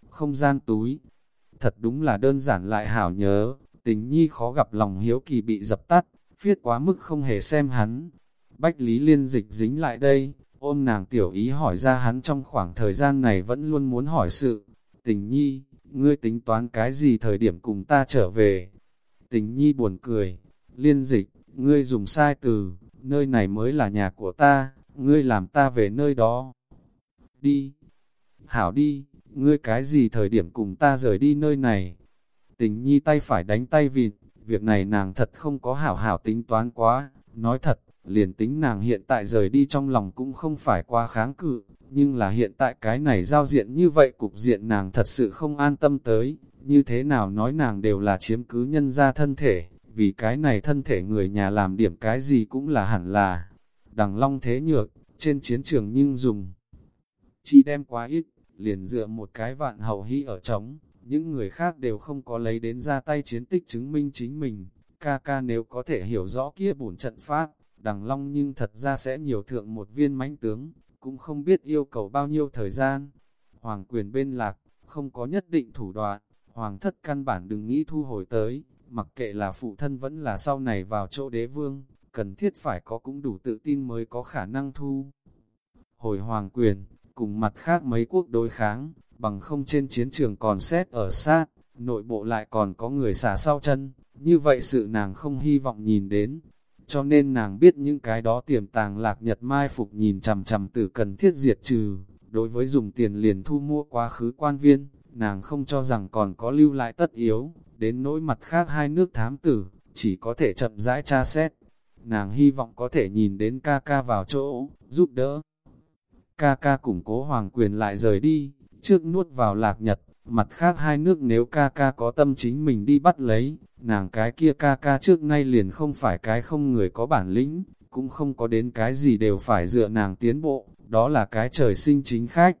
Không gian túi. Thật đúng là đơn giản lại hảo nhớ, tình nhi khó gặp lòng hiếu kỳ bị dập tắt, phiết quá mức không hề xem hắn. Bách Lý Liên Dịch dính lại đây, ôm nàng tiểu ý hỏi ra hắn trong khoảng thời gian này vẫn luôn muốn hỏi sự. Tình nhi, ngươi tính toán cái gì thời điểm cùng ta trở về? Tình nhi buồn cười, liên dịch, ngươi dùng sai từ, nơi này mới là nhà của ta, ngươi làm ta về nơi đó. Đi, hảo đi, ngươi cái gì thời điểm cùng ta rời đi nơi này. Tình nhi tay phải đánh tay vịt, việc này nàng thật không có hảo hảo tính toán quá, nói thật, liền tính nàng hiện tại rời đi trong lòng cũng không phải qua kháng cự, nhưng là hiện tại cái này giao diện như vậy cục diện nàng thật sự không an tâm tới, như thế nào nói nàng đều là chiếm cứ nhân ra thân thể, vì cái này thân thể người nhà làm điểm cái gì cũng là hẳn là. Đằng long thế nhược, trên chiến trường nhưng dùng. Chỉ đem quá ít, liền dựa một cái vạn hậu hy ở trống, những người khác đều không có lấy đến ra tay chiến tích chứng minh chính mình. Ca ca nếu có thể hiểu rõ kia bổn trận pháp, đằng long nhưng thật ra sẽ nhiều thượng một viên mãnh tướng, cũng không biết yêu cầu bao nhiêu thời gian. Hoàng quyền bên lạc, không có nhất định thủ đoạn, hoàng thất căn bản đừng nghĩ thu hồi tới, mặc kệ là phụ thân vẫn là sau này vào chỗ đế vương, cần thiết phải có cũng đủ tự tin mới có khả năng thu. Hồi hoàng quyền, cùng mặt khác mấy quốc đối kháng, bằng không trên chiến trường còn xét ở sát, nội bộ lại còn có người xả sau chân, như vậy sự nàng không hy vọng nhìn đến. Cho nên nàng biết những cái đó tiềm tàng lạc nhật mai phục nhìn chằm chằm từ cần thiết diệt trừ, đối với dùng tiền liền thu mua quá khứ quan viên, nàng không cho rằng còn có lưu lại tất yếu, đến nỗi mặt khác hai nước thám tử, chỉ có thể chậm rãi tra xét. Nàng hy vọng có thể nhìn đến ca ca vào chỗ, giúp đỡ. Ca ca củng cố hoàng quyền lại rời đi, trước nuốt vào lạc nhật, mặt khác hai nước nếu ca ca có tâm chính mình đi bắt lấy, nàng cái kia ca ca trước nay liền không phải cái không người có bản lĩnh, cũng không có đến cái gì đều phải dựa nàng tiến bộ, đó là cái trời sinh chính khách.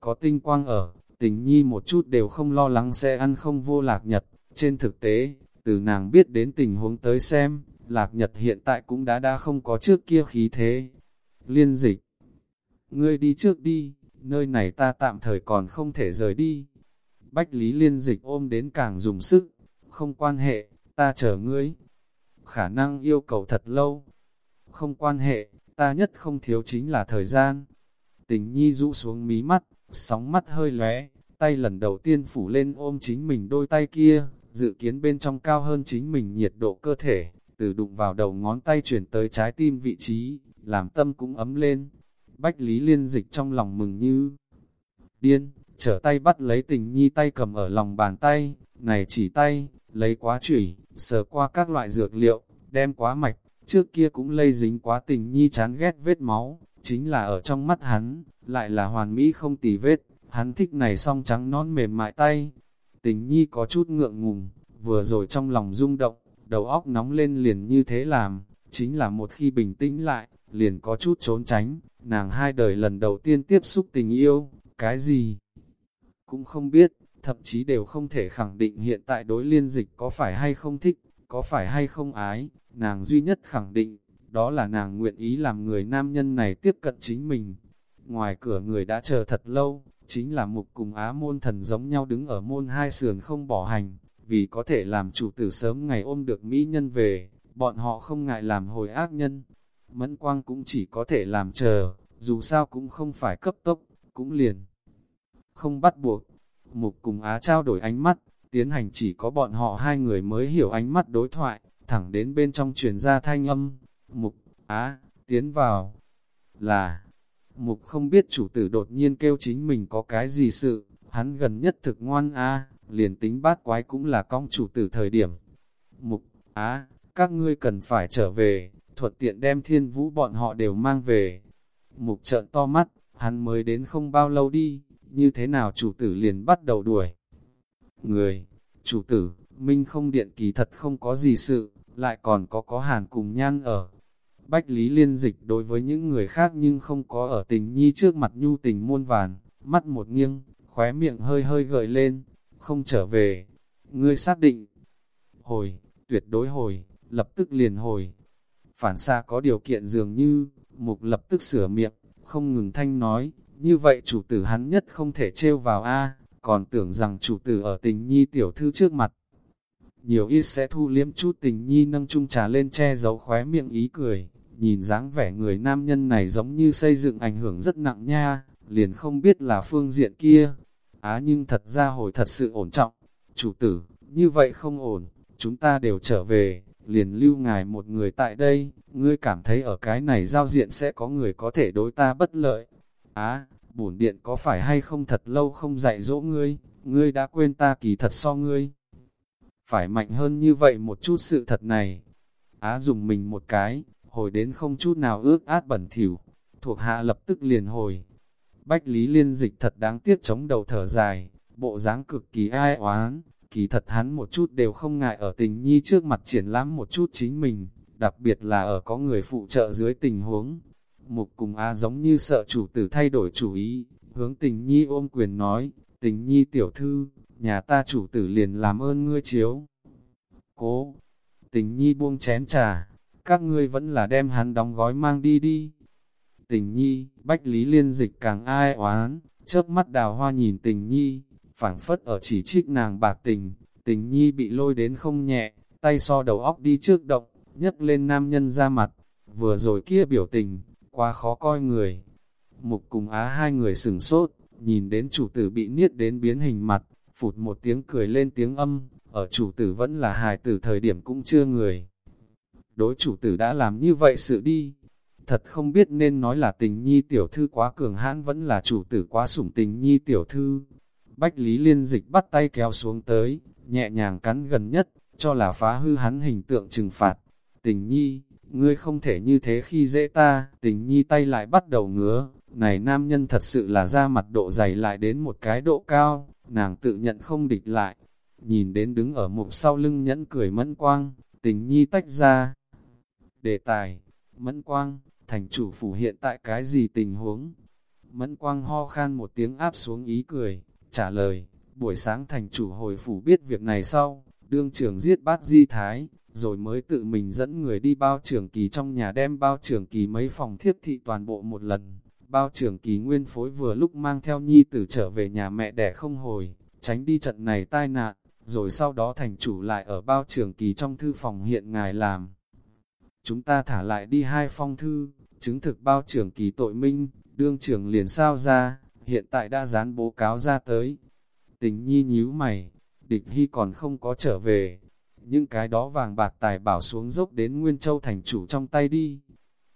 Có tinh quang ở, tình nhi một chút đều không lo lắng sẽ ăn không vô lạc nhật. Trên thực tế, từ nàng biết đến tình huống tới xem, lạc nhật hiện tại cũng đã đã không có trước kia khí thế. Liên dịch, ngươi đi trước đi, nơi này ta tạm thời còn không thể rời đi. Bách Lý liên dịch ôm đến càng dùng sức, không quan hệ, ta chờ ngươi. Khả năng yêu cầu thật lâu. Không quan hệ, ta nhất không thiếu chính là thời gian. Tình nhi rũ xuống mí mắt, sóng mắt hơi lóe, tay lần đầu tiên phủ lên ôm chính mình đôi tay kia, dự kiến bên trong cao hơn chính mình nhiệt độ cơ thể, từ đụng vào đầu ngón tay chuyển tới trái tim vị trí, làm tâm cũng ấm lên. Bách Lý liên dịch trong lòng mừng như điên, trở tay bắt lấy tình nhi tay cầm ở lòng bàn tay, này chỉ tay, lấy quá chủy, sờ qua các loại dược liệu, đem quá mạch, trước kia cũng lây dính quá tình nhi chán ghét vết máu, chính là ở trong mắt hắn, lại là hoàn mỹ không tì vết, hắn thích này song trắng non mềm mại tay. Tình nhi có chút ngượng ngùng, vừa rồi trong lòng rung động, đầu óc nóng lên liền như thế làm, chính là một khi bình tĩnh lại, liền có chút trốn tránh, nàng hai đời lần đầu tiên tiếp xúc tình yêu, cái gì? Cũng không biết, thậm chí đều không thể khẳng định hiện tại đối liên dịch có phải hay không thích, có phải hay không ái, nàng duy nhất khẳng định, đó là nàng nguyện ý làm người nam nhân này tiếp cận chính mình. Ngoài cửa người đã chờ thật lâu, chính là mục cùng á môn thần giống nhau đứng ở môn hai sườn không bỏ hành, vì có thể làm chủ tử sớm ngày ôm được mỹ nhân về, bọn họ không ngại làm hồi ác nhân. Mẫn quang cũng chỉ có thể làm chờ, dù sao cũng không phải cấp tốc, cũng liền. Không bắt buộc, mục cùng á trao đổi ánh mắt, tiến hành chỉ có bọn họ hai người mới hiểu ánh mắt đối thoại, thẳng đến bên trong truyền ra thanh âm, Mục, á, tiến vào. Là, Mục không biết chủ tử đột nhiên kêu chính mình có cái gì sự, hắn gần nhất thực ngoan a liền tính bát quái cũng là con chủ tử thời điểm. Mục, á, các ngươi cần phải trở về, thuận tiện đem thiên vũ bọn họ đều mang về. Mục trợn to mắt, hắn mới đến không bao lâu đi, như thế nào chủ tử liền bắt đầu đuổi. Người, chủ tử, Minh không điện kỳ thật không có gì sự, lại còn có có hàn cùng nhan ở. Bách Lý liên dịch đối với những người khác nhưng không có ở tình nhi trước mặt nhu tình muôn vàn, mắt một nghiêng, khóe miệng hơi hơi gợi lên, không trở về. Ngươi xác định, hồi, tuyệt đối hồi, lập tức liền hồi. Phản xa có điều kiện dường như, mục lập tức sửa miệng, không ngừng thanh nói, như vậy chủ tử hắn nhất không thể trêu vào A, còn tưởng rằng chủ tử ở tình nhi tiểu thư trước mặt. Nhiều ít sẽ thu liếm chút tình nhi nâng chung trà lên che giấu khóe miệng ý cười, nhìn dáng vẻ người nam nhân này giống như xây dựng ảnh hưởng rất nặng nha, liền không biết là phương diện kia. Á nhưng thật ra hồi thật sự ổn trọng, chủ tử, như vậy không ổn, chúng ta đều trở về, liền lưu ngài một người tại đây, ngươi cảm thấy ở cái này giao diện sẽ có người có thể đối ta bất lợi. Á, bổn điện có phải hay không thật lâu không dạy dỗ ngươi, ngươi đã quên ta kỳ thật so ngươi. Phải mạnh hơn như vậy một chút sự thật này. Á dùng mình một cái, hồi đến không chút nào ước át bẩn thỉu, thuộc hạ lập tức liền hồi. Bách Lý Liên Dịch thật đáng tiếc chống đầu thở dài, bộ dáng cực kỳ ai oán, kỳ thật hắn một chút đều không ngại ở tình nhi trước mặt triển lãm một chút chính mình, đặc biệt là ở có người phụ trợ dưới tình huống. Mục cùng A giống như sợ chủ tử thay đổi chủ ý, hướng tình nhi ôm quyền nói, tình nhi tiểu thư, nhà ta chủ tử liền làm ơn ngươi chiếu. Cố, tình nhi buông chén trà, các ngươi vẫn là đem hắn đóng gói mang đi đi. Tình nhi, bách lý liên dịch càng ai oán, chớp mắt đào hoa nhìn tình nhi, phảng phất ở chỉ trích nàng bạc tình, tình nhi bị lôi đến không nhẹ, tay so đầu óc đi trước động, nhấc lên nam nhân ra mặt, vừa rồi kia biểu tình, quá khó coi người. Mục cùng á hai người sừng sốt, nhìn đến chủ tử bị niết đến biến hình mặt, phụt một tiếng cười lên tiếng âm, ở chủ tử vẫn là hài tử thời điểm cũng chưa người. Đối chủ tử đã làm như vậy sự đi, thật không biết nên nói là tình nhi tiểu thư quá cường hãn vẫn là chủ tử quá sủng tình nhi tiểu thư. Bách Lý Liên Dịch bắt tay kéo xuống tới, nhẹ nhàng cắn gần nhất, cho là phá hư hắn hình tượng trừng phạt. Tình nhi, ngươi không thể như thế khi dễ ta, tình nhi tay lại bắt đầu ngứa, này nam nhân thật sự là ra mặt độ dày lại đến một cái độ cao, nàng tự nhận không địch lại. Nhìn đến đứng ở mục sau lưng nhẫn cười mẫn quang, tình nhi tách ra. Đề tài, mẫn quang, thành chủ phủ hiện tại cái gì tình huống? Mẫn quang ho khan một tiếng áp xuống ý cười, trả lời, buổi sáng thành chủ hồi phủ biết việc này sau, đương trưởng giết bát di thái, rồi mới tự mình dẫn người đi bao trưởng kỳ trong nhà đem bao trưởng kỳ mấy phòng thiếp thị toàn bộ một lần. Bao trưởng kỳ nguyên phối vừa lúc mang theo nhi tử trở về nhà mẹ đẻ không hồi, tránh đi trận này tai nạn, rồi sau đó thành chủ lại ở bao trưởng kỳ trong thư phòng hiện ngài làm. Chúng ta thả lại đi hai phong thư, chứng thực bao trưởng kỳ tội minh, đương trưởng liền sao ra, hiện tại đã dán bố cáo ra tới. Tình nhi nhíu mày, địch hy còn không có trở về. nhưng cái đó vàng bạc tài bảo xuống dốc đến Nguyên Châu thành chủ trong tay đi.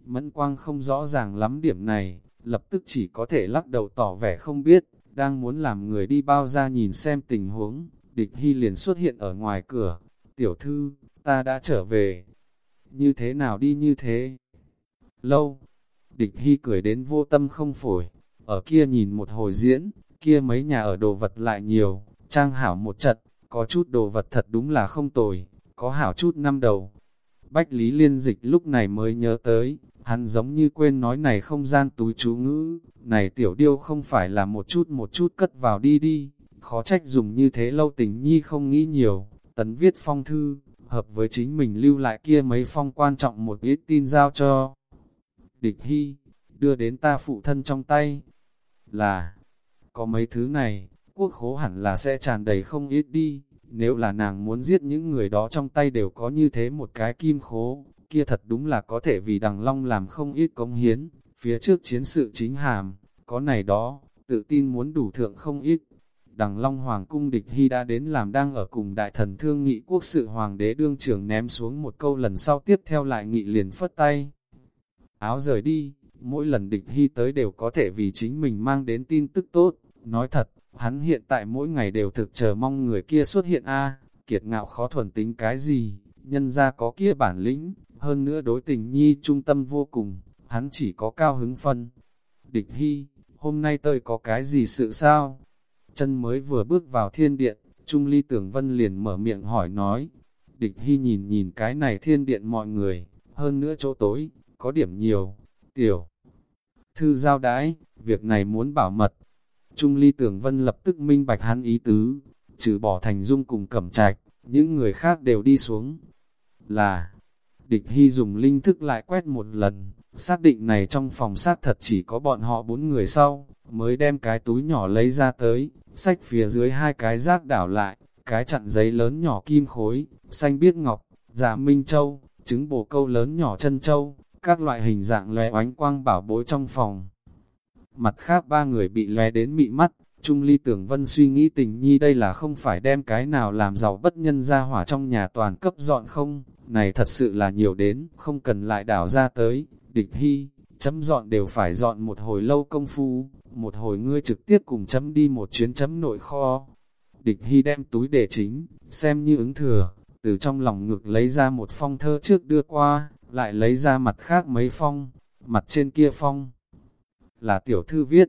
Mẫn quang không rõ ràng lắm điểm này, lập tức chỉ có thể lắc đầu tỏ vẻ không biết, đang muốn làm người đi bao ra nhìn xem tình huống. Địch hy liền xuất hiện ở ngoài cửa. Tiểu thư, ta đã trở về. Như thế nào đi như thế? Lâu. Địch hy cười đến vô tâm không phổi, ở kia nhìn một hồi diễn, kia mấy nhà ở đồ vật lại nhiều, trang hảo một trận, có chút đồ vật thật đúng là không tồi, có hảo chút năm đầu. Bách Lý Liên Dịch lúc này mới nhớ tới, hắn giống như quên nói này không gian túi chú ngữ, này tiểu điêu không phải là một chút một chút cất vào đi đi, khó trách dùng như thế lâu tình nhi không nghĩ nhiều, tấn viết phong thư, hợp với chính mình lưu lại kia mấy phong quan trọng một ít tin giao cho. Địch Hy, đưa đến ta phụ thân trong tay, là, có mấy thứ này, quốc khố hẳn là sẽ tràn đầy không ít đi, nếu là nàng muốn giết những người đó trong tay đều có như thế một cái kim khố, kia thật đúng là có thể vì đằng long làm không ít công hiến, phía trước chiến sự chính hàm, có này đó, tự tin muốn đủ thượng không ít. Đằng Long Hoàng cung địch hy đã đến làm đang ở cùng đại thần thương nghị quốc sự hoàng đế đương trưởng ném xuống một câu lần sau tiếp theo lại nghị liền phất tay. Áo rời đi, mỗi lần địch hy tới đều có thể vì chính mình mang đến tin tức tốt. Nói thật, hắn hiện tại mỗi ngày đều thực chờ mong người kia xuất hiện a kiệt ngạo khó thuần tính cái gì, nhân ra có kia bản lĩnh, hơn nữa đối tình nhi trung tâm vô cùng, hắn chỉ có cao hứng phân. Địch hy, hôm nay tôi có cái gì sự sao? Chân mới vừa bước vào thiên điện, Trung Ly Tưởng Vân liền mở miệng hỏi nói. Địch hy nhìn nhìn cái này thiên điện mọi người, hơn nữa chỗ tối, có điểm nhiều, tiểu. Thư giao đái, việc này muốn bảo mật. Trung Ly Tưởng Vân lập tức minh bạch hắn ý tứ, trừ bỏ thành dung cùng cẩm trạch, những người khác đều đi xuống. Là, địch hy dùng linh thức lại quét một lần, xác định này trong phòng xác thật chỉ có bọn họ bốn người sau, mới đem cái túi nhỏ lấy ra tới, sách phía dưới hai cái rác đảo lại, cái chặn giấy lớn nhỏ kim khối, xanh biếc ngọc, giả minh châu, trứng bồ câu lớn nhỏ chân châu, các loại hình dạng lóe oánh quang bảo bối trong phòng. Mặt khác ba người bị lóe đến mị mắt, Trung Ly Tưởng Vân suy nghĩ tình nhi đây là không phải đem cái nào làm giàu bất nhân ra hỏa trong nhà toàn cấp dọn không, này thật sự là nhiều đến, không cần lại đảo ra tới, địch hy, chấm dọn đều phải dọn một hồi lâu công phu, một hồi ngươi trực tiếp cùng chấm đi một chuyến chấm nội kho. Địch hy đem túi để chính, xem như ứng thừa, từ trong lòng ngực lấy ra một phong thơ trước đưa qua, lại lấy ra mặt khác mấy phong, mặt trên kia phong. Là tiểu thư viết,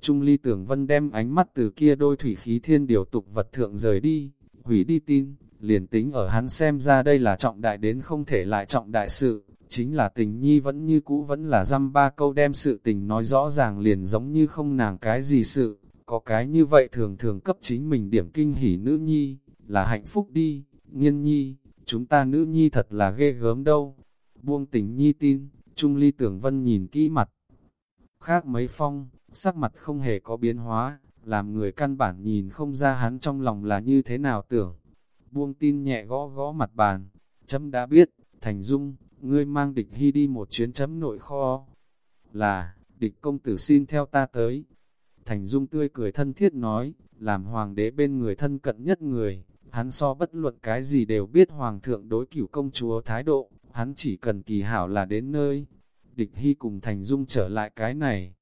Trung ly tưởng vân đem ánh mắt từ kia đôi thủy khí thiên điều tục vật thượng rời đi, hủy đi tin, liền tính ở hắn xem ra đây là trọng đại đến không thể lại trọng đại sự, chính là tình nhi vẫn như cũ vẫn là dăm ba câu đem sự tình nói rõ ràng liền giống như không nàng cái gì sự, có cái như vậy thường thường cấp chính mình điểm kinh hỉ nữ nhi, là hạnh phúc đi, nghiên nhi, chúng ta nữ nhi thật là ghê gớm đâu. Buông tình nhi tin, Trung ly tưởng vân nhìn kỹ mặt. Khác mấy phong, sắc mặt không hề có biến hóa, làm người căn bản nhìn không ra hắn trong lòng là như thế nào tưởng. Buông tin nhẹ gõ gõ mặt bàn, chấm đã biết, Thành Dung, ngươi mang địch hy đi một chuyến chấm nội kho. Là, địch công tử xin theo ta tới. Thành Dung tươi cười thân thiết nói, làm hoàng đế bên người thân cận nhất người, hắn so bất luận cái gì đều biết hoàng thượng đối cửu công chúa thái độ, hắn chỉ cần kỳ hảo là đến nơi. Địch hy cùng Thành Dung trở lại cái này,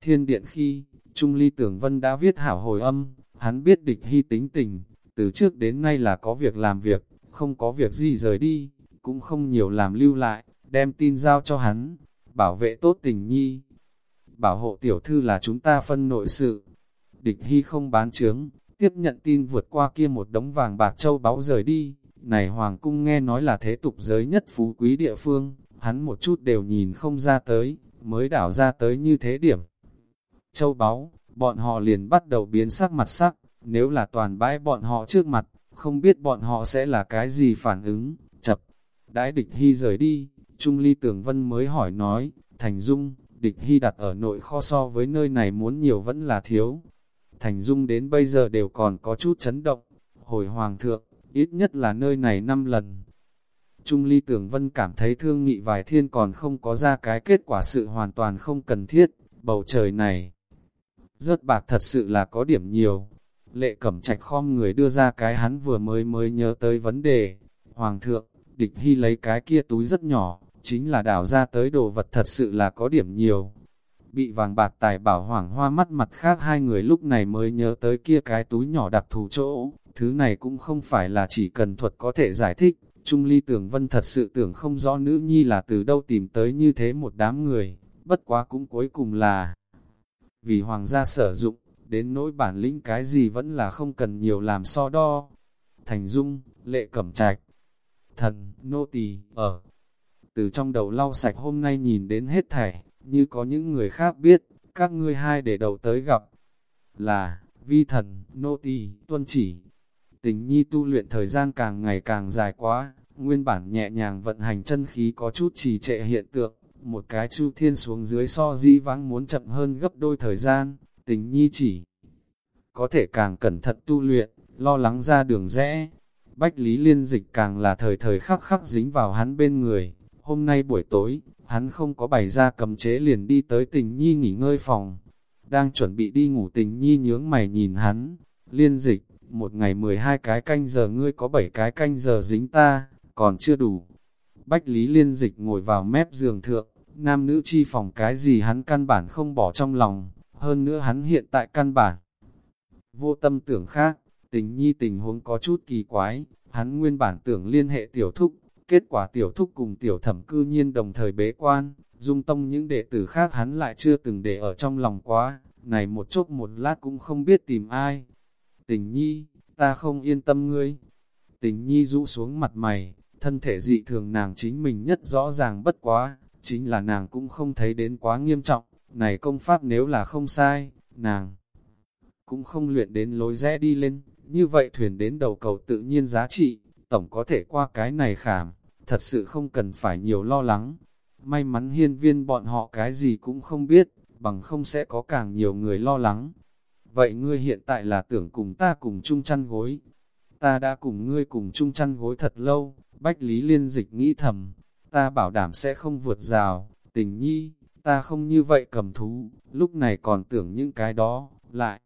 Thiên điện khi, Trung Ly Tưởng Vân đã viết hảo hồi âm, hắn biết địch hy tính tình, từ trước đến nay là có việc làm việc, không có việc gì rời đi, cũng không nhiều làm lưu lại, đem tin giao cho hắn, bảo vệ tốt tình nhi. Bảo hộ tiểu thư là chúng ta phân nội sự. Địch hy không bán chướng, tiếp nhận tin vượt qua kia một đống vàng bạc châu báu rời đi. Này Hoàng cung nghe nói là thế tục giới nhất phú quý địa phương, hắn một chút đều nhìn không ra tới, mới đảo ra tới như thế điểm châu báu, bọn họ liền bắt đầu biến sắc mặt sắc, nếu là toàn bãi bọn họ trước mặt, không biết bọn họ sẽ là cái gì phản ứng. Đãi địch hy rời đi, Trung Ly tường Vân mới hỏi nói, Thành Dung, địch hy đặt ở nội kho so với nơi này muốn nhiều vẫn là thiếu. Thành Dung đến bây giờ đều còn có chút chấn động, hồi Hoàng thượng, ít nhất là nơi này năm lần. Trung Ly tường Vân cảm thấy thương nghị vài thiên còn không có ra cái kết quả sự hoàn toàn không cần thiết, bầu trời này Rớt bạc thật sự là có điểm nhiều. Lệ cẩm trạch khom người đưa ra cái hắn vừa mới mới nhớ tới vấn đề. Hoàng thượng, địch hy lấy cái kia túi rất nhỏ, chính là đảo ra tới đồ vật thật sự là có điểm nhiều. Bị vàng bạc tài bảo hoàng hoa mắt mặt khác hai người lúc này mới nhớ tới kia cái túi nhỏ đặc thù chỗ. Thứ này cũng không phải là chỉ cần thuật có thể giải thích. Trung ly tưởng vân thật sự tưởng không rõ nữ nhi là từ đâu tìm tới như thế một đám người. Bất quá cũng cuối cùng là vì hoàng gia sử dụng, đến nỗi bản lĩnh cái gì vẫn là không cần nhiều làm so đo. Thành Dung, Lệ Cẩm Trạch, Thần, Nô Tỳ ở. Từ trong đầu lau sạch hôm nay nhìn đến hết thảy, như có những người khác biết, các ngươi hai để đầu tới gặp. Là, vi thần, nô tỳ tuân chỉ. Tình nhi tu luyện thời gian càng ngày càng dài quá, nguyên bản nhẹ nhàng vận hành chân khí có chút trì trệ hiện tượng, một cái chu thiên xuống dưới so di vãng muốn chậm hơn gấp đôi thời gian, tình nhi chỉ có thể càng cẩn thận tu luyện, lo lắng ra đường rẽ. Bách Lý Liên Dịch càng là thời thời khắc khắc dính vào hắn bên người. Hôm nay buổi tối, hắn không có bày ra cầm chế liền đi tới tình nhi nghỉ ngơi phòng. Đang chuẩn bị đi ngủ tình nhi nhướng mày nhìn hắn. Liên Dịch, một ngày 12 cái canh giờ ngươi có 7 cái canh giờ dính ta, còn chưa đủ. Bách Lý Liên Dịch ngồi vào mép giường thượng, nam nữ chi phòng cái gì hắn căn bản không bỏ trong lòng, hơn nữa hắn hiện tại căn bản. Vô tâm tưởng khác, tình nhi tình huống có chút kỳ quái, hắn nguyên bản tưởng liên hệ tiểu thúc, Kết quả tiểu thúc cùng tiểu thẩm cư nhiên đồng thời bế quan, dung tông những đệ tử khác hắn lại chưa từng để ở trong lòng quá, này một chốc một lát cũng không biết tìm ai. Tình nhi, ta không yên tâm ngươi. Tình nhi rũ xuống mặt mày, thân thể dị thường nàng chính mình nhất rõ ràng bất quá, chính là nàng cũng không thấy đến quá nghiêm trọng, này công pháp nếu là không sai, nàng cũng không luyện đến lối rẽ đi lên, như vậy thuyền đến đầu cầu tự nhiên giá trị, tổng có thể qua cái này khảm, thật sự không cần phải nhiều lo lắng. May mắn hiên viên bọn họ cái gì cũng không biết, bằng không sẽ có càng nhiều người lo lắng. Vậy ngươi hiện tại là tưởng cùng ta cùng chung chăn gối. Ta đã cùng ngươi cùng chung chăn gối thật lâu, Bách Lý Liên Dịch nghĩ thầm, ta bảo đảm sẽ không vượt rào, tình nhi, ta không như vậy cầm thú, lúc này còn tưởng những cái đó, lại.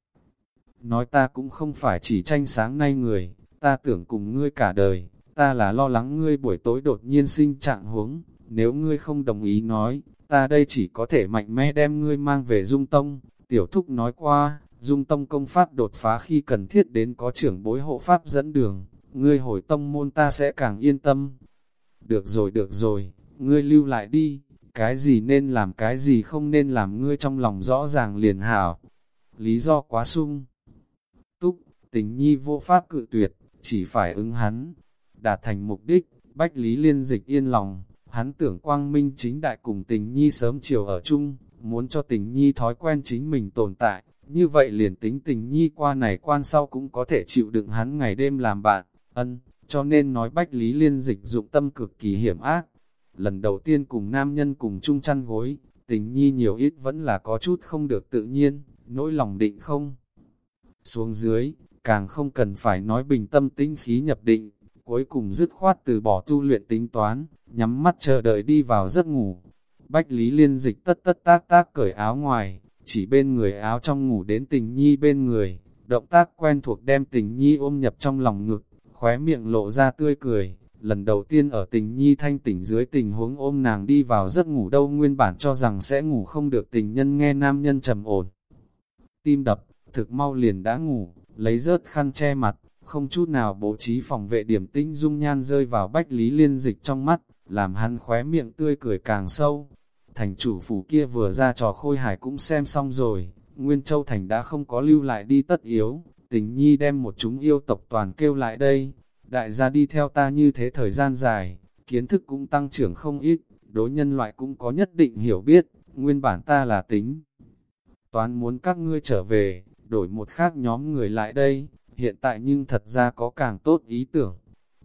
Nói ta cũng không phải chỉ tranh sáng nay người, ta tưởng cùng ngươi cả đời, ta là lo lắng ngươi buổi tối đột nhiên sinh trạng huống, nếu ngươi không đồng ý nói, ta đây chỉ có thể mạnh mẽ đem ngươi mang về dung tông, tiểu thúc nói qua, dung tông công pháp đột phá khi cần thiết đến có trưởng bối hộ pháp dẫn đường, ngươi hồi tông môn ta sẽ càng yên tâm. Được rồi được rồi, ngươi lưu lại đi, cái gì nên làm cái gì không nên làm ngươi trong lòng rõ ràng liền hảo. Lý do quá sung. Tình nhi vô pháp cự tuyệt, chỉ phải ứng hắn. Đạt thành mục đích, Bách Lý liên dịch yên lòng, hắn tưởng quang minh chính đại cùng tình nhi sớm chiều ở chung, muốn cho tình nhi thói quen chính mình tồn tại, như vậy liền tính tình nhi qua này quan sau cũng có thể chịu đựng hắn ngày đêm làm bạn, ân, cho nên nói Bách Lý liên dịch dụng tâm cực kỳ hiểm ác. Lần đầu tiên cùng nam nhân cùng chung chăn gối, tình nhi nhiều ít vẫn là có chút không được tự nhiên, nỗi lòng định không. Xuống dưới, càng không cần phải nói bình tâm tinh khí nhập định, cuối cùng dứt khoát từ bỏ tu luyện tính toán, nhắm mắt chờ đợi đi vào giấc ngủ. Bách Lý liên dịch tất tất tác tác cởi áo ngoài, chỉ bên người áo trong ngủ đến tình nhi bên người, động tác quen thuộc đem tình nhi ôm nhập trong lòng ngực, khóe miệng lộ ra tươi cười, lần đầu tiên ở tình nhi thanh tỉnh dưới tình huống ôm nàng đi vào giấc ngủ đâu nguyên bản cho rằng sẽ ngủ không được tình nhân nghe nam nhân trầm ổn. Tim đập, thực mau liền đã ngủ, lấy rớt khăn che mặt, không chút nào bố trí phòng vệ điểm tinh dung nhan rơi vào bách lý liên dịch trong mắt, làm hắn khóe miệng tươi cười càng sâu. Thành chủ phủ kia vừa ra trò khôi hải cũng xem xong rồi, Nguyên Châu Thành đã không có lưu lại đi tất yếu, tình nhi đem một chúng yêu tộc toàn kêu lại đây. Đại gia đi theo ta như thế thời gian dài, kiến thức cũng tăng trưởng không ít, đối nhân loại cũng có nhất định hiểu biết, nguyên bản ta là tính. Toán muốn các ngươi trở về, đổi một khác nhóm người lại đây, hiện tại nhưng thật ra có càng tốt ý tưởng.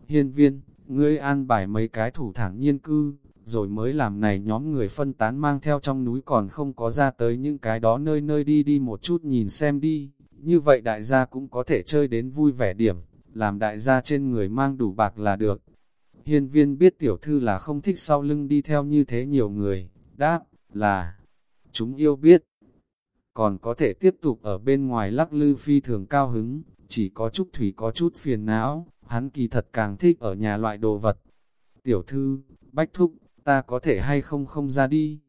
Hiên viên, ngươi an bài mấy cái thủ thẳng nhiên cư, rồi mới làm này nhóm người phân tán mang theo trong núi còn không có ra tới những cái đó nơi nơi đi đi một chút nhìn xem đi, như vậy đại gia cũng có thể chơi đến vui vẻ điểm, làm đại gia trên người mang đủ bạc là được. Hiên viên biết tiểu thư là không thích sau lưng đi theo như thế nhiều người, đáp, là, chúng yêu biết, còn có thể tiếp tục ở bên ngoài lắc lư phi thường cao hứng, chỉ có chút thủy có chút phiền não, hắn kỳ thật càng thích ở nhà loại đồ vật. Tiểu thư, bách thúc, ta có thể hay không không ra đi.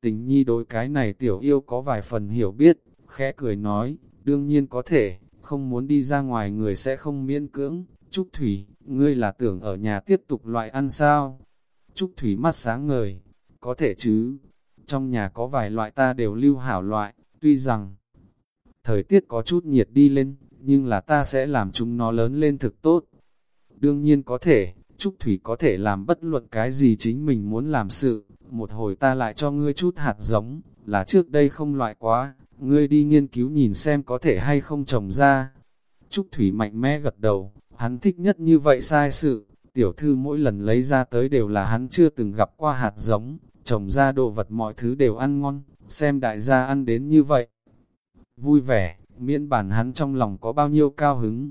Tình nhi đối cái này tiểu yêu có vài phần hiểu biết, khẽ cười nói, đương nhiên có thể, không muốn đi ra ngoài người sẽ không miễn cưỡng. Trúc Thủy, ngươi là tưởng ở nhà tiếp tục loại ăn sao? Trúc Thủy mắt sáng ngời, có thể chứ, trong nhà có vài loại ta đều lưu hảo loại, tuy rằng thời tiết có chút nhiệt đi lên, nhưng là ta sẽ làm chúng nó lớn lên thực tốt. Đương nhiên có thể, Trúc Thủy có thể làm bất luận cái gì chính mình muốn làm sự, một hồi ta lại cho ngươi chút hạt giống, là trước đây không loại quá, ngươi đi nghiên cứu nhìn xem có thể hay không trồng ra. Trúc Thủy mạnh mẽ gật đầu, hắn thích nhất như vậy sai sự, tiểu thư mỗi lần lấy ra tới đều là hắn chưa từng gặp qua hạt giống, trồng ra đồ vật mọi thứ đều ăn ngon, xem đại gia ăn đến như vậy. Vui vẻ, miễn bản hắn trong lòng có bao nhiêu cao hứng.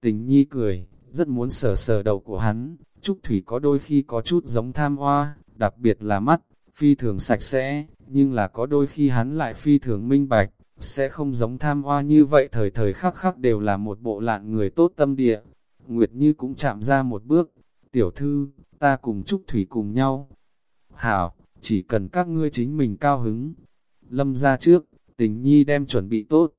Tình nhi cười, rất muốn sờ sờ đầu của hắn, Trúc Thủy có đôi khi có chút giống tham hoa, đặc biệt là mắt, phi thường sạch sẽ, nhưng là có đôi khi hắn lại phi thường minh bạch, sẽ không giống tham hoa như vậy thời thời khắc khắc đều là một bộ lạn người tốt tâm địa. Nguyệt Như cũng chạm ra một bước, tiểu thư, ta cùng Trúc Thủy cùng nhau. Hảo, chỉ cần các ngươi chính mình cao hứng. Lâm ra trước, tình nhi đem chuẩn bị tốt.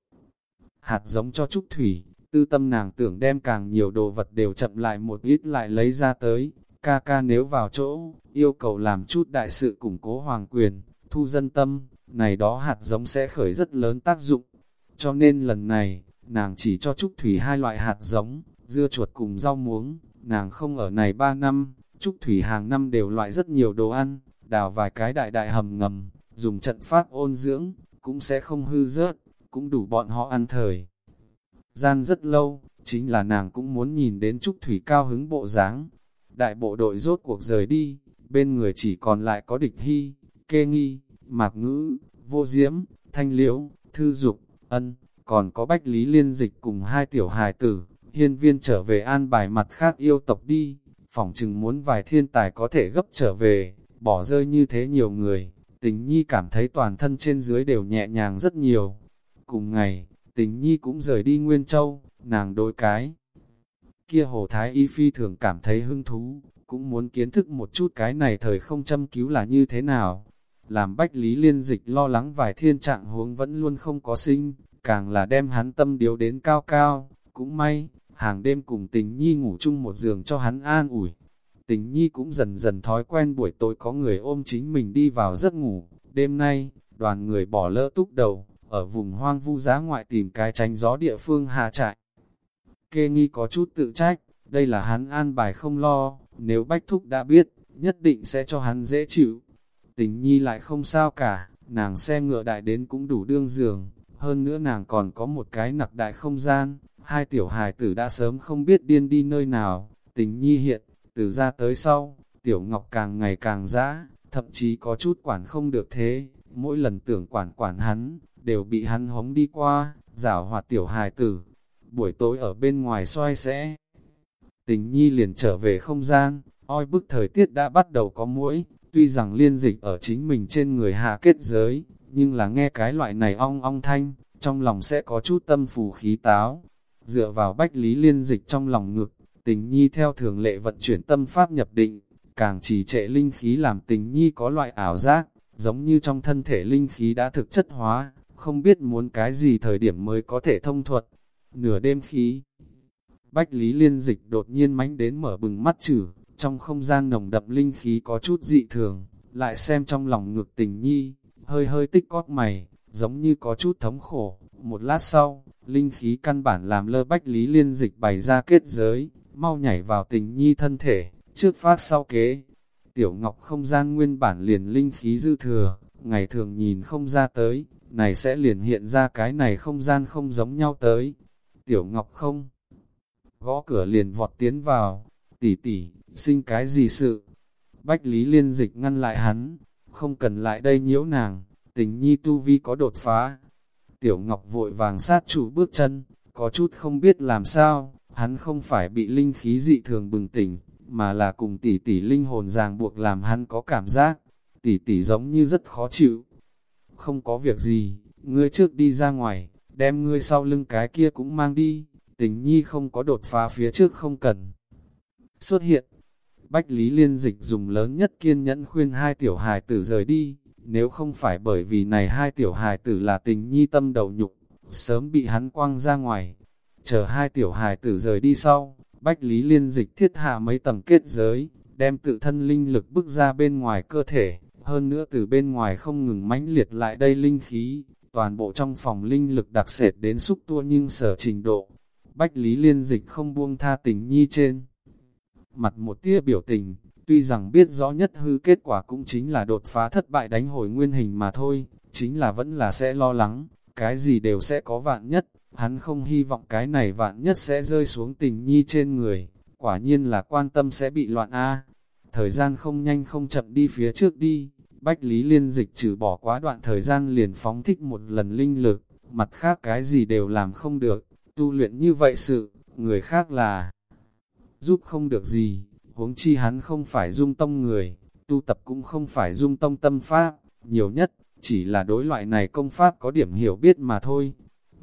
Hạt giống cho Trúc Thủy, tư tâm nàng tưởng đem càng nhiều đồ vật đều chậm lại một ít lại lấy ra tới, ca ca nếu vào chỗ, yêu cầu làm chút đại sự củng cố hoàng quyền, thu dân tâm, này đó hạt giống sẽ khởi rất lớn tác dụng. Cho nên lần này, nàng chỉ cho Trúc Thủy hai loại hạt giống, dưa chuột cùng rau muống, nàng không ở này ba năm, Trúc Thủy hàng năm đều loại rất nhiều đồ ăn, đào vài cái đại đại hầm ngầm, dùng trận pháp ôn dưỡng, cũng sẽ không hư rớt, cũng đủ bọn họ ăn thời. Gian rất lâu, chính là nàng cũng muốn nhìn đến Trúc Thủy cao hứng bộ dáng. Đại bộ đội rốt cuộc rời đi, bên người chỉ còn lại có địch hy, kê nghi, mạc ngữ, vô diễm, thanh liễu, thư dục, ân, còn có bách lý liên dịch cùng hai tiểu hài tử, hiên viên trở về an bài mặt khác yêu tộc đi, phỏng chừng muốn vài thiên tài có thể gấp trở về, bỏ rơi như thế nhiều người, tình nhi cảm thấy toàn thân trên dưới đều nhẹ nhàng rất nhiều. Cùng ngày, tình nhi cũng rời đi Nguyên Châu, nàng đôi cái. Kia hồ thái y phi thường cảm thấy hứng thú, cũng muốn kiến thức một chút cái này thời không châm cứu là như thế nào. Làm bách lý liên dịch lo lắng vài thiên trạng huống vẫn luôn không có sinh, càng là đem hắn tâm điếu đến cao cao, cũng may, hàng đêm cùng tình nhi ngủ chung một giường cho hắn an ủi. Tình nhi cũng dần dần thói quen buổi tối có người ôm chính mình đi vào giấc ngủ, đêm nay, đoàn người bỏ lỡ túc đầu, ở vùng hoang vu giá ngoại tìm cái tránh gió địa phương hạ trại. Kê nghi có chút tự trách, đây là hắn an bài không lo, nếu Bách Thúc đã biết, nhất định sẽ cho hắn dễ chịu. Tình nhi lại không sao cả, nàng xe ngựa đại đến cũng đủ đương giường, hơn nữa nàng còn có một cái nặc đại không gian, hai tiểu hài tử đã sớm không biết điên đi nơi nào, tình nhi hiện, từ ra tới sau, tiểu ngọc càng ngày càng dã, thậm chí có chút quản không được thế, mỗi lần tưởng quản quản hắn, đều bị hắn hống đi qua, rảo hoạt tiểu hài tử, buổi tối ở bên ngoài xoay sẽ. Tình nhi liền trở về không gian, oi bức thời tiết đã bắt đầu có mũi, tuy rằng liên dịch ở chính mình trên người hạ kết giới, nhưng là nghe cái loại này ong ong thanh, trong lòng sẽ có chút tâm phù khí táo. Dựa vào bách lý liên dịch trong lòng ngực, tình nhi theo thường lệ vận chuyển tâm pháp nhập định, càng trì trệ linh khí làm tình nhi có loại ảo giác, giống như trong thân thể linh khí đã thực chất hóa, không biết muốn cái gì thời điểm mới có thể thông thuật. Nửa đêm khí, bách lý liên dịch đột nhiên mánh đến mở bừng mắt chử, trong không gian nồng đậm linh khí có chút dị thường, lại xem trong lòng ngực tình nhi, hơi hơi tích cót mày, giống như có chút thống khổ. Một lát sau, linh khí căn bản làm lơ bách lý liên dịch bày ra kết giới, mau nhảy vào tình nhi thân thể, trước phát sau kế. Tiểu ngọc không gian nguyên bản liền linh khí dư thừa, ngày thường nhìn không ra tới, này sẽ liền hiện ra cái này không gian không giống nhau tới. Tiểu ngọc không gõ cửa liền vọt tiến vào, tỷ tỷ, sinh cái gì sự? Bách Lý Liên Dịch ngăn lại hắn, không cần lại đây nhiễu nàng, tình nhi tu vi có đột phá. Tiểu Ngọc vội vàng sát chủ bước chân, có chút không biết làm sao, hắn không phải bị linh khí dị thường bừng tỉnh, mà là cùng tỷ tỷ linh hồn ràng buộc làm hắn có cảm giác, tỷ tỷ giống như rất khó chịu. Không có việc gì, ngươi trước đi ra ngoài, đem ngươi sau lưng cái kia cũng mang đi, tình nhi không có đột phá phía trước không cần. Xuất hiện, Bách Lý Liên Dịch dùng lớn nhất kiên nhẫn khuyên hai tiểu hài tử rời đi, nếu không phải bởi vì này hai tiểu hài tử là tình nhi tâm đầu nhục, sớm bị hắn quăng ra ngoài. Chờ hai tiểu hài tử rời đi sau, Bách Lý Liên Dịch thiết hạ mấy tầng kết giới, đem tự thân linh lực bức ra bên ngoài cơ thể, hơn nữa từ bên ngoài không ngừng mãnh liệt lại đây linh khí, toàn bộ trong phòng linh lực đặc sệt đến xúc tua nhưng sở trình độ. Bách Lý Liên Dịch không buông tha tình nhi trên mặt một tia biểu tình, tuy rằng biết rõ nhất hư kết quả cũng chính là đột phá thất bại đánh hồi nguyên hình mà thôi, chính là vẫn là sẽ lo lắng, cái gì đều sẽ có vạn nhất, hắn không hy vọng cái này vạn nhất sẽ rơi xuống tình nhi trên người, quả nhiên là quan tâm sẽ bị loạn A. Thời gian không nhanh không chậm đi phía trước đi, Bách Lý Liên Dịch trừ bỏ quá đoạn thời gian liền phóng thích một lần linh lực, mặt khác cái gì đều làm không được, tu luyện như vậy sự, người khác là giúp không được gì, huống chi hắn không phải dung tông người, tu tập cũng không phải dung tông tâm pháp, nhiều nhất, chỉ là đối loại này công pháp có điểm hiểu biết mà thôi.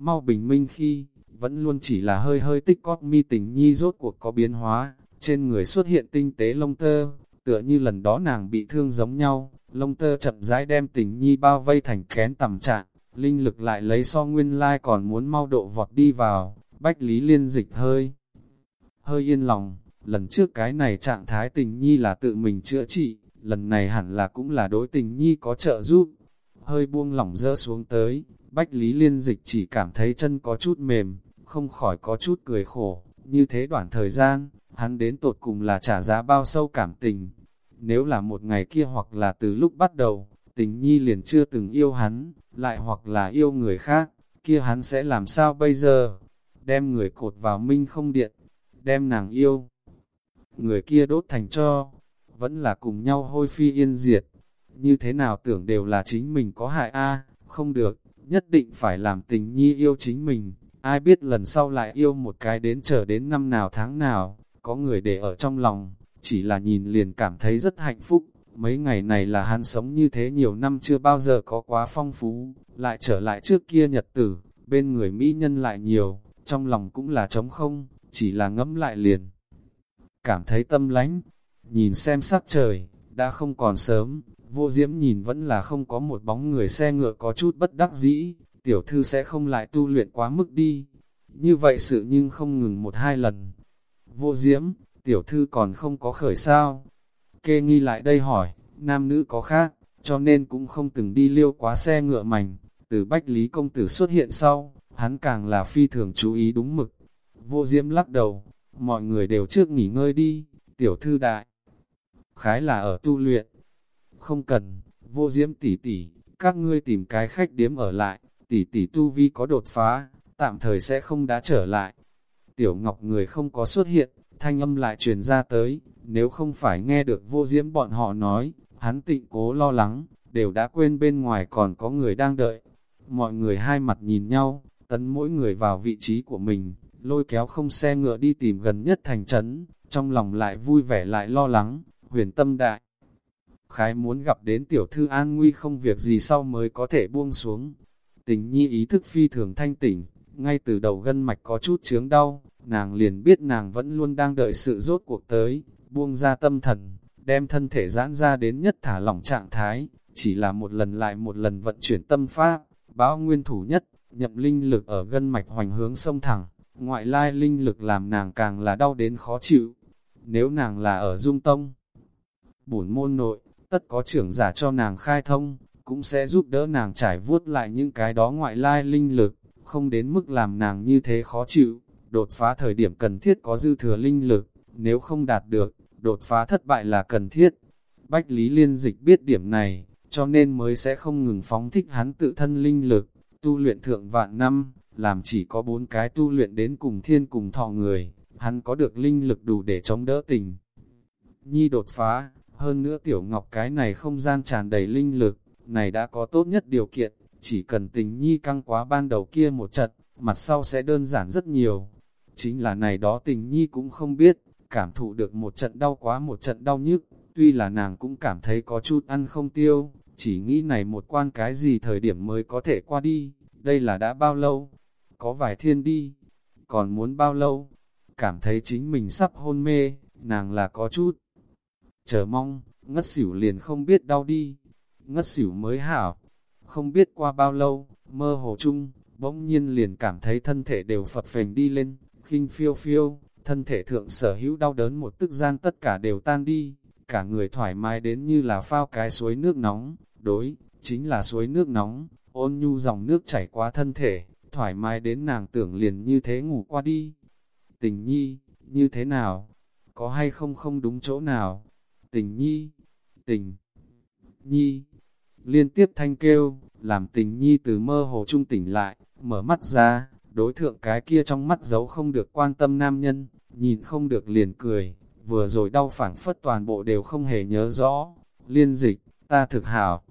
Mau bình minh khi, vẫn luôn chỉ là hơi hơi tích cót mi tình nhi rốt cuộc có biến hóa, trên người xuất hiện tinh tế lông tơ, tựa như lần đó nàng bị thương giống nhau, lông tơ chậm rãi đem tình nhi bao vây thành kén tầm trạng, linh lực lại lấy so nguyên lai còn muốn mau độ vọt đi vào, bách lý liên dịch hơi hơi yên lòng, lần trước cái này trạng thái tình nhi là tự mình chữa trị, lần này hẳn là cũng là đối tình nhi có trợ giúp. Hơi buông lỏng dỡ xuống tới, Bách Lý Liên Dịch chỉ cảm thấy chân có chút mềm, không khỏi có chút cười khổ, như thế đoạn thời gian, hắn đến tột cùng là trả giá bao sâu cảm tình. Nếu là một ngày kia hoặc là từ lúc bắt đầu, tình nhi liền chưa từng yêu hắn, lại hoặc là yêu người khác, kia hắn sẽ làm sao bây giờ? Đem người cột vào minh không điện, đem nàng yêu. Người kia đốt thành cho, vẫn là cùng nhau hôi phi yên diệt. Như thế nào tưởng đều là chính mình có hại a không được, nhất định phải làm tình nhi yêu chính mình. Ai biết lần sau lại yêu một cái đến chờ đến năm nào tháng nào, có người để ở trong lòng, chỉ là nhìn liền cảm thấy rất hạnh phúc. Mấy ngày này là hắn sống như thế nhiều năm chưa bao giờ có quá phong phú, lại trở lại trước kia nhật tử, bên người Mỹ nhân lại nhiều, trong lòng cũng là trống không, chỉ là ngẫm lại liền. Cảm thấy tâm lánh, nhìn xem sắc trời, đã không còn sớm, vô diễm nhìn vẫn là không có một bóng người xe ngựa có chút bất đắc dĩ, tiểu thư sẽ không lại tu luyện quá mức đi. Như vậy sự nhưng không ngừng một hai lần. Vô diễm, tiểu thư còn không có khởi sao. Kê nghi lại đây hỏi, nam nữ có khác, cho nên cũng không từng đi liêu quá xe ngựa mảnh. Từ Bách Lý Công Tử xuất hiện sau, hắn càng là phi thường chú ý đúng mực. Vô diễm lắc đầu, mọi người đều trước nghỉ ngơi đi, tiểu thư đại. Khái là ở tu luyện. Không cần, vô diễm tỷ tỷ, các ngươi tìm cái khách điếm ở lại, tỷ tỷ tu vi có đột phá, tạm thời sẽ không đã trở lại. Tiểu Ngọc người không có xuất hiện, thanh âm lại truyền ra tới, nếu không phải nghe được vô diễm bọn họ nói, hắn tịnh cố lo lắng, đều đã quên bên ngoài còn có người đang đợi. Mọi người hai mặt nhìn nhau, tấn mỗi người vào vị trí của mình, lôi kéo không xe ngựa đi tìm gần nhất thành trấn, trong lòng lại vui vẻ lại lo lắng, huyền tâm đại. Khái muốn gặp đến tiểu thư an nguy không việc gì sau mới có thể buông xuống. Tình nhi ý thức phi thường thanh tỉnh, ngay từ đầu gân mạch có chút chướng đau, nàng liền biết nàng vẫn luôn đang đợi sự rốt cuộc tới, buông ra tâm thần, đem thân thể giãn ra đến nhất thả lỏng trạng thái, chỉ là một lần lại một lần vận chuyển tâm pháp, báo nguyên thủ nhất, nhậm linh lực ở gân mạch hoành hướng sông thẳng, ngoại lai linh lực làm nàng càng là đau đến khó chịu. Nếu nàng là ở dung tông, bổn môn nội, tất có trưởng giả cho nàng khai thông, cũng sẽ giúp đỡ nàng trải vuốt lại những cái đó ngoại lai linh lực, không đến mức làm nàng như thế khó chịu. Đột phá thời điểm cần thiết có dư thừa linh lực, nếu không đạt được, đột phá thất bại là cần thiết. Bách Lý Liên Dịch biết điểm này, cho nên mới sẽ không ngừng phóng thích hắn tự thân linh lực, tu luyện thượng vạn năm, làm chỉ có bốn cái tu luyện đến cùng thiên cùng thọ người, hắn có được linh lực đủ để chống đỡ tình. Nhi đột phá, hơn nữa tiểu ngọc cái này không gian tràn đầy linh lực, này đã có tốt nhất điều kiện, chỉ cần tình nhi căng quá ban đầu kia một trận, mặt sau sẽ đơn giản rất nhiều. Chính là này đó tình nhi cũng không biết, cảm thụ được một trận đau quá một trận đau nhức, tuy là nàng cũng cảm thấy có chút ăn không tiêu, chỉ nghĩ này một quan cái gì thời điểm mới có thể qua đi, đây là đã bao lâu, có vài thiên đi, còn muốn bao lâu, cảm thấy chính mình sắp hôn mê, nàng là có chút chờ mong, ngất xỉu liền không biết đau đi, ngất xỉu mới hảo, không biết qua bao lâu, mơ hồ chung, bỗng nhiên liền cảm thấy thân thể đều phật phềnh đi lên, khinh phiêu phiêu, thân thể thượng sở hữu đau đớn một tức gian tất cả đều tan đi, cả người thoải mái đến như là phao cái suối nước nóng, đối, chính là suối nước nóng, ôn nhu dòng nước chảy qua thân thể, thoải mái đến nàng tưởng liền như thế ngủ qua đi. Tình nhi, như thế nào? Có hay không không đúng chỗ nào? Tình nhi, tình nhi, liên tiếp thanh kêu, làm tình nhi từ mơ hồ trung tỉnh lại, mở mắt ra, đối thượng cái kia trong mắt giấu không được quan tâm nam nhân, nhìn không được liền cười, vừa rồi đau phảng phất toàn bộ đều không hề nhớ rõ, liên dịch, ta thực hảo.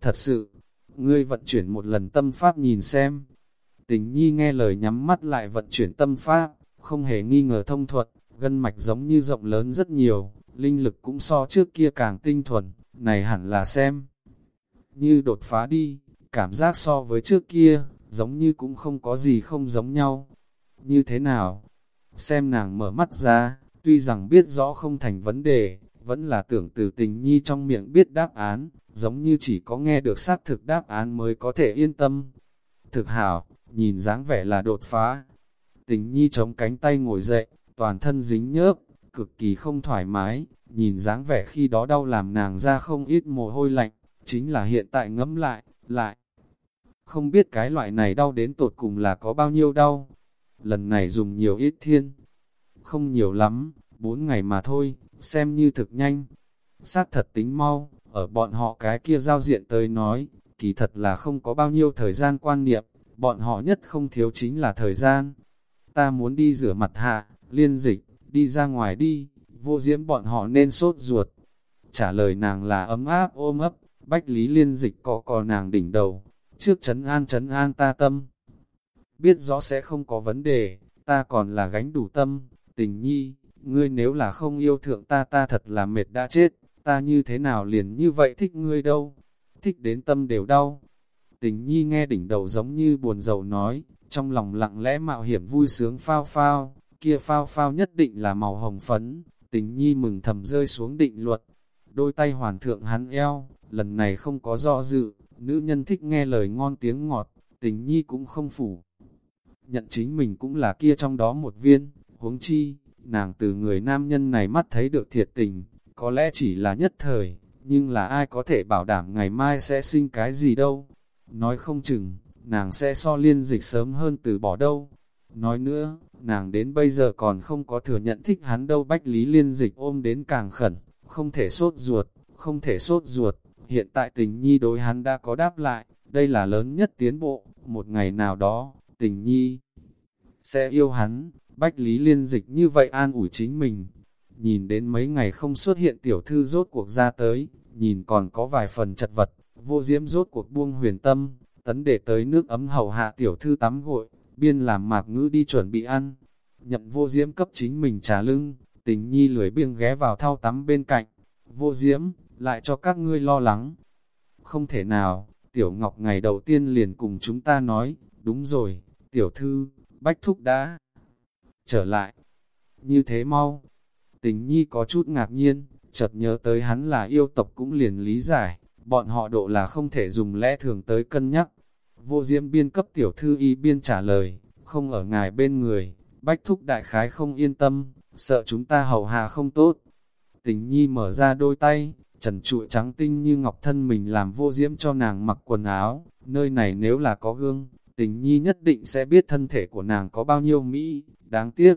Thật sự, ngươi vận chuyển một lần tâm pháp nhìn xem. Tình nhi nghe lời nhắm mắt lại vận chuyển tâm pháp, không hề nghi ngờ thông thuật, gân mạch giống như rộng lớn rất nhiều, linh lực cũng so trước kia càng tinh thuần, này hẳn là xem. Như đột phá đi, cảm giác so với trước kia, giống như cũng không có gì không giống nhau. Như thế nào? Xem nàng mở mắt ra, tuy rằng biết rõ không thành vấn đề, vẫn là tưởng từ tình nhi trong miệng biết đáp án, giống như chỉ có nghe được xác thực đáp án mới có thể yên tâm. Thực hảo, nhìn dáng vẻ là đột phá. Tình nhi chống cánh tay ngồi dậy, toàn thân dính nhớp, cực kỳ không thoải mái, nhìn dáng vẻ khi đó đau làm nàng ra không ít mồ hôi lạnh, chính là hiện tại ngẫm lại, lại. Không biết cái loại này đau đến tột cùng là có bao nhiêu đau. Lần này dùng nhiều ít thiên. Không nhiều lắm, bốn ngày mà thôi, xem như thực nhanh. sát thật tính mau, ở bọn họ cái kia giao diện tới nói, kỳ thật là không có bao nhiêu thời gian quan niệm, bọn họ nhất không thiếu chính là thời gian. Ta muốn đi rửa mặt hạ, liên dịch, đi ra ngoài đi, vô diễm bọn họ nên sốt ruột. Trả lời nàng là ấm áp ôm ấp, bách lý liên dịch cọ cò nàng đỉnh đầu, trước chấn an chấn an ta tâm. Biết rõ sẽ không có vấn đề, ta còn là gánh đủ tâm, tình nhi, ngươi nếu là không yêu thượng ta ta thật là mệt đã chết, ta như thế nào liền như vậy thích ngươi đâu, thích đến tâm đều đau. Tình nhi nghe đỉnh đầu giống như buồn rầu nói, trong lòng lặng lẽ mạo hiểm vui sướng phao phao, kia phao phao nhất định là màu hồng phấn, tình nhi mừng thầm rơi xuống định luật, đôi tay hoàn thượng hắn eo, lần này không có do dự, nữ nhân thích nghe lời ngon tiếng ngọt, tình nhi cũng không phủ. Nhận chính mình cũng là kia trong đó một viên, huống chi, nàng từ người nam nhân này mắt thấy được thiệt tình, có lẽ chỉ là nhất thời, nhưng là ai có thể bảo đảm ngày mai sẽ sinh cái gì đâu. Nói không chừng, nàng sẽ so liên dịch sớm hơn từ bỏ đâu. Nói nữa, nàng đến bây giờ còn không có thừa nhận thích hắn đâu. Bách lý liên dịch ôm đến càng khẩn, không thể sốt ruột, không thể sốt ruột. Hiện tại tình nhi đối hắn đã có đáp lại, đây là lớn nhất tiến bộ, một ngày nào đó, tình nhi sẽ yêu hắn, bách lý liên dịch như vậy an ủi chính mình. Nhìn đến mấy ngày không xuất hiện tiểu thư rốt cuộc ra tới, nhìn còn có vài phần chật vật, vô diễm rốt cuộc buông huyền tâm, tấn để tới nước ấm hầu hạ tiểu thư tắm gội, biên làm mạc ngữ đi chuẩn bị ăn. Nhậm vô diễm cấp chính mình trả lưng, tình nhi lười biêng ghé vào thao tắm bên cạnh. Vô diễm, lại cho các ngươi lo lắng. Không thể nào, tiểu ngọc ngày đầu tiên liền cùng chúng ta nói, đúng rồi, tiểu thư, bách thúc đã trở lại. Như thế mau, tình nhi có chút ngạc nhiên, chợt nhớ tới hắn là yêu tộc cũng liền lý giải, bọn họ độ là không thể dùng lẽ thường tới cân nhắc. Vô diễm biên cấp tiểu thư y biên trả lời, không ở ngài bên người, bách thúc đại khái không yên tâm, sợ chúng ta hầu hạ không tốt. Tình nhi mở ra đôi tay, trần trụi trắng tinh như ngọc thân mình làm vô diễm cho nàng mặc quần áo, nơi này nếu là có gương, tình nhi nhất định sẽ biết thân thể của nàng có bao nhiêu mỹ, đáng tiếc.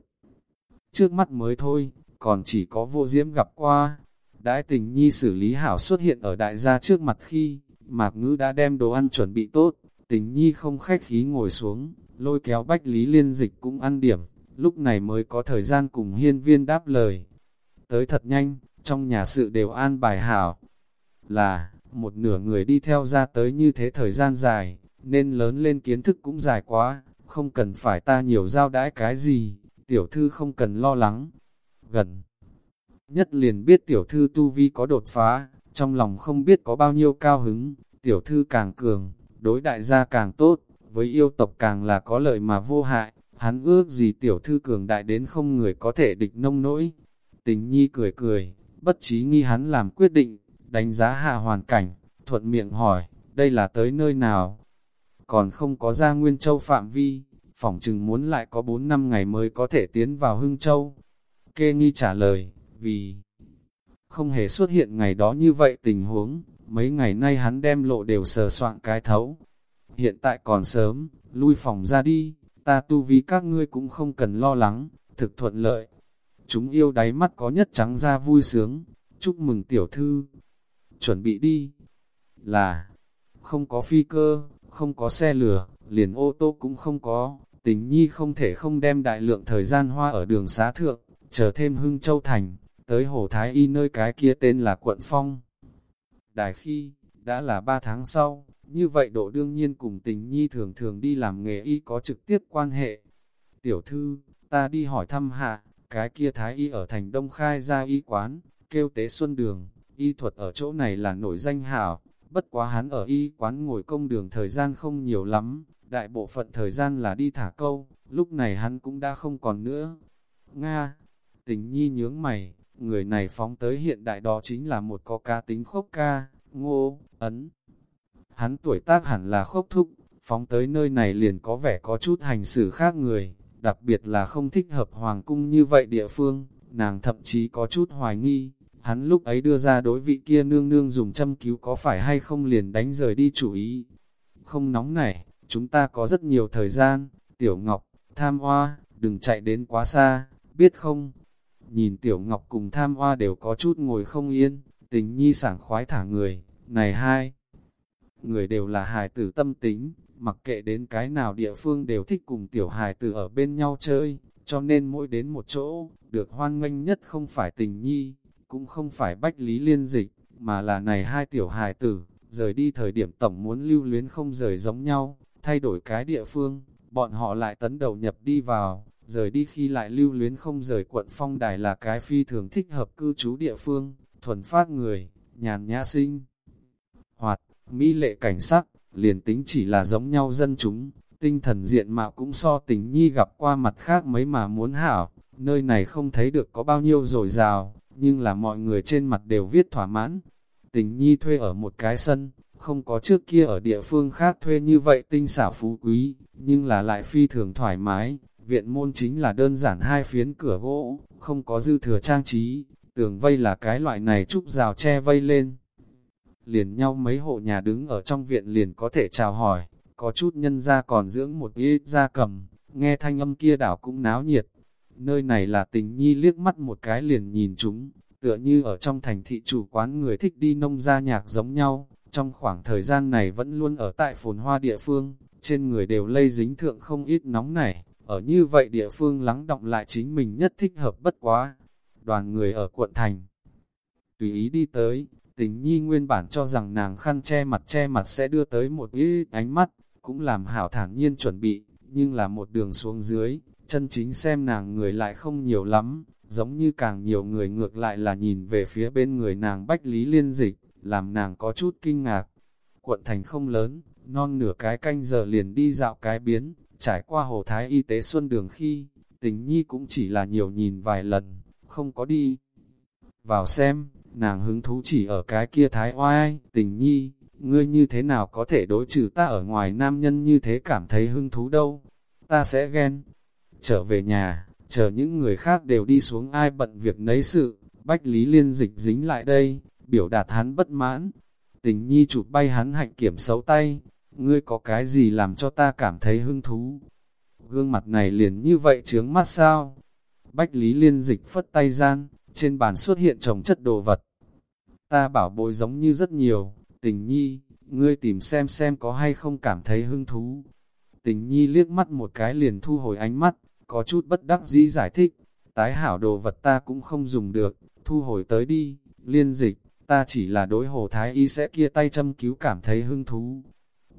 Trước mắt mới thôi, còn chỉ có vô diễm gặp qua. Đãi tình nhi xử lý hảo xuất hiện ở đại gia trước mặt khi, mạc ngữ đã đem đồ ăn chuẩn bị tốt, tình nhi không khách khí ngồi xuống, lôi kéo bách lý liên dịch cũng ăn điểm, lúc này mới có thời gian cùng hiên viên đáp lời. Tới thật nhanh, trong nhà sự đều an bài hảo, là, một nửa người đi theo ra tới như thế thời gian dài, nên lớn lên kiến thức cũng dài quá, không cần phải ta nhiều giao đãi cái gì, tiểu thư không cần lo lắng. Gần nhất liền biết tiểu thư tu vi có đột phá, trong lòng không biết có bao nhiêu cao hứng, tiểu thư càng cường, đối đại gia càng tốt, với yêu tộc càng là có lợi mà vô hại, hắn ước gì tiểu thư cường đại đến không người có thể địch nông nỗi. Tình nhi cười cười, bất trí nghi hắn làm quyết định, đánh giá hạ hoàn cảnh, thuận miệng hỏi, đây là tới nơi nào? Còn không có ra Nguyên Châu phạm vi, phỏng chừng muốn lại có 4 năm ngày mới có thể tiến vào Hưng Châu. Kê nghi trả lời, vì không hề xuất hiện ngày đó như vậy tình huống, mấy ngày nay hắn đem lộ đều sờ soạn cái thấu. Hiện tại còn sớm, lui phòng ra đi, ta tu vi các ngươi cũng không cần lo lắng, thực thuận lợi. Chúng yêu đáy mắt có nhất trắng ra vui sướng, chúc mừng tiểu thư. Chuẩn bị đi, là không có phi cơ, không có xe lửa, liền ô tô cũng không có, tình nhi không thể không đem đại lượng thời gian hoa ở đường xá thượng, chờ thêm hưng châu thành, tới hồ Thái Y nơi cái kia tên là quận Phong. Đài khi, đã là ba tháng sau, như vậy độ đương nhiên cùng tình nhi thường thường đi làm nghề y có trực tiếp quan hệ. Tiểu thư, ta đi hỏi thăm hạ, cái kia Thái Y ở thành Đông Khai ra y quán, kêu tế xuân đường, y thuật ở chỗ này là nổi danh hảo, bất quá hắn ở y quán ngồi công đường thời gian không nhiều lắm, đại bộ phận thời gian là đi thả câu, lúc này hắn cũng đã không còn nữa. Nga, tình nhi nhướng mày, người này phóng tới hiện đại đó chính là một có ca tính khốc ca, ngô, ấn. Hắn tuổi tác hẳn là khốc thúc, phóng tới nơi này liền có vẻ có chút hành xử khác người, đặc biệt là không thích hợp hoàng cung như vậy địa phương, nàng thậm chí có chút hoài nghi, hắn lúc ấy đưa ra đối vị kia nương nương dùng châm cứu có phải hay không liền đánh rời đi chủ ý. Không nóng này, chúng ta có rất nhiều thời gian, Tiểu Ngọc, tham hoa, đừng chạy đến quá xa, biết không? Nhìn Tiểu Ngọc cùng tham hoa đều có chút ngồi không yên, tình nhi sảng khoái thả người, này hai. Người đều là hài tử tâm tính, mặc kệ đến cái nào địa phương đều thích cùng tiểu hài tử ở bên nhau chơi, cho nên mỗi đến một chỗ, được hoan nghênh nhất không phải tình nhi, cũng không phải bách lý liên dịch, mà là này hai tiểu hài tử, rời đi thời điểm tổng muốn lưu luyến không rời giống nhau, thay đổi cái địa phương, bọn họ lại tấn đầu nhập đi vào, rời đi khi lại lưu luyến không rời quận phong đài là cái phi thường thích hợp cư trú địa phương, thuần phát người, nhàn nhã sinh. Hoạt, mỹ lệ cảnh sắc, liền tính chỉ là giống nhau dân chúng, tinh thần diện mạo cũng so tình nhi gặp qua mặt khác mấy mà muốn hảo, nơi này không thấy được có bao nhiêu rồi rào, nhưng là mọi người trên mặt đều viết thỏa mãn. Tình nhi thuê ở một cái sân, không có trước kia ở địa phương khác thuê như vậy tinh xảo phú quý, nhưng là lại phi thường thoải mái, viện môn chính là đơn giản hai phiến cửa gỗ, không có dư thừa trang trí, tường vây là cái loại này trúc rào che vây lên. Liền nhau mấy hộ nhà đứng ở trong viện liền có thể chào hỏi, có chút nhân ra còn dưỡng một ít ra cầm, nghe thanh âm kia đảo cũng náo nhiệt. Nơi này là tình nhi liếc mắt một cái liền nhìn chúng, tựa như ở trong thành thị chủ quán người thích đi nông gia nhạc giống nhau, trong khoảng thời gian này vẫn luôn ở tại phồn hoa địa phương, trên người đều lây dính thượng không ít nóng nảy, ở như vậy địa phương lắng động lại chính mình nhất thích hợp bất quá. Đoàn người ở quận thành, tùy ý đi tới, tình nhi nguyên bản cho rằng nàng khăn che mặt che mặt sẽ đưa tới một ít ánh mắt, cũng làm hảo thản nhiên chuẩn bị, nhưng là một đường xuống dưới, chân chính xem nàng người lại không nhiều lắm, giống như càng nhiều người ngược lại là nhìn về phía bên người nàng bách lý liên dịch, làm nàng có chút kinh ngạc. Quận thành không lớn, non nửa cái canh giờ liền đi dạo cái biến, trải qua hồ thái y tế xuân đường khi, tình nhi cũng chỉ là nhiều nhìn vài lần, không có đi. Vào xem, nàng hứng thú chỉ ở cái kia thái oai, tình nhi, ngươi như thế nào có thể đối trừ ta ở ngoài nam nhân như thế cảm thấy hứng thú đâu, ta sẽ ghen. Trở về nhà, chờ những người khác đều đi xuống ai bận việc nấy sự, Bách Lý Liên dịch dính lại đây, biểu đạt hắn bất mãn. Tình nhi chụp bay hắn hạnh kiểm xấu tay, ngươi có cái gì làm cho ta cảm thấy hứng thú? Gương mặt này liền như vậy chướng mắt sao? Bách Lý Liên dịch phất tay gian, trên bàn xuất hiện chồng chất đồ vật. Ta bảo bối giống như rất nhiều, tình nhi, ngươi tìm xem xem có hay không cảm thấy hứng thú. Tình nhi liếc mắt một cái liền thu hồi ánh mắt, có chút bất đắc dĩ giải thích, tái hảo đồ vật ta cũng không dùng được, thu hồi tới đi, liên dịch, ta chỉ là đối hồ thái y sẽ kia tay châm cứu cảm thấy hứng thú.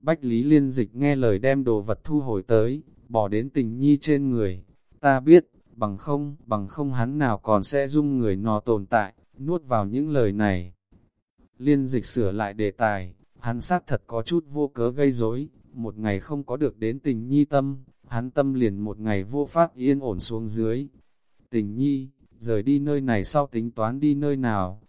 Bách Lý liên dịch nghe lời đem đồ vật thu hồi tới, bỏ đến tình nhi trên người, ta biết, bằng không, bằng không hắn nào còn sẽ dung người nò tồn tại, nuốt vào những lời này. Liên dịch sửa lại đề tài, hắn xác thật có chút vô cớ gây rối, một ngày không có được đến tình nhi tâm, hắn tâm liền một ngày vô pháp yên ổn xuống dưới. Tình nhi, rời đi nơi này sau tính toán đi nơi nào.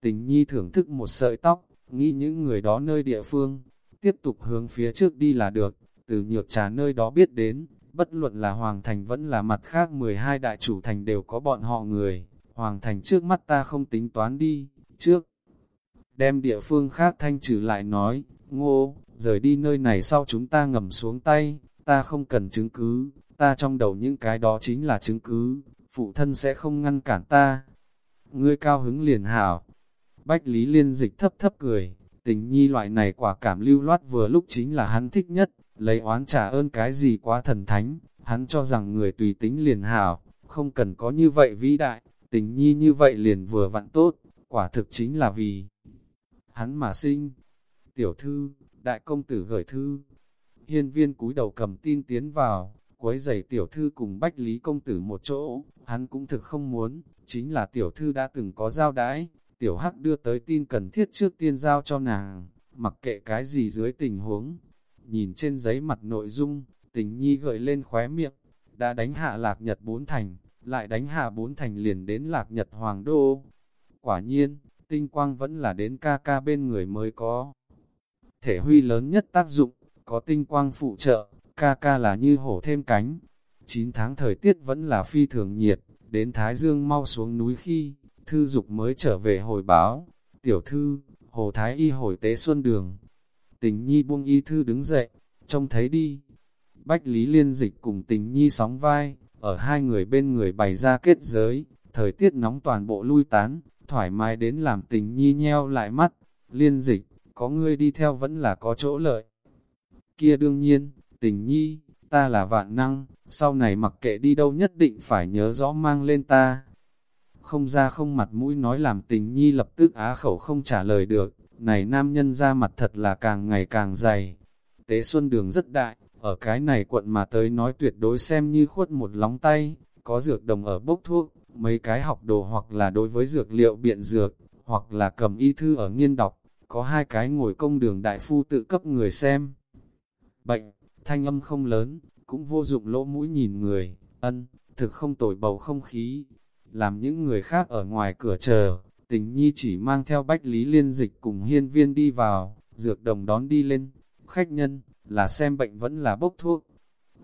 Tình nhi thưởng thức một sợi tóc, nghĩ những người đó nơi địa phương, tiếp tục hướng phía trước đi là được, từ nhược trà nơi đó biết đến, bất luận là Hoàng Thành vẫn là mặt khác 12 đại chủ thành đều có bọn họ người. Hoàng Thành trước mắt ta không tính toán đi, trước. Đem địa phương khác thanh trừ lại nói, ngô, rời đi nơi này sau chúng ta ngầm xuống tay, ta không cần chứng cứ, ta trong đầu những cái đó chính là chứng cứ, phụ thân sẽ không ngăn cản ta. Ngươi cao hứng liền hảo. Bách Lý Liên dịch thấp thấp cười, tình nhi loại này quả cảm lưu loát vừa lúc chính là hắn thích nhất, lấy oán trả ơn cái gì quá thần thánh, hắn cho rằng người tùy tính liền hảo, không cần có như vậy vĩ đại, tình nhi như vậy liền vừa vặn tốt, quả thực chính là vì hắn mà sinh. Tiểu thư, đại công tử gửi thư, hiên viên cúi đầu cầm tin tiến vào, quấy giày tiểu thư cùng bách lý công tử một chỗ, hắn cũng thực không muốn, chính là tiểu thư đã từng có giao đãi, tiểu hắc đưa tới tin cần thiết trước tiên giao cho nàng, mặc kệ cái gì dưới tình huống. Nhìn trên giấy mặt nội dung, tình nhi gợi lên khóe miệng, đã đánh hạ lạc nhật bốn thành, lại đánh hạ bốn thành liền đến lạc nhật hoàng đô. Quả nhiên, tinh quang vẫn là đến ca ca bên người mới có. Thể huy lớn nhất tác dụng, có tinh quang phụ trợ, ca ca là như hổ thêm cánh. 9 tháng thời tiết vẫn là phi thường nhiệt, Đến Thái Dương mau xuống núi khi, thư dục mới trở về hồi báo. Tiểu thư, Hồ Thái Y hồi tế xuân đường. Tình nhi buông y thư đứng dậy, trông thấy đi. Bách Lý Liên Dịch cùng tình nhi sóng vai, ở hai người bên người bày ra kết giới, thời tiết nóng toàn bộ lui tán, thoải mái đến làm tình nhi nheo lại mắt. Liên Dịch, có ngươi đi theo vẫn là có chỗ lợi. Kia đương nhiên, tình nhi, ta là vạn năng, sau này mặc kệ đi đâu nhất định phải nhớ rõ mang lên ta. Không ra không mặt mũi nói làm tình nhi lập tức á khẩu không trả lời được, này nam nhân ra mặt thật là càng ngày càng dày. Tế xuân đường rất đại, ở cái này quận mà tới nói tuyệt đối xem như khuất một lóng tay, có dược đồng ở bốc thuốc, mấy cái học đồ hoặc là đối với dược liệu biện dược, hoặc là cầm y thư ở nghiên đọc, có hai cái ngồi công đường đại phu tự cấp người xem. Bệnh, thanh âm không lớn, cũng vô dụng lỗ mũi nhìn người, ân, thực không tồi bầu không khí, làm những người khác ở ngoài cửa chờ, tình nhi chỉ mang theo bách lý liên dịch cùng hiên viên đi vào, dược đồng đón đi lên, khách nhân, là xem bệnh vẫn là bốc thuốc.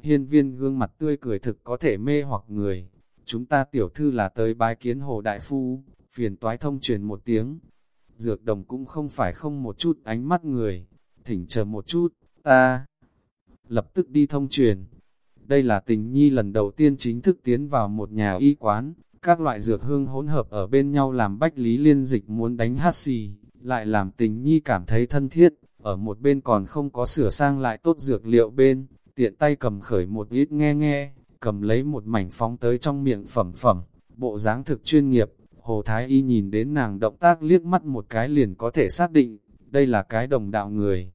Hiên viên gương mặt tươi cười thực có thể mê hoặc người, chúng ta tiểu thư là tới bái kiến hồ đại phu, phiền toái thông truyền một tiếng. Dược đồng cũng không phải không một chút ánh mắt người, thỉnh chờ một chút, ta lập tức đi thông truyền. Đây là tình nhi lần đầu tiên chính thức tiến vào một nhà y quán, các loại dược hương hỗn hợp ở bên nhau làm bách lý liên dịch muốn đánh hát xì, lại làm tình nhi cảm thấy thân thiết, ở một bên còn không có sửa sang lại tốt dược liệu bên, tiện tay cầm khởi một ít nghe nghe, cầm lấy một mảnh phóng tới trong miệng phẩm phẩm, bộ dáng thực chuyên nghiệp, Hồ Thái Y nhìn đến nàng động tác liếc mắt một cái liền có thể xác định, đây là cái đồng đạo người.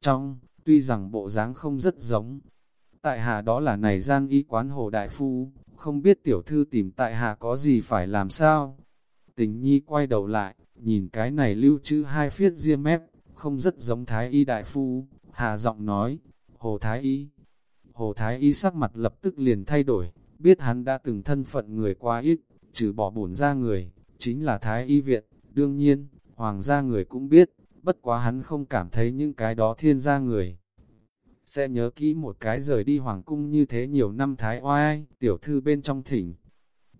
Trong, tuy rằng bộ dáng không rất giống, tại hạ đó là này gian y quán Hồ Đại Phu, không biết tiểu thư tìm tại hạ có gì phải làm sao. Tình nhi quay đầu lại, nhìn cái này lưu trữ hai phiết riêng mép, không rất giống Thái Y Đại Phu, hà giọng nói, Hồ Thái Y. Hồ Thái Y sắc mặt lập tức liền thay đổi, biết hắn đã từng thân phận người quá ít, trừ bỏ bổn ra người, chính là Thái Y Viện, đương nhiên, Hoàng gia người cũng biết, bất quá hắn không cảm thấy những cái đó thiên gia người sẽ nhớ kỹ một cái rời đi hoàng cung như thế nhiều năm thái oai, tiểu thư bên trong thỉnh.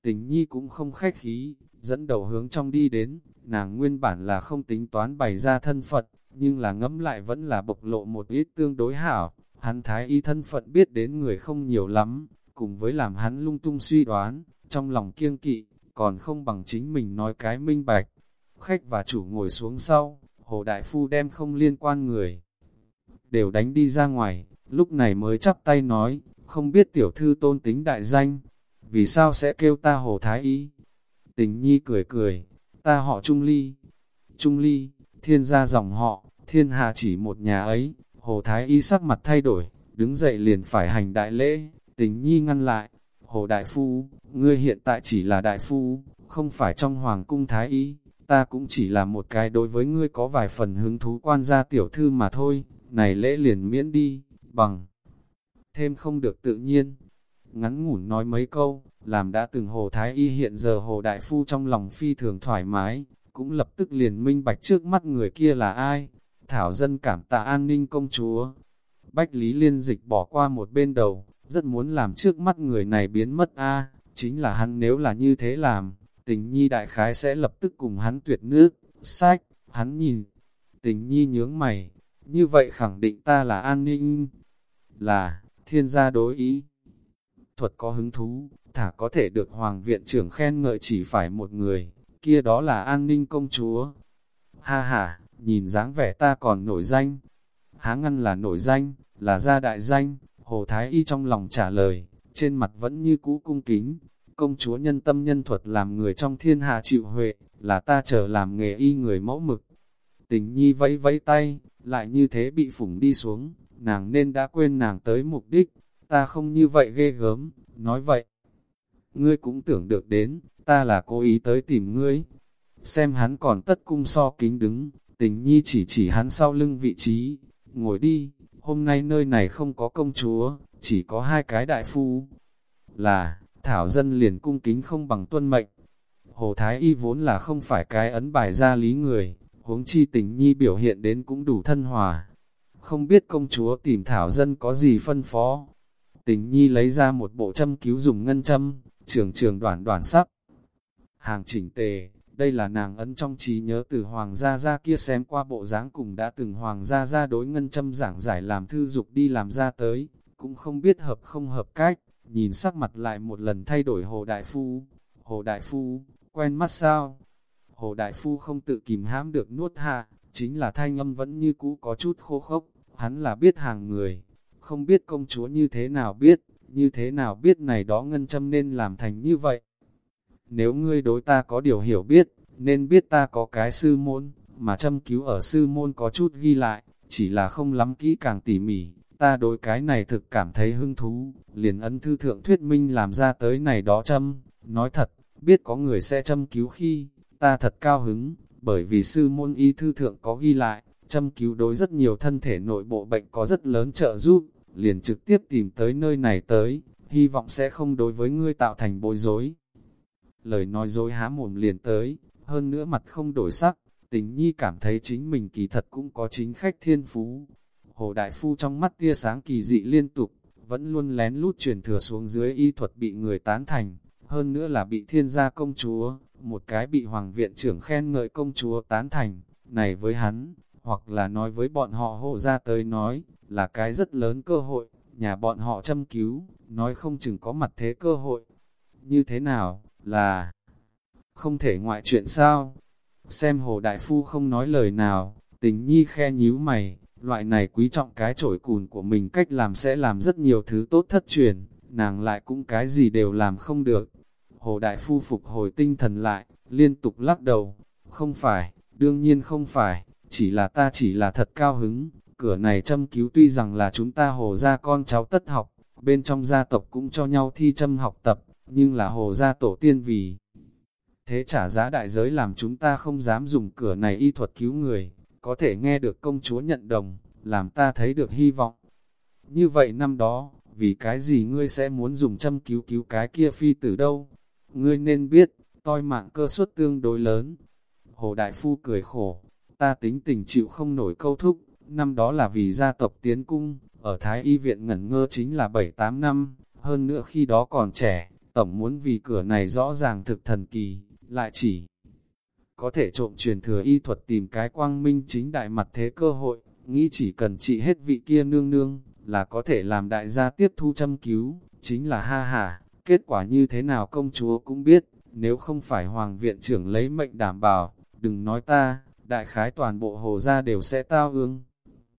Tình nhi cũng không khách khí, dẫn đầu hướng trong đi đến, nàng nguyên bản là không tính toán bày ra thân Phật, nhưng là ngẫm lại vẫn là bộc lộ một ít tương đối hảo, hắn thái y thân phận biết đến người không nhiều lắm, cùng với làm hắn lung tung suy đoán, trong lòng kiêng kỵ, còn không bằng chính mình nói cái minh bạch. Khách và chủ ngồi xuống sau, Hồ Đại Phu đem không liên quan người đều đánh đi ra ngoài, lúc này mới chắp tay nói, không biết tiểu thư tôn tính đại danh, vì sao sẽ kêu ta hồ thái y. Tình nhi cười cười, ta họ Trung Ly. Trung Ly, thiên gia dòng họ, thiên hạ chỉ một nhà ấy, hồ thái y sắc mặt thay đổi, đứng dậy liền phải hành đại lễ, tình nhi ngăn lại, hồ đại phu, ngươi hiện tại chỉ là đại phu, không phải trong hoàng cung thái y, ta cũng chỉ là một cái đối với ngươi có vài phần hứng thú quan gia tiểu thư mà thôi, này lễ liền miễn đi, bằng. Thêm không được tự nhiên. Ngắn ngủn nói mấy câu, làm đã từng hồ thái y hiện giờ hồ đại phu trong lòng phi thường thoải mái, cũng lập tức liền minh bạch trước mắt người kia là ai. Thảo dân cảm tạ an ninh công chúa. Bách Lý Liên Dịch bỏ qua một bên đầu, rất muốn làm trước mắt người này biến mất a chính là hắn nếu là như thế làm, tình nhi đại khái sẽ lập tức cùng hắn tuyệt nước, sách, hắn nhìn, tình nhi nhướng mày, như vậy khẳng định ta là an ninh, là, thiên gia đối ý. Thuật có hứng thú, thả có thể được Hoàng viện trưởng khen ngợi chỉ phải một người, kia đó là an ninh công chúa. Ha ha, nhìn dáng vẻ ta còn nổi danh. Há ngăn là nổi danh, là gia đại danh, Hồ Thái Y trong lòng trả lời, trên mặt vẫn như cũ cung kính. Công chúa nhân tâm nhân thuật làm người trong thiên hạ chịu huệ, là ta chờ làm nghề y người mẫu mực. Tình nhi vẫy vẫy tay, lại như thế bị phủng đi xuống, nàng nên đã quên nàng tới mục đích, ta không như vậy ghê gớm, nói vậy. Ngươi cũng tưởng được đến, ta là cố ý tới tìm ngươi. Xem hắn còn tất cung so kính đứng, tình nhi chỉ chỉ hắn sau lưng vị trí, ngồi đi, hôm nay nơi này không có công chúa, chỉ có hai cái đại phu. Là, thảo dân liền cung kính không bằng tuân mệnh. Hồ Thái Y vốn là không phải cái ấn bài ra lý người, huống chi tình nhi biểu hiện đến cũng đủ thân hòa. Không biết công chúa tìm thảo dân có gì phân phó. Tình nhi lấy ra một bộ châm cứu dùng ngân châm, trường trường đoàn đoàn sắc. Hàng chỉnh tề, đây là nàng ấn trong trí nhớ từ Hoàng gia gia kia xem qua bộ dáng cùng đã từng Hoàng gia gia đối ngân châm giảng giải làm thư dục đi làm ra tới, cũng không biết hợp không hợp cách, nhìn sắc mặt lại một lần thay đổi Hồ Đại Phu. Hồ Đại Phu, quen mắt sao? Hồ Đại Phu không tự kìm hãm được nuốt hạ, chính là thanh âm vẫn như cũ có chút khô khốc, hắn là biết hàng người, không biết công chúa như thế nào biết, như thế nào biết này đó ngân châm nên làm thành như vậy. Nếu ngươi đối ta có điều hiểu biết, nên biết ta có cái sư môn, mà châm cứu ở sư môn có chút ghi lại, chỉ là không lắm kỹ càng tỉ mỉ, ta đối cái này thực cảm thấy hứng thú, liền ấn thư thượng thuyết minh làm ra tới này đó châm, nói thật, biết có người sẽ châm cứu khi, ta thật cao hứng, bởi vì sư môn y thư thượng có ghi lại, châm cứu đối rất nhiều thân thể nội bộ bệnh có rất lớn trợ giúp, liền trực tiếp tìm tới nơi này tới, hy vọng sẽ không đối với ngươi tạo thành bối rối. Lời nói dối há mồm liền tới, hơn nữa mặt không đổi sắc, tình nhi cảm thấy chính mình kỳ thật cũng có chính khách thiên phú. Hồ Đại Phu trong mắt tia sáng kỳ dị liên tục, vẫn luôn lén lút truyền thừa xuống dưới y thuật bị người tán thành, hơn nữa là bị thiên gia công chúa, một cái bị hoàng viện trưởng khen ngợi công chúa tán thành, này với hắn, hoặc là nói với bọn họ hộ ra tới nói, là cái rất lớn cơ hội, nhà bọn họ châm cứu, nói không chừng có mặt thế cơ hội. Như thế nào, là không thể ngoại chuyện sao? Xem hồ đại phu không nói lời nào, tình nhi khe nhíu mày, loại này quý trọng cái trổi cùn của mình cách làm sẽ làm rất nhiều thứ tốt thất truyền, nàng lại cũng cái gì đều làm không được. Hồ đại phu phục hồi tinh thần lại, liên tục lắc đầu, không phải, đương nhiên không phải, chỉ là ta chỉ là thật cao hứng, cửa này châm cứu tuy rằng là chúng ta hồ gia con cháu tất học, bên trong gia tộc cũng cho nhau thi châm học tập, nhưng là hồ gia tổ tiên vì. Thế trả giá đại giới làm chúng ta không dám dùng cửa này y thuật cứu người, có thể nghe được công chúa nhận đồng, làm ta thấy được hy vọng. Như vậy năm đó, vì cái gì ngươi sẽ muốn dùng châm cứu cứu cái kia phi tử đâu? Ngươi nên biết, toi mạng cơ suất tương đối lớn. Hồ Đại Phu cười khổ, ta tính tình chịu không nổi câu thúc, năm đó là vì gia tộc tiến cung, ở Thái Y viện ngẩn ngơ chính là 7-8 năm, hơn nữa khi đó còn trẻ, tổng muốn vì cửa này rõ ràng thực thần kỳ, lại chỉ có thể trộm truyền thừa y thuật tìm cái quang minh chính đại mặt thế cơ hội, nghĩ chỉ cần trị hết vị kia nương nương, là có thể làm đại gia tiếp thu châm cứu, chính là ha ha, kết quả như thế nào công chúa cũng biết, nếu không phải hoàng viện trưởng lấy mệnh đảm bảo, đừng nói ta, đại khái toàn bộ hồ gia đều sẽ tao ương.